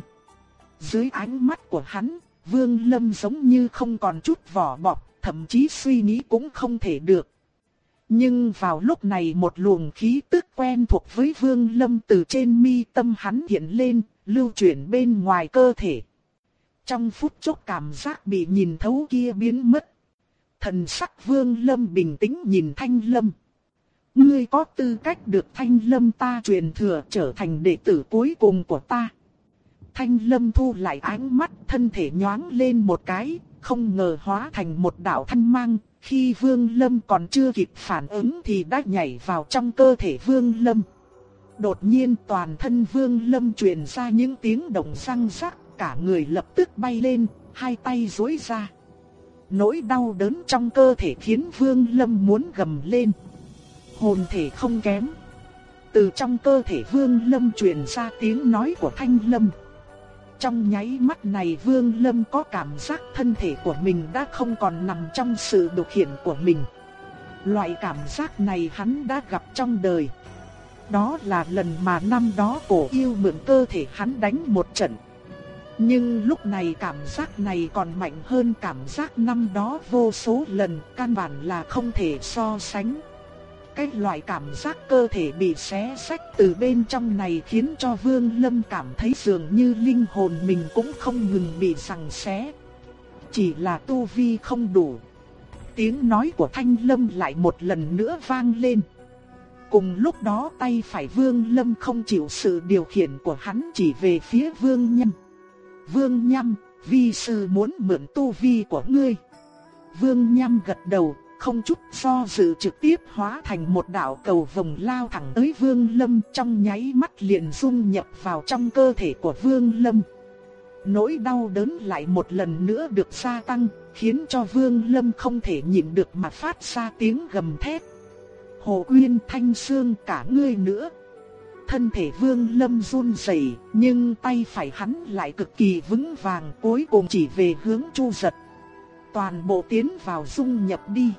Dưới ánh mắt của hắn, Vương Lâm giống như không còn chút vỏ bọc, thậm chí suy nghĩ cũng không thể được. Nhưng vào lúc này một luồng khí tức quen thuộc với Vương Lâm từ trên mi tâm hắn hiện lên, lưu chuyển bên ngoài cơ thể. Trong phút chốc cảm giác bị nhìn thấu kia biến mất. Thần sắc Vương Lâm bình tĩnh nhìn Thanh Lâm. Ngươi có tư cách được Thanh Lâm ta truyền thừa trở thành đệ tử cuối cùng của ta. Thanh Lâm thu lại ánh mắt thân thể nhoáng lên một cái, không ngờ hóa thành một đạo thanh mang. Khi Vương Lâm còn chưa kịp phản ứng thì đã nhảy vào trong cơ thể Vương Lâm. Đột nhiên toàn thân Vương Lâm truyền ra những tiếng động răng rắc, cả người lập tức bay lên, hai tay duỗi ra. Nỗi đau đớn trong cơ thể khiến Vương Lâm muốn gầm lên. Hồn thể không kém. Từ trong cơ thể Vương Lâm truyền ra tiếng nói của Thanh Lâm. Trong nháy mắt này Vương Lâm có cảm giác thân thể của mình đã không còn nằm trong sự điều khiển của mình. Loại cảm giác này hắn đã gặp trong đời. Đó là lần mà năm đó cổ yêu mượn cơ thể hắn đánh một trận. Nhưng lúc này cảm giác này còn mạnh hơn cảm giác năm đó vô số lần, căn bản là không thể so sánh. Cái loại cảm giác cơ thể bị xé sách từ bên trong này khiến cho Vương Lâm cảm thấy dường như linh hồn mình cũng không ngừng bị sằng xé. Chỉ là tu vi không đủ. Tiếng nói của Thanh Lâm lại một lần nữa vang lên. Cùng lúc đó tay phải Vương Lâm không chịu sự điều khiển của hắn chỉ về phía Vương Nhâm. Vương Nhâm, vi sư muốn mượn tu vi của ngươi. Vương Nhâm gật đầu, không chút do dự trực tiếp hóa thành một đạo cầu vồng lao thẳng tới Vương Lâm trong nháy mắt liền dung nhập vào trong cơ thể của Vương Lâm. Nỗi đau đớn lại một lần nữa được gia tăng, khiến cho Vương Lâm không thể nhịn được mà phát ra tiếng gầm thét. Hồ Uyên Thanh Sương cả ngươi nữa. Thân thể Vương Lâm run rẩy, nhưng tay phải hắn lại cực kỳ vững vàng, cuối cùng chỉ về hướng Chu Giật. Toàn bộ tiến vào dung nhập đi.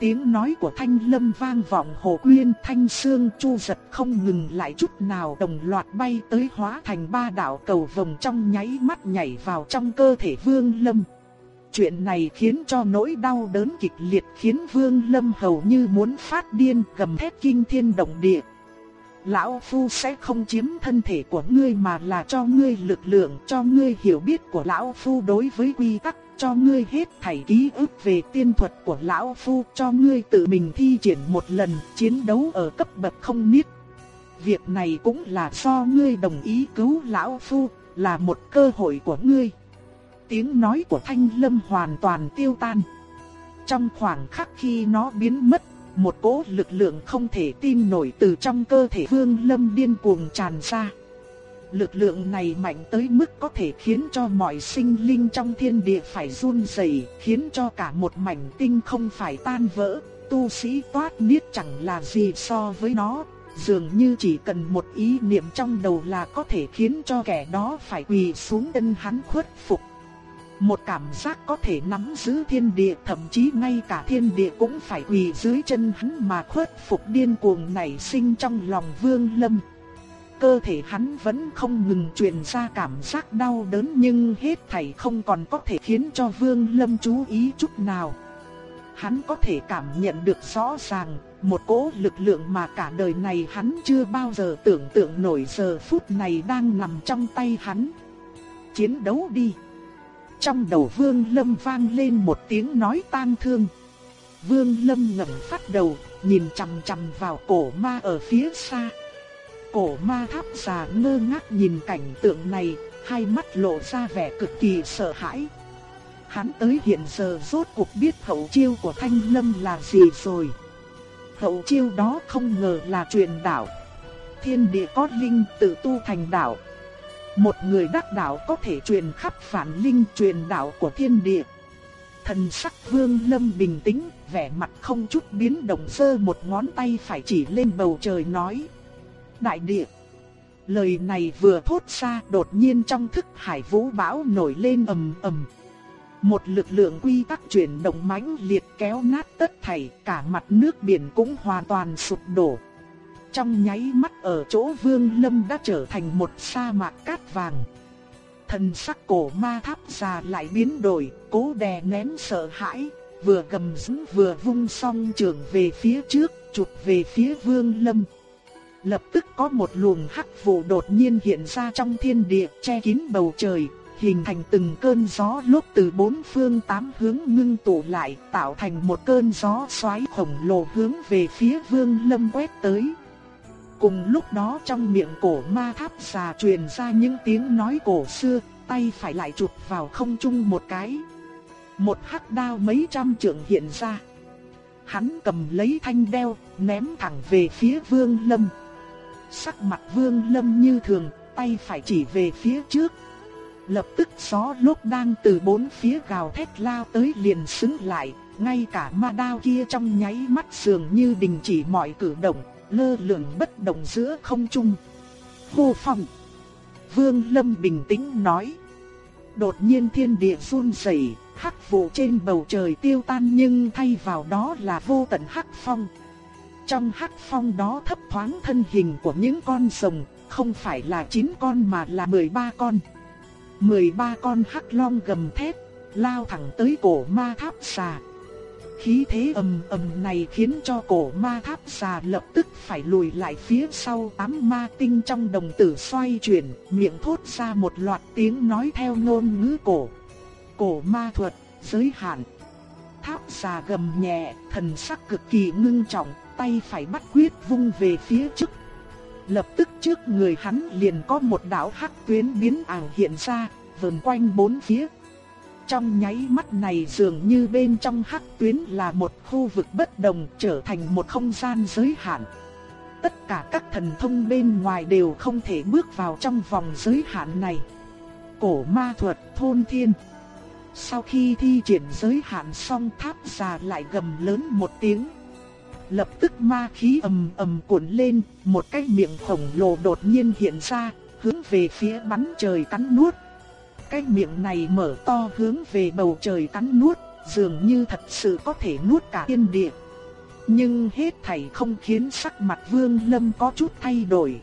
Tiếng nói của Thanh Lâm vang vọng Hồ Quyên Thanh Sương Chu giật không ngừng lại chút nào đồng loạt bay tới hóa thành ba đạo cầu vồng trong nháy mắt nhảy vào trong cơ thể Vương Lâm. Chuyện này khiến cho nỗi đau đớn kịch liệt khiến Vương Lâm hầu như muốn phát điên gầm thét kinh thiên động địa. Lão Phu sẽ không chiếm thân thể của ngươi mà là cho ngươi lực lượng, cho ngươi hiểu biết của Lão Phu đối với quy tắc cho ngươi hết thảy ký ức về tiên thuật của lão phu, cho ngươi tự mình thi triển một lần chiến đấu ở cấp bậc không biết. Việc này cũng là do ngươi đồng ý cứu lão phu, là một cơ hội của ngươi. Tiếng nói của Thanh Lâm hoàn toàn tiêu tan. Trong khoảng khắc khi nó biến mất, một cỗ lực lượng không thể tin nổi từ trong cơ thể Vương Lâm điên cuồng tràn ra. Lực lượng này mạnh tới mức có thể khiến cho mọi sinh linh trong thiên địa phải run rẩy, khiến cho cả một mảnh tinh không phải tan vỡ. Tu sĩ toát niết chẳng là gì so với nó, dường như chỉ cần một ý niệm trong đầu là có thể khiến cho kẻ đó phải quỳ xuống chân hắn khuất phục. Một cảm giác có thể nắm giữ thiên địa, thậm chí ngay cả thiên địa cũng phải quỳ dưới chân hắn mà khuất phục điên cuồng nảy sinh trong lòng Vương Lâm cơ thể hắn vẫn không ngừng truyền ra cảm giác đau đớn nhưng hết thảy không còn có thể khiến cho Vương Lâm chú ý chút nào. Hắn có thể cảm nhận được rõ ràng, một cỗ lực lượng mà cả đời này hắn chưa bao giờ tưởng tượng nổi giờ phút này đang nằm trong tay hắn. Chiến đấu đi! Trong đầu Vương Lâm vang lên một tiếng nói tang thương. Vương Lâm ngẩng phát đầu, nhìn chằm chằm vào cổ ma ở phía xa. Cổ ma tháp già ngơ ngác nhìn cảnh tượng này, hai mắt lộ ra vẻ cực kỳ sợ hãi. Hắn tới hiện giờ rốt cuộc biết hậu chiêu của Thanh Lâm là gì rồi. Hậu chiêu đó không ngờ là truyền đạo. Thiên địa có linh tự tu thành đạo. Một người đắc đạo có thể truyền khắp phản linh truyền đạo của thiên địa. Thần sắc vương lâm bình tĩnh, vẻ mặt không chút biến động sơ một ngón tay phải chỉ lên bầu trời nói đại địa. Lời này vừa thốt ra đột nhiên trong thức hải vũ bão nổi lên ầm ầm. Một lực lượng quy tắc chuyển động mãnh liệt kéo nát tất thảy, cả mặt nước biển cũng hoàn toàn sụp đổ. Trong nháy mắt ở chỗ Vương Lâm đã trở thành một sa mạc cát vàng. Thần sắc cổ ma tháp già lại biến đổi, cố đè nén sợ hãi, vừa gầm rú vừa vung song trường về phía trước, chụp về phía Vương Lâm. Lập tức có một luồng hắc vụ đột nhiên hiện ra trong thiên địa, che kín bầu trời, hình thành từng cơn gió lúc từ bốn phương tám hướng ngưng tụ lại, tạo thành một cơn gió xoáy khổng lồ hướng về phía Vương Lâm quét tới. Cùng lúc đó trong miệng cổ ma tháp già truyền ra những tiếng nói cổ xưa, tay phải lại chụp vào không trung một cái. Một hắc đao mấy trăm trượng hiện ra. Hắn cầm lấy thanh đeo, ném thẳng về phía Vương Lâm. Sắc mặt Vương Lâm như thường, tay phải chỉ về phía trước. Lập tức gió lúc đang từ bốn phía gào thét lao tới liền xứng lại, ngay cả ma đao kia trong nháy mắt dường như đình chỉ mọi cử động, lơ lửng bất động giữa không trung. Hô phong. Vương Lâm bình tĩnh nói. Đột nhiên thiên địa run rẩy, hắc vụ trên bầu trời tiêu tan nhưng thay vào đó là vô tận hắc phong. Trong hắc phong đó thấp thoáng thân hình của những con rồng, không phải là 9 con mà là 13 con. 13 con hắc long gầm thét, lao thẳng tới cổ ma tháp xà. Khí thế ầm ầm này khiến cho cổ ma tháp xà lập tức phải lùi lại phía sau tám ma tinh trong đồng tử xoay chuyển, miệng thốt ra một loạt tiếng nói theo ngôn ngữ cổ. Cổ ma thuật, giới hạn. Tháp xà gầm nhẹ, thần sắc cực kỳ ngưng trọng, tay phải bắt quyết vung về phía trước. Lập tức trước người hắn liền có một đạo hắc tuyến biến ảo hiện ra, vờn quanh bốn phía. Trong nháy mắt này dường như bên trong hắc tuyến là một khu vực bất đồng trở thành một không gian giới hạn. Tất cả các thần thông bên ngoài đều không thể bước vào trong vòng giới hạn này. Cổ ma thuật thôn thiên. Sau khi thi triển giới hạn xong tháp già lại gầm lớn một tiếng. Lập tức ma khí ầm ầm cuộn lên, một cái miệng khổng lồ đột nhiên hiện ra, hướng về phía bắn trời cắn nuốt cái miệng này mở to hướng về bầu trời cắn nuốt, dường như thật sự có thể nuốt cả thiên địa. Nhưng hết thảy không khiến sắc mặt Vương Lâm có chút thay đổi.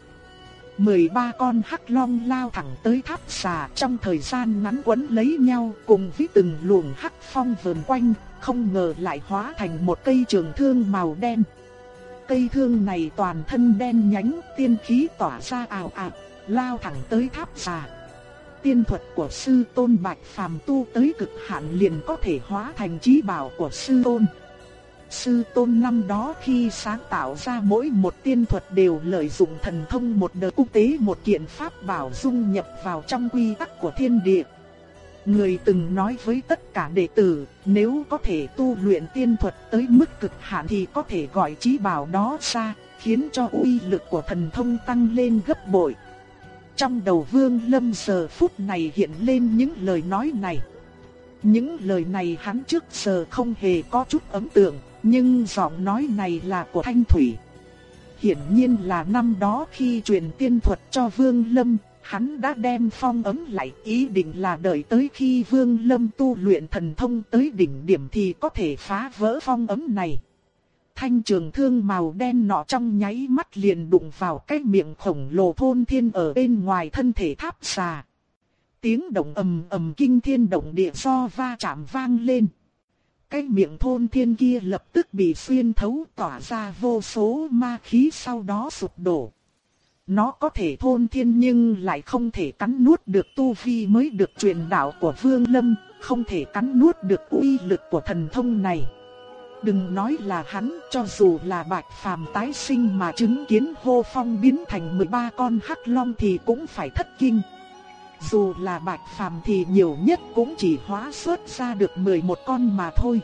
13 con hắc long lao thẳng tới tháp xà trong thời gian ngắn quấn lấy nhau cùng với từng luồng hắc phong vờn quanh, không ngờ lại hóa thành một cây trường thương màu đen. Cây thương này toàn thân đen nhánh, tiên khí tỏa ra ảo ảo, lao thẳng tới tháp xà tiên thuật của sư tôn Bạch Phàm tu tới cực hạn liền có thể hóa thành trí bảo của sư tôn. Sư tôn năm đó khi sáng tạo ra mỗi một tiên thuật đều lợi dụng thần thông một đời quốc tế một kiện pháp bảo dung nhập vào trong quy tắc của thiên địa. Người từng nói với tất cả đệ tử, nếu có thể tu luyện tiên thuật tới mức cực hạn thì có thể gọi trí bảo đó ra, khiến cho uy lực của thần thông tăng lên gấp bội. Trong đầu Vương Lâm giờ phút này hiện lên những lời nói này. Những lời này hắn trước giờ không hề có chút ấn tượng, nhưng giọng nói này là của Thanh Thủy. Hiển nhiên là năm đó khi truyền tiên thuật cho Vương Lâm, hắn đã đem phong ấm lại, ý định là đợi tới khi Vương Lâm tu luyện thần thông tới đỉnh điểm thì có thể phá vỡ phong ấm này thanh trường thương màu đen nọ trong nháy mắt liền đụng vào cái miệng khổng lồ thôn thiên ở bên ngoài thân thể tháp xà. Tiếng động ầm ầm kinh thiên động địa do va chạm vang lên. Cái miệng thôn thiên kia lập tức bị xuyên thấu tỏa ra vô số ma khí sau đó sụp đổ. Nó có thể thôn thiên nhưng lại không thể cắn nuốt được tu vi mới được truyền đạo của Vương Lâm, không thể cắn nuốt được uy lực của thần thông này. Đừng nói là hắn, cho dù là bạch phàm tái sinh mà chứng kiến hô phong biến thành 13 con hắc long thì cũng phải thất kinh. Dù là bạch phàm thì nhiều nhất cũng chỉ hóa xuất ra được 11 con mà thôi.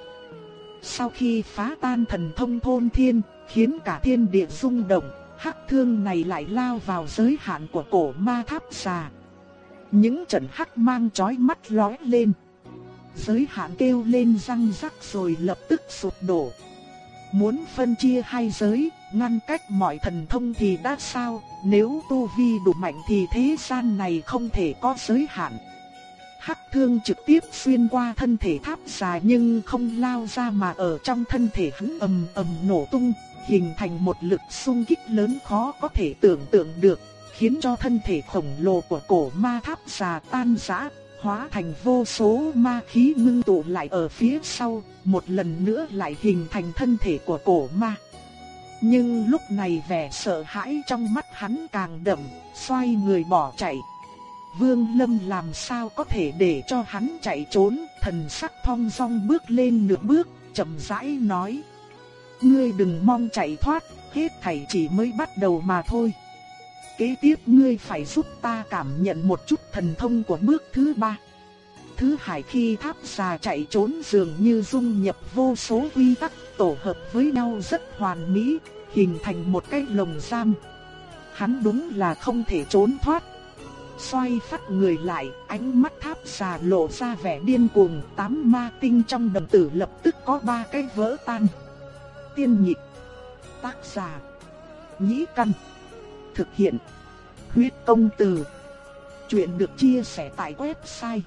Sau khi phá tan thần thông thôn thiên, khiến cả thiên địa rung động, hắc thương này lại lao vào giới hạn của cổ ma tháp xà. Những trận hắc mang chói mắt lóe lên giới hạn kêu lên răng rắc rồi lập tức sụp đổ. muốn phân chia hai giới, ngăn cách mọi thần thông thì đã sao, nếu tu vi đủ mạnh thì thế gian này không thể có giới hạn. Hắc thương trực tiếp xuyên qua thân thể tháp xà nhưng không lao ra mà ở trong thân thể hắn ầm ầm nổ tung, hình thành một lực xung kích lớn khó có thể tưởng tượng được, khiến cho thân thể khổng lồ của cổ ma tháp xà tan rã, hóa thành vô số ma khí ngưng tụ lại ở phía sau, một lần nữa lại hình thành thân thể của cổ ma. Nhưng lúc này vẻ sợ hãi trong mắt hắn càng đậm, xoay người bỏ chạy. Vương Lâm làm sao có thể để cho hắn chạy trốn, thần sắc thong dong bước lên nửa bước, chậm rãi nói. Ngươi đừng mong chạy thoát, hết thảy chỉ mới bắt đầu mà thôi. Kế tiếp ngươi phải giúp ta cảm nhận một chút thần thông của bước thứ ba. Thứ hải khi tháp xà chạy trốn dường như dung nhập vô số quy tắc tổ hợp với nhau rất hoàn mỹ, hình thành một cái lồng giam. Hắn đúng là không thể trốn thoát. Xoay phát người lại, ánh mắt tháp xà lộ ra vẻ điên cuồng, tám ma tinh trong đồng tử lập tức có ba cái vỡ tan. Tiên nhịp, tác giả, nhĩ căn, thực hiện, huyết công từ. Chuyện được chia sẻ tại website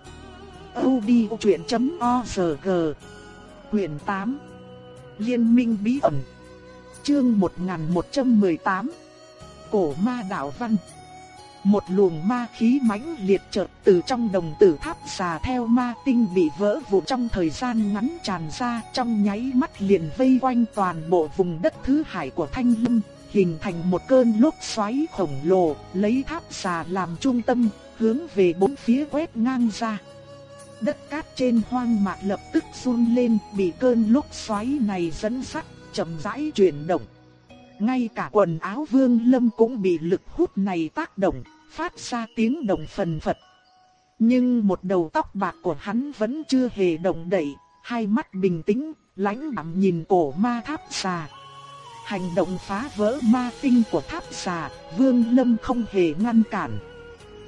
audiochuyện.org Quyền 8 Liên minh bí ẩn. Chương 1118 Cổ ma đạo văn. Một luồng ma khí mãnh liệt chợt từ trong đồng tử tháp xà theo ma tinh bị vỡ vụn trong thời gian ngắn tràn ra trong nháy mắt liền vây quanh toàn bộ vùng đất thứ hải của Thanh Lâm, hình thành một cơn lốc xoáy khổng lồ, lấy tháp xà làm trung tâm, hướng về bốn phía quét ngang ra. Đất cát trên hoang mạc lập tức run lên, bị cơn lốc xoáy này dẫn sắt, chậm rãi chuyển động. Ngay cả quần áo Vương Lâm cũng bị lực hút này tác động, phát ra tiếng động phần phật. Nhưng một đầu tóc bạc của hắn vẫn chưa hề động đậy, hai mắt bình tĩnh, lãnh đạm nhìn cổ ma tháp xà. Hành động phá vỡ ma tinh của tháp xà, Vương Lâm không hề ngăn cản.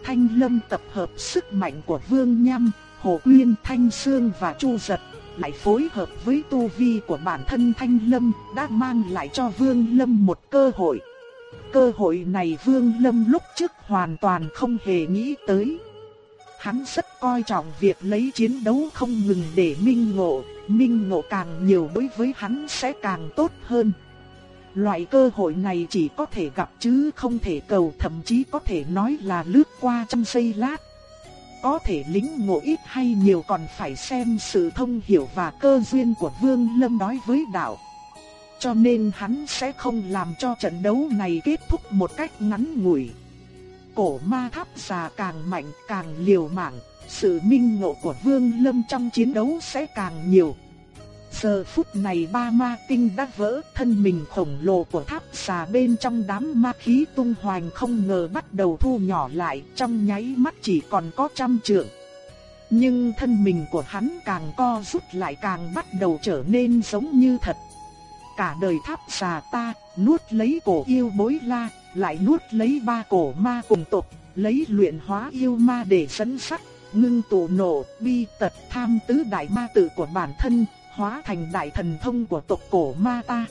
Thanh Lâm tập hợp sức mạnh của Vương Nham, Hồ Quyên, Thanh Sương và Chu Giật, lại phối hợp với tu vi của bản thân Thanh Lâm, đã mang lại cho Vương Lâm một cơ hội. Cơ hội này Vương Lâm lúc trước hoàn toàn không hề nghĩ tới. Hắn rất coi trọng việc lấy chiến đấu không ngừng để minh ngộ, minh ngộ càng nhiều đối với hắn sẽ càng tốt hơn. Loại cơ hội này chỉ có thể gặp chứ không thể cầu thậm chí có thể nói là lướt qua trong giây lát. Có thể lính ngộ ít hay nhiều còn phải xem sự thông hiểu và cơ duyên của Vương Lâm nói với đạo. Cho nên hắn sẽ không làm cho trận đấu này kết thúc một cách ngắn ngủi. Cổ ma tháp già càng mạnh càng liều mạng, sự minh ngộ của Vương Lâm trong chiến đấu sẽ càng nhiều. Giờ phút này ba ma tinh đã vỡ, thân mình khổng lồ của tháp xà bên trong đám ma khí tung hoành không ngờ bắt đầu thu nhỏ lại, trong nháy mắt chỉ còn có trăm trượng. Nhưng thân mình của hắn càng co rút lại càng bắt đầu trở nên giống như thật. Cả đời tháp xà ta, nuốt lấy cổ yêu bối la, lại nuốt lấy ba cổ ma cùng tộc, lấy luyện hóa yêu ma để dẫn sắc ngưng tụ nổ, bi tật tham tứ đại ma tử của bản thân, hóa thành đại thần thông của tộc cổ ma ta.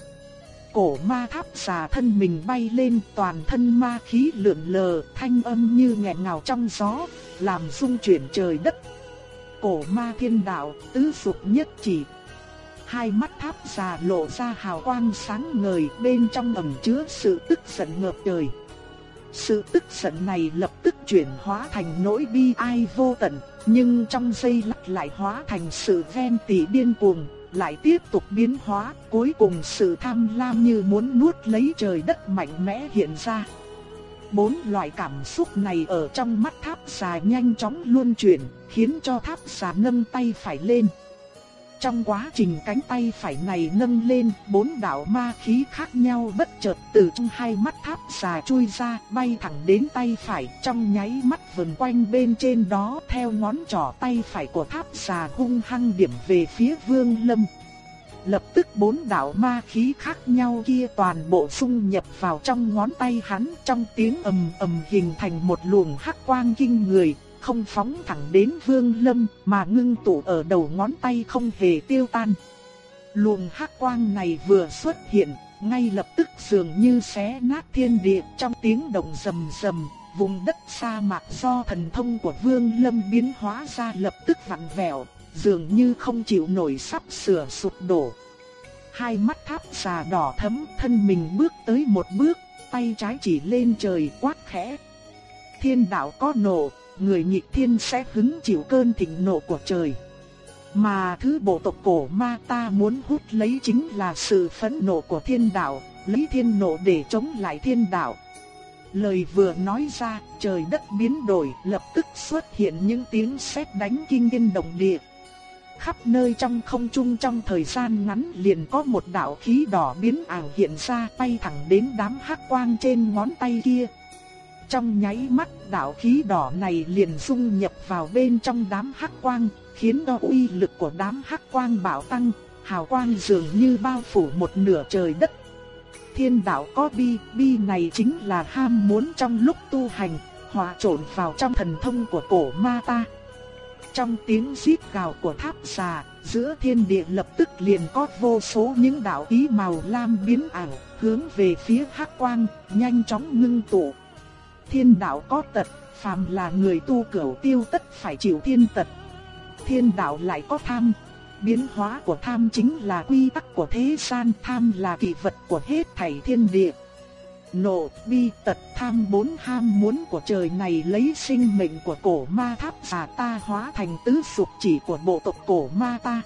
Cổ ma tháp xà thân mình bay lên toàn thân ma khí lượn lờ, thanh âm như nghẹn ngào trong gió, làm rung chuyển trời đất. Cổ ma thiên đạo, tứ sụp nhất chỉ. Hai mắt tháp xà lộ ra hào quang sáng ngời bên trong ẩn chứa sự tức giận ngập trời. Sự tức giận này lập tức chuyển hóa thành nỗi bi ai vô tận, nhưng trong giây lát lại hóa thành sự ven tỉ điên cuồng, lại tiếp tục biến hóa, cuối cùng sự tham lam như muốn nuốt lấy trời đất mạnh mẽ hiện ra. Bốn loại cảm xúc này ở trong mắt tháp xà nhanh chóng luân chuyển, khiến cho tháp xà nâng tay phải lên. Trong quá trình cánh tay phải này nâng lên, bốn đạo ma khí khác nhau bất chợt từ trong hai mắt tháp xà chui ra, bay thẳng đến tay phải, trong nháy mắt vần quanh bên trên đó theo ngón trỏ tay phải của tháp xà hung hăng điểm về phía Vương Lâm. Lập tức bốn đạo ma khí khác nhau kia toàn bộ xung nhập vào trong ngón tay hắn, trong tiếng ầm ầm hình thành một luồng hắc quang kinh người, không phóng thẳng đến Vương Lâm mà ngưng tụ ở đầu ngón tay không hề tiêu tan. Luồng hắc quang này vừa xuất hiện, ngay lập tức dường như xé nát thiên địa trong tiếng động rầm rầm, vùng đất sa mạc do thần thông của Vương Lâm biến hóa ra lập tức vặn vẹo, dường như không chịu nổi sắp sửa sụp đổ. Hai mắt tháp xà đỏ thẫm, thân mình bước tới một bước, tay trái chỉ lên trời quát khẽ. Thiên đạo có nổ người nhị thiên sẽ hứng chịu cơn thịnh nộ của trời. Mà thứ bộ tộc cổ ma ta muốn hút lấy chính là sự phẫn nộ của thiên đạo, lấy thiên nộ để chống lại thiên đạo. Lời vừa nói ra, trời đất biến đổi, lập tức xuất hiện những tiếng sét đánh kinh thiên động địa. Khắp nơi trong không trung trong thời gian ngắn liền có một đạo khí đỏ biến ảo hiện ra bay thẳng đến đám hắc quang trên ngón tay kia. Trong nháy mắt đạo khí đỏ này liền dung nhập vào bên trong đám hắc quang, khiến cho uy lực của đám hắc quang bạo tăng, hào quang dường như bao phủ một nửa trời đất. Thiên đạo có bi, bi này chính là ham muốn trong lúc tu hành, hòa trộn vào trong thần thông của cổ ma ta. Trong tiếng rít gào của tháp xà, giữa thiên địa lập tức liền có vô số những đạo ý màu lam biến ảo, hướng về phía hắc quang, nhanh chóng ngưng tụ. Thiên đạo có tật, phàm là người tu cửu tiêu tất phải chịu thiên tật. Thiên đạo lại có tham, biến hóa của tham chính là quy tắc của thế gian, tham là kỳ vật của hết thảy thiên địa nộ, bi, tật, tham bốn ham muốn của trời này lấy sinh mệnh của cổ ma tháp giả ta hóa thành tứ sụp chỉ của bộ tộc cổ ma ta.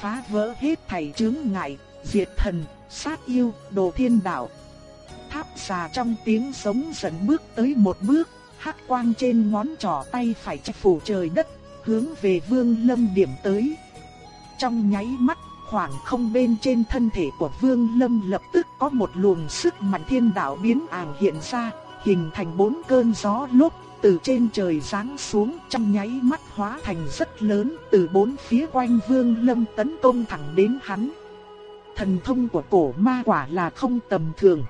Phá vỡ hết thảy chướng ngại, diệt thần, sát yêu, đồ thiên đạo. Tháp xà trong tiếng sống dần bước tới một bước, hắc quang trên ngón trỏ tay phải che phủ trời đất, hướng về vương lâm điểm tới. Trong nháy mắt khoảng không bên trên thân thể của Vương Lâm lập tức có một luồng sức mạnh thiên đạo biến ảo hiện ra, hình thành bốn cơn gió lốc từ trên trời giáng xuống trong nháy mắt hóa thành rất lớn từ bốn phía quanh Vương Lâm tấn công thẳng đến hắn. Thần thông của cổ ma quả là không tầm thường.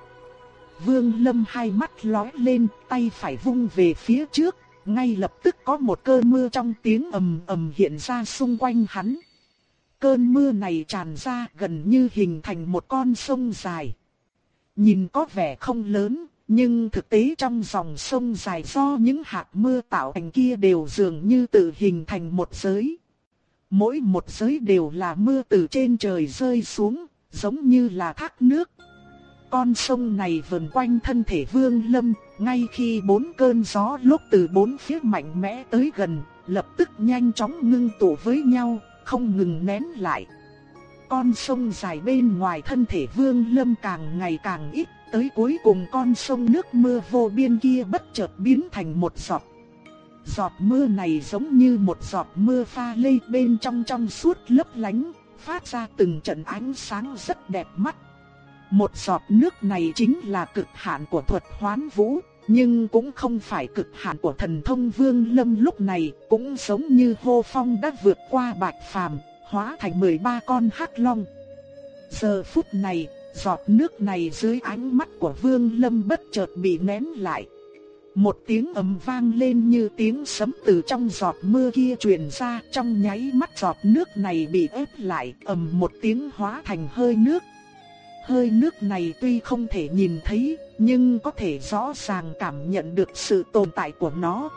Vương Lâm hai mắt lóe lên, tay phải vung về phía trước, ngay lập tức có một cơn mưa trong tiếng ầm ầm hiện ra xung quanh hắn. Cơn mưa này tràn ra gần như hình thành một con sông dài. Nhìn có vẻ không lớn, nhưng thực tế trong dòng sông dài do những hạt mưa tạo thành kia đều dường như tự hình thành một giới. Mỗi một giới đều là mưa từ trên trời rơi xuống, giống như là thác nước. Con sông này vần quanh thân thể vương lâm, ngay khi bốn cơn gió lúc từ bốn phía mạnh mẽ tới gần, lập tức nhanh chóng ngưng tụ với nhau, không ngừng nén lại. Con sông dài bên ngoài thân thể Vương Lâm càng ngày càng ít, tới cuối cùng con sông nước mưa vô biên kia bất chợt biến thành một giọt. Giọt mưa này giống như một giọt mưa pha lê bên trong trong suốt lấp lánh, phát ra từng trận ánh sáng rất đẹp mắt. Một giọt nước này chính là cực hạn của thuật hoán vũ, nhưng cũng không phải cực hạn của thần thông vương lâm lúc này, cũng giống như hô phong đã vượt qua bạch phàm, hóa thành 13 con hắc long. Giờ phút này, giọt nước này dưới ánh mắt của vương lâm bất chợt bị nén lại. Một tiếng ầm vang lên như tiếng sấm từ trong giọt mưa kia truyền ra, trong nháy mắt giọt nước này bị ép lại, ầm một tiếng hóa thành hơi nước. Hơi nước này tuy không thể nhìn thấy, nhưng có thể rõ ràng cảm nhận được sự tồn tại của nó.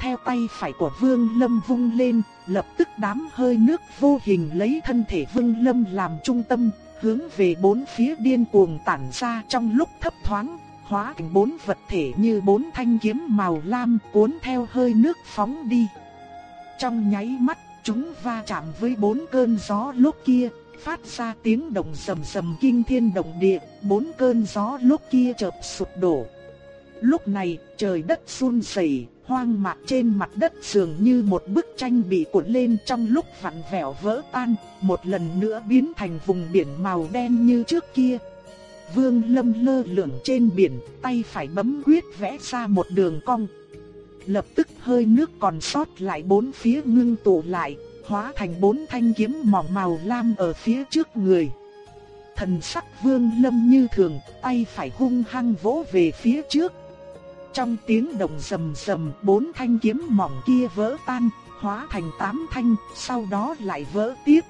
Theo tay phải của Vương Lâm vung lên, lập tức đám hơi nước vô hình lấy thân thể Vương Lâm làm trung tâm, hướng về bốn phía điên cuồng tản ra trong lúc thấp thoáng, hóa thành bốn vật thể như bốn thanh kiếm màu lam cuốn theo hơi nước phóng đi. Trong nháy mắt, chúng va chạm với bốn cơn gió lúc kia, phát ra tiếng động sầm sầm kinh thiên động địa, bốn cơn gió lúc kia chợt sụp đổ. Lúc này, trời đất run rẩy, hoang mạc trên mặt đất dường như một bức tranh bị cuộn lên trong lúc vặn vẹo vỡ tan, một lần nữa biến thành vùng biển màu đen như trước kia. Vương Lâm lơ lửng trên biển, tay phải bấm quyết vẽ ra một đường cong. Lập tức hơi nước còn sót lại bốn phía ngưng tụ lại, hóa thành bốn thanh kiếm mỏng màu lam ở phía trước người. Thần sắc vương lâm như thường, tay phải hung hăng vỗ về phía trước. Trong tiếng động rầm rầm, bốn thanh kiếm mỏng kia vỡ tan, hóa thành tám thanh, sau đó lại vỡ tiếp.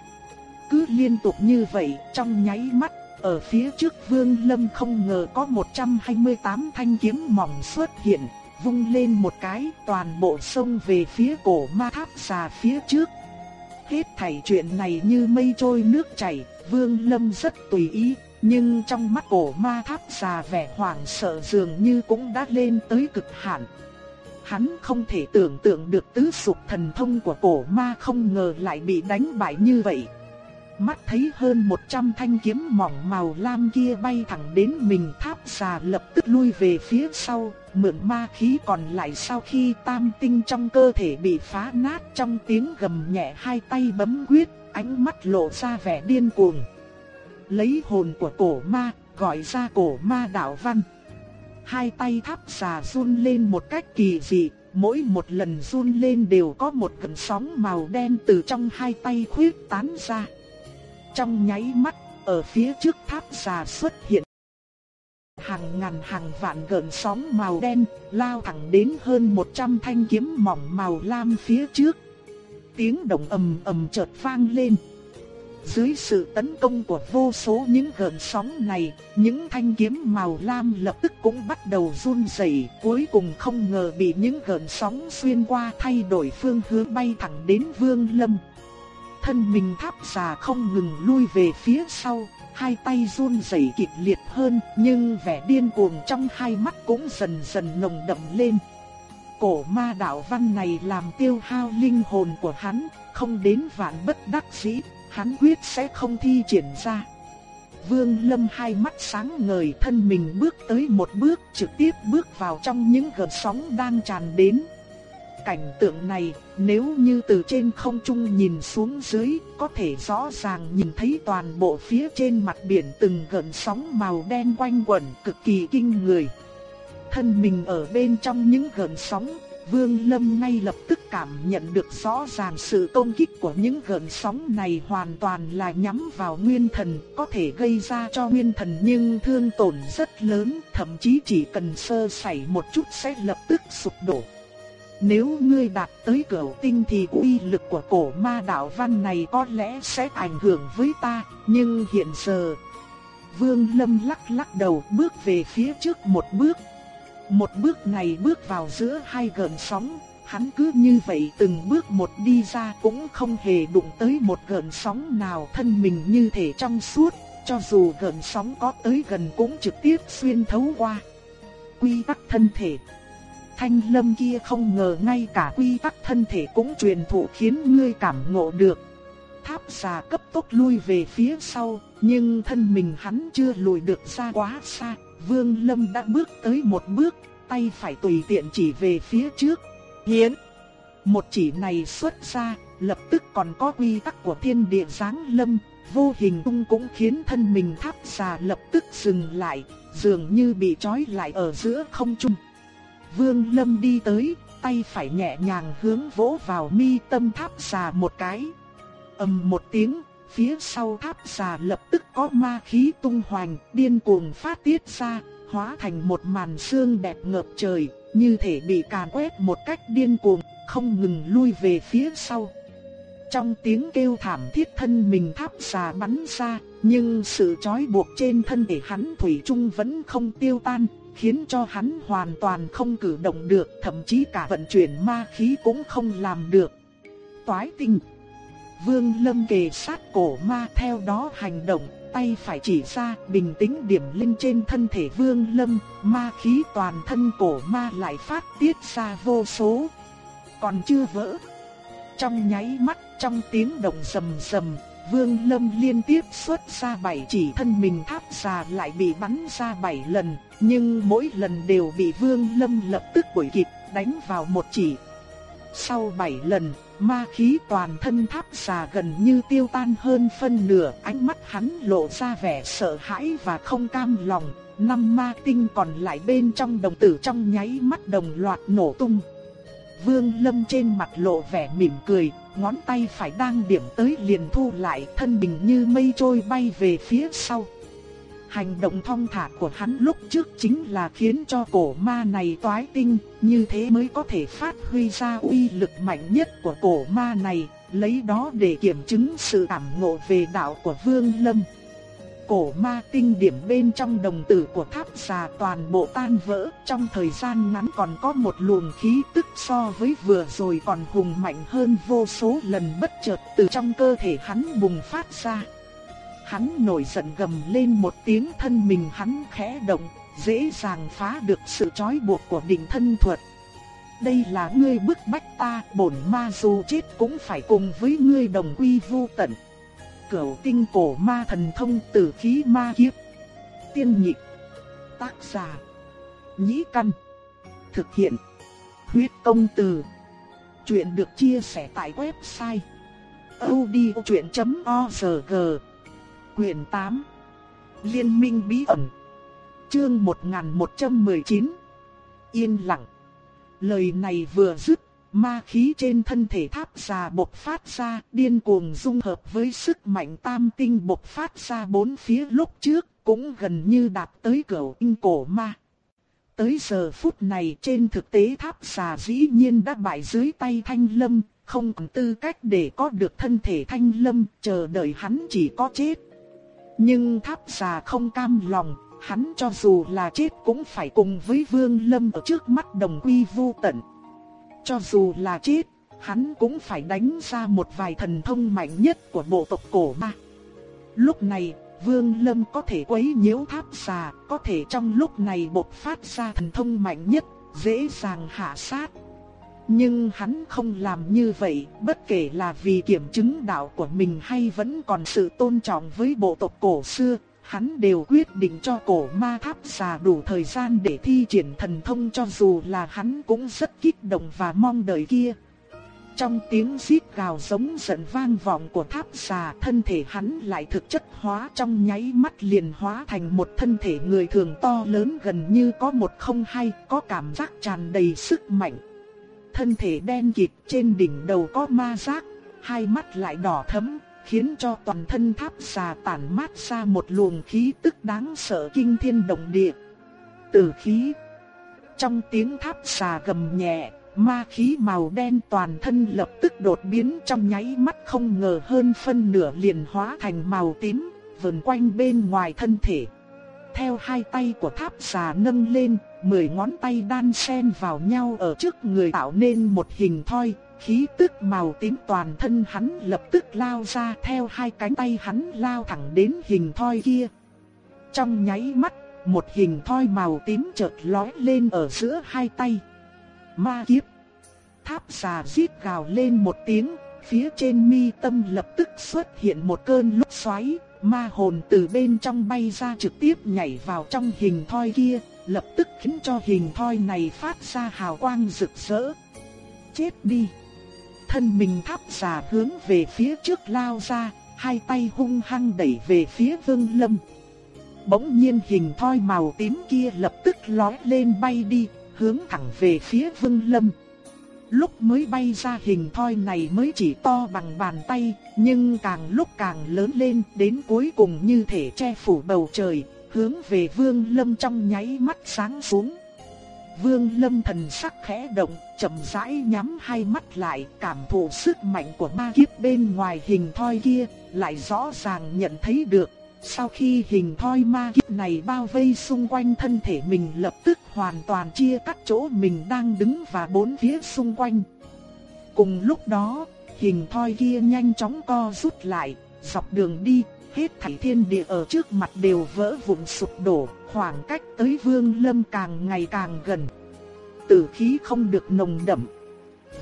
cứ liên tục như vậy, trong nháy mắt, ở phía trước Vương Lâm không ngờ có 128 thanh kiếm mỏng xuất hiện, vung lên một cái, toàn bộ sông về phía cổ ma tháp xà phía trước. Hết thảy chuyện này như mây trôi nước chảy, Vương Lâm rất tùy ý, nhưng trong mắt cổ ma tháp xà vẻ hoảng sợ dường như cũng đã lên tới cực hạn. Hắn không thể tưởng tượng được tứ sục thần thông của cổ ma không ngờ lại bị đánh bại như vậy. Mắt thấy hơn 100 thanh kiếm mỏng màu lam kia bay thẳng đến mình tháp xà lập tức lui về phía sau, mượn ma khí còn lại sau khi tam tinh trong cơ thể bị phá nát trong tiếng gầm nhẹ hai tay bấm quyết, ánh mắt lộ ra vẻ điên cuồng. Lấy hồn của cổ ma, gọi ra cổ ma đạo văn. Hai tay tháp xà run lên một cách kỳ dị, mỗi một lần run lên đều có một cơn sóng màu đen từ trong hai tay khuyết tán ra. Trong nháy mắt, ở phía trước tháp xà xuất hiện hàng ngàn hàng vạn gợn sóng màu đen, lao thẳng đến hơn 100 thanh kiếm mỏng màu lam phía trước. Tiếng động ầm ầm chợt vang lên. Dưới sự tấn công của vô số những gợn sóng này, những thanh kiếm màu lam lập tức cũng bắt đầu run rẩy, cuối cùng không ngờ bị những gợn sóng xuyên qua thay đổi phương hướng bay thẳng đến Vương Lâm. Thân mình tháp xà không ngừng lui về phía sau, hai tay run rẩy kịch liệt hơn, nhưng vẻ điên cuồng trong hai mắt cũng dần dần nồng đậm lên. Cổ ma đạo văn này làm tiêu hao linh hồn của hắn, không đến vạn bất đắc dĩ, hắn quyết sẽ không thi triển ra. Vương Lâm hai mắt sáng ngời thân mình bước tới một bước trực tiếp bước vào trong những gợn sóng đang tràn đến. Cảnh tượng này, nếu như từ trên không trung nhìn xuống dưới, có thể rõ ràng nhìn thấy toàn bộ phía trên mặt biển từng gợn sóng màu đen quanh quẩn cực kỳ kinh người. Thân mình ở bên trong những gợn sóng, Vương Lâm ngay lập tức cảm nhận được rõ ràng sự công kích của những gợn sóng này hoàn toàn là nhắm vào nguyên thần, có thể gây ra cho nguyên thần nhưng thương tổn rất lớn, thậm chí chỉ cần sơ sẩy một chút sẽ lập tức sụp đổ. Nếu ngươi đạt tới cửu tinh thì uy lực của cổ ma đạo văn này có lẽ sẽ ảnh hưởng với ta, nhưng hiện giờ... Vương Lâm lắc lắc đầu bước về phía trước một bước. Một bước này bước vào giữa hai gợn sóng, hắn cứ như vậy từng bước một đi ra cũng không hề đụng tới một gợn sóng nào thân mình như thể trong suốt, cho dù gợn sóng có tới gần cũng trực tiếp xuyên thấu qua. Quy tắc thân thể thanh lâm kia không ngờ ngay cả quy tắc thân thể cũng truyền thụ khiến ngươi cảm ngộ được. Tháp xà cấp tốc lui về phía sau, nhưng thân mình hắn chưa lùi được xa quá xa. Vương Lâm đã bước tới một bước, tay phải tùy tiện chỉ về phía trước. Hiến! Một chỉ này xuất ra, lập tức còn có quy tắc của thiên địa giáng lâm, vô hình tung cũng khiến thân mình tháp xà lập tức dừng lại, dường như bị trói lại ở giữa không trung. Vương Lâm đi tới, tay phải nhẹ nhàng hướng vỗ vào mi tâm tháp xà một cái. ầm một tiếng, phía sau tháp xà lập tức có ma khí tung hoành, điên cuồng phát tiết ra, hóa thành một màn sương đẹp ngập trời, như thể bị càn quét một cách điên cuồng, không ngừng lui về phía sau. Trong tiếng kêu thảm thiết thân mình tháp xà bắn ra, nhưng sự trói buộc trên thân thể hắn thủy chung vẫn không tiêu tan, khiến cho hắn hoàn toàn không cử động được, thậm chí cả vận chuyển ma khí cũng không làm được. Toái tinh Vương Lâm kề sát cổ ma theo đó hành động, tay phải chỉ ra, bình tĩnh điểm linh trên thân thể Vương Lâm, ma khí toàn thân cổ ma lại phát tiết ra vô số. Còn chưa vỡ. Trong nháy mắt, trong tiếng động rầm rầm, Vương Lâm liên tiếp xuất ra bảy chỉ thân mình tháp xà lại bị bắn ra bảy lần, nhưng mỗi lần đều bị Vương Lâm lập tức đuổi kịp, đánh vào một chỉ. Sau bảy lần, ma khí toàn thân tháp xà gần như tiêu tan hơn phân nửa, ánh mắt hắn lộ ra vẻ sợ hãi và không cam lòng. Năm ma tinh còn lại bên trong đồng tử trong nháy mắt đồng loạt nổ tung. Vương Lâm trên mặt lộ vẻ mỉm cười, ngón tay phải đang điểm tới liền thu lại thân bình như mây trôi bay về phía sau. Hành động thong thả của hắn lúc trước chính là khiến cho cổ ma này toái tinh, như thế mới có thể phát huy ra uy lực mạnh nhất của cổ ma này, lấy đó để kiểm chứng sự cảm ngộ về đạo của Vương Lâm. Cổ ma tinh điểm bên trong đồng tử của tháp xà toàn bộ tan vỡ, trong thời gian ngắn còn có một luồng khí tức so với vừa rồi còn hùng mạnh hơn vô số lần bất chợt từ trong cơ thể hắn bùng phát ra. Hắn nổi giận gầm lên một tiếng thân mình hắn khẽ động, dễ dàng phá được sự trói buộc của định thân thuật. Đây là ngươi bức bách ta, bổn ma dù chết cũng phải cùng với ngươi đồng quy vu tận. Cửu tinh cổ ma thần thông tử khí ma kiếp. Tiên nhị Tác giả. Nhĩ căn. Thực hiện. Huyết công từ. Chuyện được chia sẻ tại website. odchuyện.org quyển 8 Liên minh bí ẩn Chương 1119 Yên lặng Lời này vừa dứt, ma khí trên thân thể tháp già bộc phát ra, điên cuồng dung hợp với sức mạnh tam tinh bộc phát ra bốn phía lúc trước, cũng gần như đạt tới cửa in cổ ma. Tới giờ phút này trên thực tế tháp già dĩ nhiên đã bại dưới tay thanh lâm, không còn tư cách để có được thân thể thanh lâm, chờ đợi hắn chỉ có chết. Nhưng tháp già không cam lòng, hắn cho dù là chết cũng phải cùng với Vương Lâm ở trước mắt đồng quy vu tận. Cho dù là chết, hắn cũng phải đánh ra một vài thần thông mạnh nhất của bộ tộc cổ ma. Lúc này, Vương Lâm có thể quấy nhiễu tháp xà, có thể trong lúc này bộc phát ra thần thông mạnh nhất, dễ dàng hạ sát. Nhưng hắn không làm như vậy, bất kể là vì kiểm chứng đạo của mình hay vẫn còn sự tôn trọng với bộ tộc cổ xưa, hắn đều quyết định cho cổ ma tháp xà đủ thời gian để thi triển thần thông cho dù là hắn cũng rất kích động và mong đợi kia. Trong tiếng xít gào giống giận vang vọng của tháp xà, thân thể hắn lại thực chất hóa trong nháy mắt liền hóa thành một thân thể người thường to lớn gần như có một không hay có cảm giác tràn đầy sức mạnh. Thân thể đen kịt trên đỉnh đầu có ma giác, hai mắt lại đỏ thẫm, khiến cho toàn thân tháp xà tản mát ra một luồng khí tức đáng sợ kinh thiên động địa. Tử khí. Trong tiếng tháp xà gầm nhẹ, ma khí màu đen toàn thân lập tức đột biến trong nháy mắt không ngờ hơn phân nửa liền hóa thành màu tím, vần quanh bên ngoài thân thể. Theo hai tay của tháp xà nâng lên, mười ngón tay đan xen vào nhau ở trước người tạo nên một hình thoi, khí tức màu tím toàn thân hắn lập tức lao ra theo hai cánh tay hắn lao thẳng đến hình thoi kia. Trong nháy mắt, một hình thoi màu tím chợt lóe lên ở giữa hai tay. Ma kiếp. Tháp xà rít gào lên một tiếng, phía trên mi tâm lập tức xuất hiện một cơn lốc xoáy, ma hồn từ bên trong bay ra trực tiếp nhảy vào trong hình thoi kia, lập tức khiến cho hình thoi này phát ra hào quang rực rỡ. Chết đi! thân mình tháp xà hướng về phía trước lao ra, hai tay hung hăng đẩy về phía Vương Lâm. Bỗng nhiên hình thoi màu tím kia lập tức lói lên bay đi, hướng thẳng về phía Vương Lâm. Lúc mới bay ra hình thoi này mới chỉ to bằng bàn tay, nhưng càng lúc càng lớn lên, đến cuối cùng như thể che phủ bầu trời, hướng về Vương Lâm trong nháy mắt sáng xuống. Vương Lâm thần sắc khẽ động, chậm rãi nhắm hai mắt lại, cảm thụ sức mạnh của ma kiếp bên ngoài hình thoi kia, lại rõ ràng nhận thấy được. Sau khi hình thoi ma kiếp này bao vây xung quanh thân thể mình lập tức hoàn toàn chia cắt chỗ mình đang đứng và bốn phía xung quanh. Cùng lúc đó, hình thoi kia nhanh chóng co rút lại, dọc đường đi, hết thảy thiên địa ở trước mặt đều vỡ vụn sụp đổ, khoảng cách tới Vương Lâm càng ngày càng gần. Tử khí không được nồng đậm.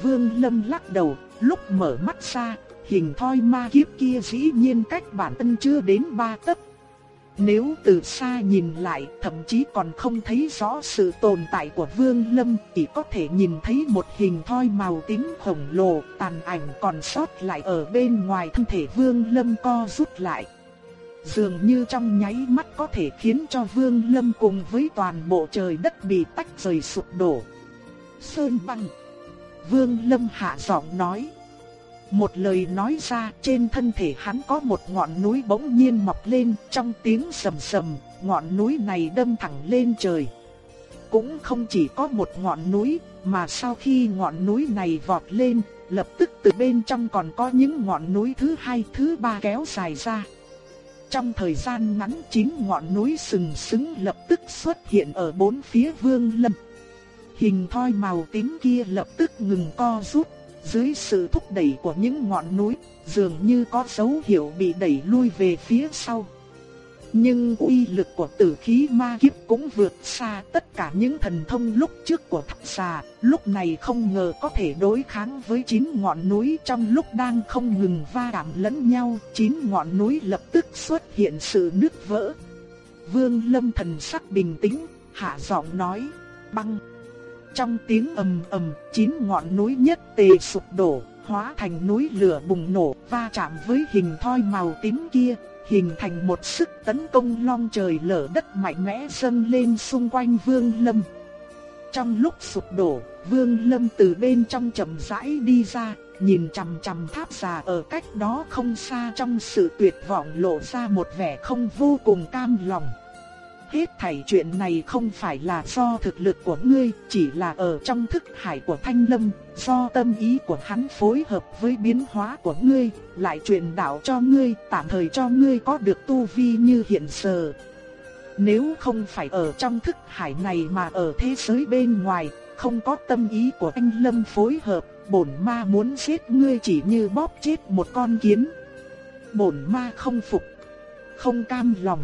Vương Lâm lắc đầu, lúc mở mắt ra, hình thoi ma kiếp kia dĩ nhiên cách bản thân chưa đến ba tấc. Nếu từ xa nhìn lại, thậm chí còn không thấy rõ sự tồn tại của Vương Lâm, chỉ có thể nhìn thấy một hình thoi màu tím khổng lồ, tàn ảnh còn sót lại ở bên ngoài thân thể Vương Lâm co rút lại dường như trong nháy mắt có thể khiến cho Vương Lâm cùng với toàn bộ trời đất bị tách rời sụp đổ. Sơn băng. Vương Lâm hạ giọng nói. Một lời nói ra trên thân thể hắn có một ngọn núi bỗng nhiên mọc lên trong tiếng sầm sầm, ngọn núi này đâm thẳng lên trời. Cũng không chỉ có một ngọn núi, mà sau khi ngọn núi này vọt lên, lập tức từ bên trong còn có những ngọn núi thứ hai thứ ba kéo dài ra. Trong thời gian ngắn chín ngọn núi sừng sững lập tức xuất hiện ở bốn phía vương lâm. Hình thoi màu tím kia lập tức ngừng co rút, dưới sự thúc đẩy của những ngọn núi, dường như có dấu hiệu bị đẩy lui về phía sau. Nhưng uy lực của tử khí ma kiếp cũng vượt xa tất cả những thần thông lúc trước của thập xà, lúc này không ngờ có thể đối kháng với chín ngọn núi trong lúc đang không ngừng va chạm lẫn nhau, chín ngọn núi lập tức xuất hiện sự nứt vỡ. Vương Lâm thần sắc bình tĩnh, hạ giọng nói, băng. Trong tiếng ầm ầm, chín ngọn núi nhất tề sụp đổ, hóa thành núi lửa bùng nổ, va chạm với hình thoi màu tím kia, hình thành một sức tấn công long trời lở đất mạnh mẽ dâng lên xung quanh Vương Lâm. Trong lúc sụp đổ, Vương Lâm từ bên trong chậm rãi đi ra, nhìn chằm chằm tháp già ở cách đó không xa trong sự tuyệt vọng lộ ra một vẻ không vô cùng cam lòng. Hết thảy chuyện này không phải là do thực lực của ngươi, chỉ là ở trong thức hải của Thanh Lâm, do tâm ý của hắn phối hợp với biến hóa của ngươi, lại truyền đạo cho ngươi, tạm thời cho ngươi có được tu vi như hiện giờ. Nếu không phải ở trong thức hải này mà ở thế giới bên ngoài, không có tâm ý của Thanh Lâm phối hợp, bổn ma muốn giết ngươi chỉ như bóp chết một con kiến. Bổn ma không phục, không cam lòng.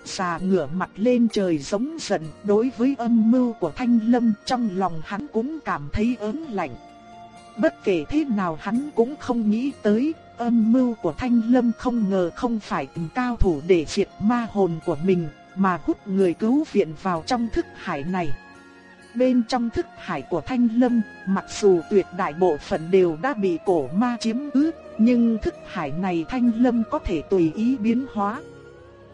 Tháp xà ngửa mặt lên trời giống giận đối với âm mưu của Thanh Lâm trong lòng hắn cũng cảm thấy ớn lạnh. Bất kể thế nào hắn cũng không nghĩ tới âm mưu của Thanh Lâm không ngờ không phải tình cao thủ để diệt ma hồn của mình mà hút người cứu viện vào trong thức hải này. Bên trong thức hải của Thanh Lâm, mặc dù tuyệt đại bộ phận đều đã bị cổ ma chiếm cứ, nhưng thức hải này Thanh Lâm có thể tùy ý biến hóa.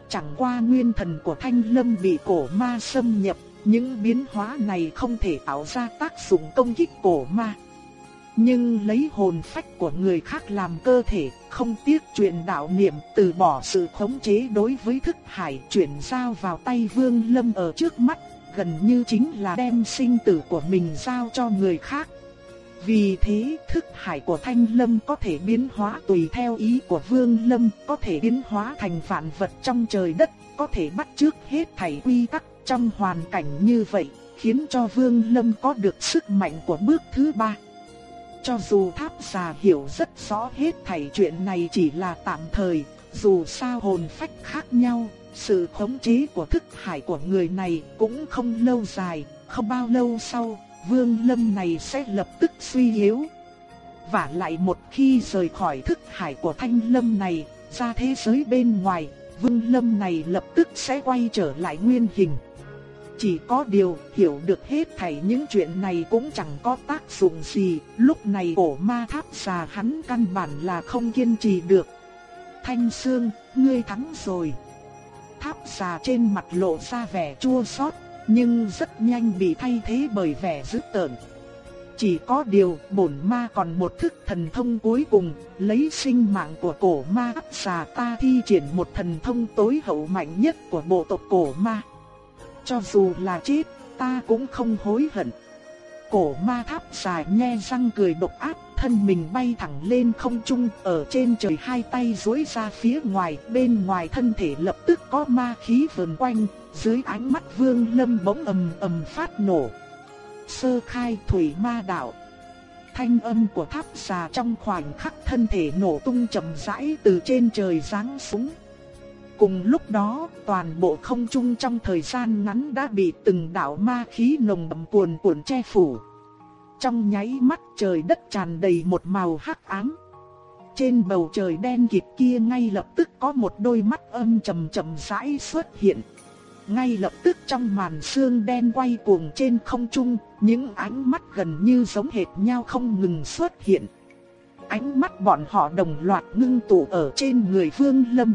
Chẳng qua nguyên thần của Thanh Lâm bị cổ ma xâm nhập, những biến hóa này không thể tạo ra tác dụng công kích cổ ma. Nhưng lấy hồn phách của người khác làm cơ thể, không tiếc truyền đạo niệm từ bỏ sự khống chế đối với thức hải chuyển giao vào tay Vương Lâm ở trước mắt, gần như chính là đem sinh tử của mình giao cho người khác. Vì thế thức hải của Thanh Lâm có thể biến hóa tùy theo ý của Vương Lâm, có thể biến hóa thành vạn vật trong trời đất, có thể bắt chước hết thảy quy tắc trong hoàn cảnh như vậy, khiến cho Vương Lâm có được sức mạnh của bước thứ ba. Cho dù tháp già hiểu rất rõ hết thảy chuyện này chỉ là tạm thời, dù sao hồn phách khác nhau, sự khống chế của thức hải của người này cũng không lâu dài, không bao lâu sau, vương lâm này sẽ lập tức suy yếu. Và lại một khi rời khỏi thức hải của thanh lâm này, ra thế giới bên ngoài, vương lâm này lập tức sẽ quay trở lại nguyên hình. Chỉ có điều hiểu được hết thảy những chuyện này cũng chẳng có tác dụng gì, lúc này cổ ma tháp xà hắn căn bản là không kiên trì được. Thanh Sương, ngươi thắng rồi. Tháp xà trên mặt lộ ra vẻ chua xót, nhưng rất nhanh bị thay thế bởi vẻ dữ tợn. Chỉ có điều bổn ma còn một thức thần thông cuối cùng, lấy sinh mạng của cổ ma áp xà ta thi triển một thần thông tối hậu mạnh nhất của bộ tộc cổ ma. Cho dù là chết, ta cũng không hối hận. Cổ ma tháp xà nghe răng cười độc ác, thân mình bay thẳng lên không trung, ở trên trời hai tay duỗi ra phía ngoài, bên ngoài thân thể lập tức có ma khí vần quanh, dưới ánh mắt Vương Lâm bỗng ầm ầm phát nổ. Sơ khai thủy ma đạo. Thanh âm của tháp xà trong khoảnh khắc thân thể nổ tung chậm rãi từ trên trời giáng xuống. Cùng lúc đó, toàn bộ không trung trong thời gian ngắn đã bị từng đạo ma khí nồng ẩm cuồn cuộn che phủ. Trong nháy mắt trời đất tràn đầy một màu hắc ám. Trên bầu trời đen kịt kia ngay lập tức có một đôi mắt âm trầm trầm rãi xuất hiện. Ngay lập tức trong màn sương đen quay cuồng trên không trung, những ánh mắt gần như giống hệt nhau không ngừng xuất hiện. Ánh mắt bọn họ đồng loạt ngưng tụ ở trên người Vương Lâm.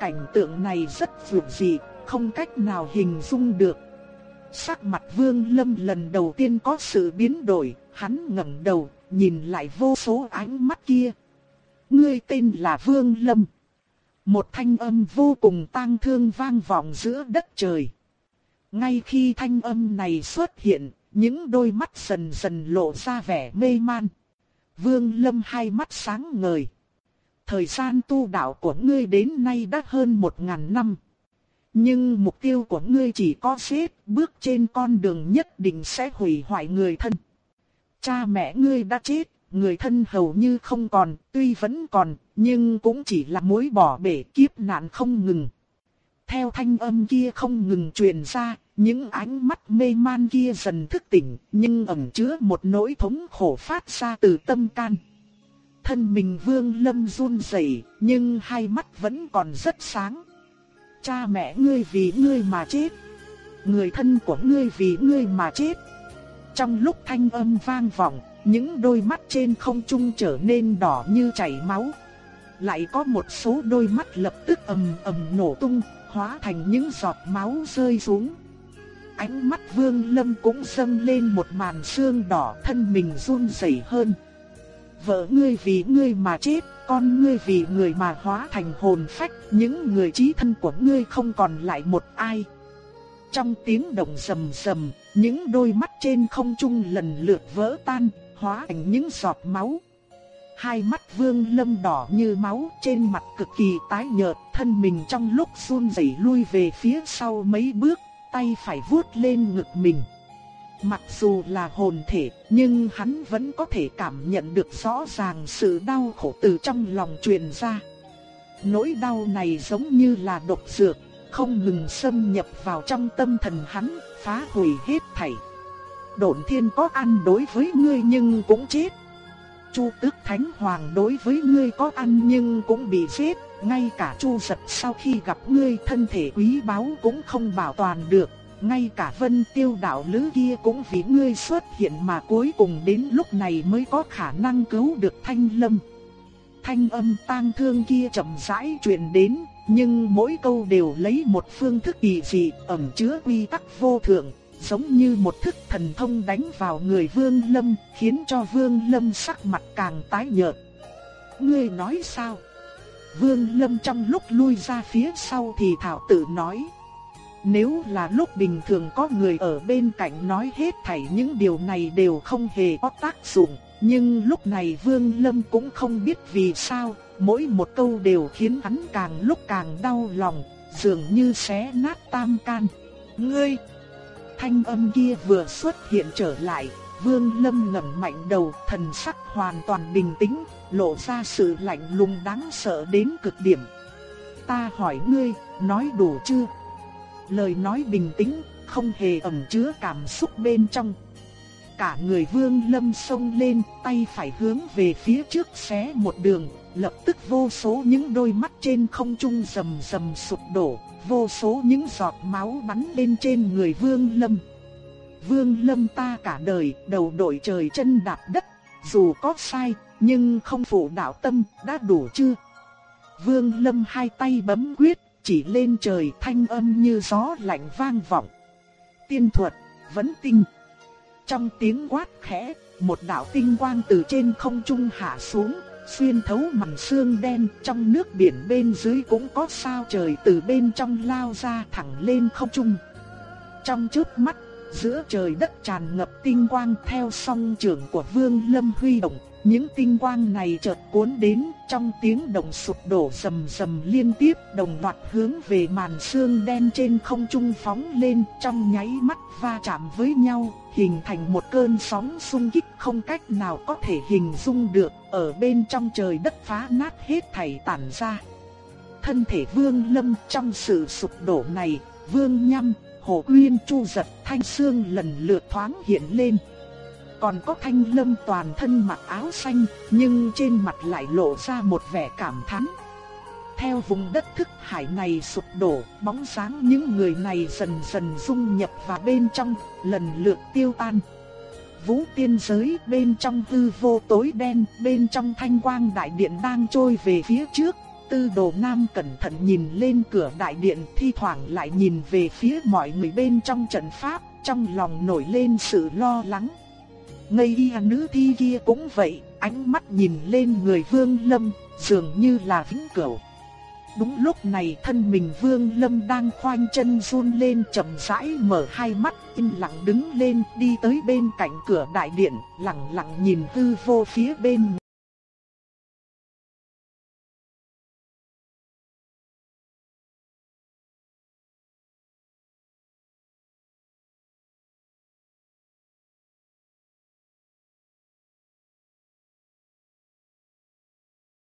Cảnh tượng này rất vượt dị, không cách nào hình dung được. Sắc mặt Vương Lâm lần đầu tiên có sự biến đổi, hắn ngẩng đầu, nhìn lại vô số ánh mắt kia. Ngươi tên là Vương Lâm. Một thanh âm vô cùng tang thương vang vọng giữa đất trời. Ngay khi thanh âm này xuất hiện, những đôi mắt dần dần lộ ra vẻ mê man. Vương Lâm hai mắt sáng ngời. Thời gian tu đạo của ngươi đến nay đã hơn một ngàn năm. Nhưng mục tiêu của ngươi chỉ có xếp bước trên con đường nhất định sẽ hủy hoại người thân. Cha mẹ ngươi đã chết, người thân hầu như không còn, tuy vẫn còn, nhưng cũng chỉ là mối bỏ bể kiếp nạn không ngừng. Theo thanh âm kia không ngừng truyền ra, những ánh mắt mê man kia dần thức tỉnh, nhưng ẩn chứa một nỗi thống khổ phát ra từ tâm can. Thân mình vương lâm run rẩy, nhưng hai mắt vẫn còn rất sáng. Cha mẹ ngươi vì ngươi mà chết. Người thân của ngươi vì ngươi mà chết. Trong lúc thanh âm vang vọng, những đôi mắt trên không trung trở nên đỏ như chảy máu. Lại có một số đôi mắt lập tức ầm ầm nổ tung, hóa thành những giọt máu rơi xuống. Ánh mắt Vương Lâm cũng dâng lên một màn sương đỏ, thân mình run rẩy hơn. Vợ ngươi vì ngươi mà chết, con ngươi vì người mà hóa thành hồn phách, những người chí thân của ngươi không còn lại một ai. Trong tiếng động rầm rầm, những đôi mắt trên không trung lần lượt vỡ tan, hóa thành những giọt máu. Hai mắt vương lâm đỏ như máu trên mặt cực kỳ tái nhợt, thân mình trong lúc run rẩy lui về phía sau mấy bước, tay phải vuốt lên ngực mình. Mặc dù là hồn thể, nhưng hắn vẫn có thể cảm nhận được rõ ràng sự đau khổ từ trong lòng truyền ra. Nỗi đau này giống như là độc dược, không ngừng xâm nhập vào trong tâm thần hắn, phá hủy hết thảy. Độn thiên có ăn đối với ngươi nhưng cũng chết. Chu Tước Thánh Hoàng đối với ngươi có ăn nhưng cũng bị giết, ngay cả Chu Giật sau khi gặp ngươi thân thể quý báu cũng không bảo toàn được, ngay cả Vân Tiêu đạo lữ kia cũng vì ngươi xuất hiện mà cuối cùng đến lúc này mới có khả năng cứu được Thanh Lâm. Thanh âm tang thương kia chậm rãi truyền đến, nhưng mỗi câu đều lấy một phương thức kỳ dị ẩn chứa quy tắc vô thượng, giống như một thức thần thông đánh vào người Vương Lâm, khiến cho Vương Lâm sắc mặt càng tái nhợt. Ngươi nói sao? Vương Lâm trong lúc lui ra phía sau thì thảo tự nói. Nếu là lúc bình thường có người ở bên cạnh nói hết thảy những điều này đều không hề có tác dụng, nhưng lúc này Vương Lâm cũng không biết vì sao, mỗi một câu đều khiến hắn càng lúc càng đau lòng, dường như xé nát tam can. Ngươi! Thanh âm kia vừa xuất hiện trở lại, Vương Lâm ngẩng mạnh đầu, thần sắc hoàn toàn bình tĩnh, lộ ra sự lạnh lùng đáng sợ đến cực điểm. Ta hỏi ngươi, nói đủ chưa? Lời nói bình tĩnh, không hề ẩn chứa cảm xúc bên trong. Cả người Vương Lâm xông lên, tay phải hướng về phía trước xé một đường, lập tức vô số những đôi mắt trên không trung rầm rầm sụp đổ, vô số những giọt máu bắn lên trên người Vương Lâm. Vương Lâm ta cả đời đầu đội trời chân đạp đất, dù có sai, nhưng không phụ đạo tâm, đã đủ chưa? Vương Lâm hai tay bấm quyết, chỉ lên trời thanh âm như gió lạnh vang vọng. Tiên thuật, vẫn tinh. Trong tiếng quát khẽ, một đạo tinh quang từ trên không trung hạ xuống, xuyên thấu màn sương đen, trong nước biển bên dưới cũng có sao trời từ bên trong lao ra thẳng lên không trung. Trong chớp mắt, giữa trời đất tràn ngập tinh quang theo song trưởng của Vương Lâm huy động, những tinh quang này chợt cuốn đến trong tiếng động sụp đổ rầm rầm liên tiếp đồng loạt hướng về màn sương đen trên không trung phóng lên trong nháy mắt va chạm với nhau, hình thành một cơn sóng xung kích không cách nào có thể hình dung được, ở bên trong trời đất phá nát hết thảy tản ra. Thân thể Vương Lâm trong sự sụp đổ này, Vương Nhâm, Hồ Uyên Chu Giật, Thanh xương lần lượt thoáng hiện lên. Còn có thanh lâm toàn thân mặc áo xanh, nhưng trên mặt lại lộ ra một vẻ cảm thán. Theo vùng đất thức hải này sụp đổ, bóng sáng những người này dần dần dung nhập vào bên trong, lần lượt tiêu tan. Vũ tiên giới bên trong hư vô tối đen, bên trong thanh quang đại điện đang trôi về phía trước. Tư đồ nam cẩn thận nhìn lên cửa đại điện thi thoảng lại nhìn về phía mọi người bên trong trận pháp, trong lòng nổi lên sự lo lắng. Ngây y nữ thi kia cũng vậy, ánh mắt nhìn lên người Vương Lâm, dường như là vĩnh cửu. Đúng lúc này thân mình Vương Lâm đang khoanh chân run lên chậm rãi mở hai mắt, im lặng đứng lên đi tới bên cạnh cửa đại điện, lặng lặng nhìn hư vô phía bên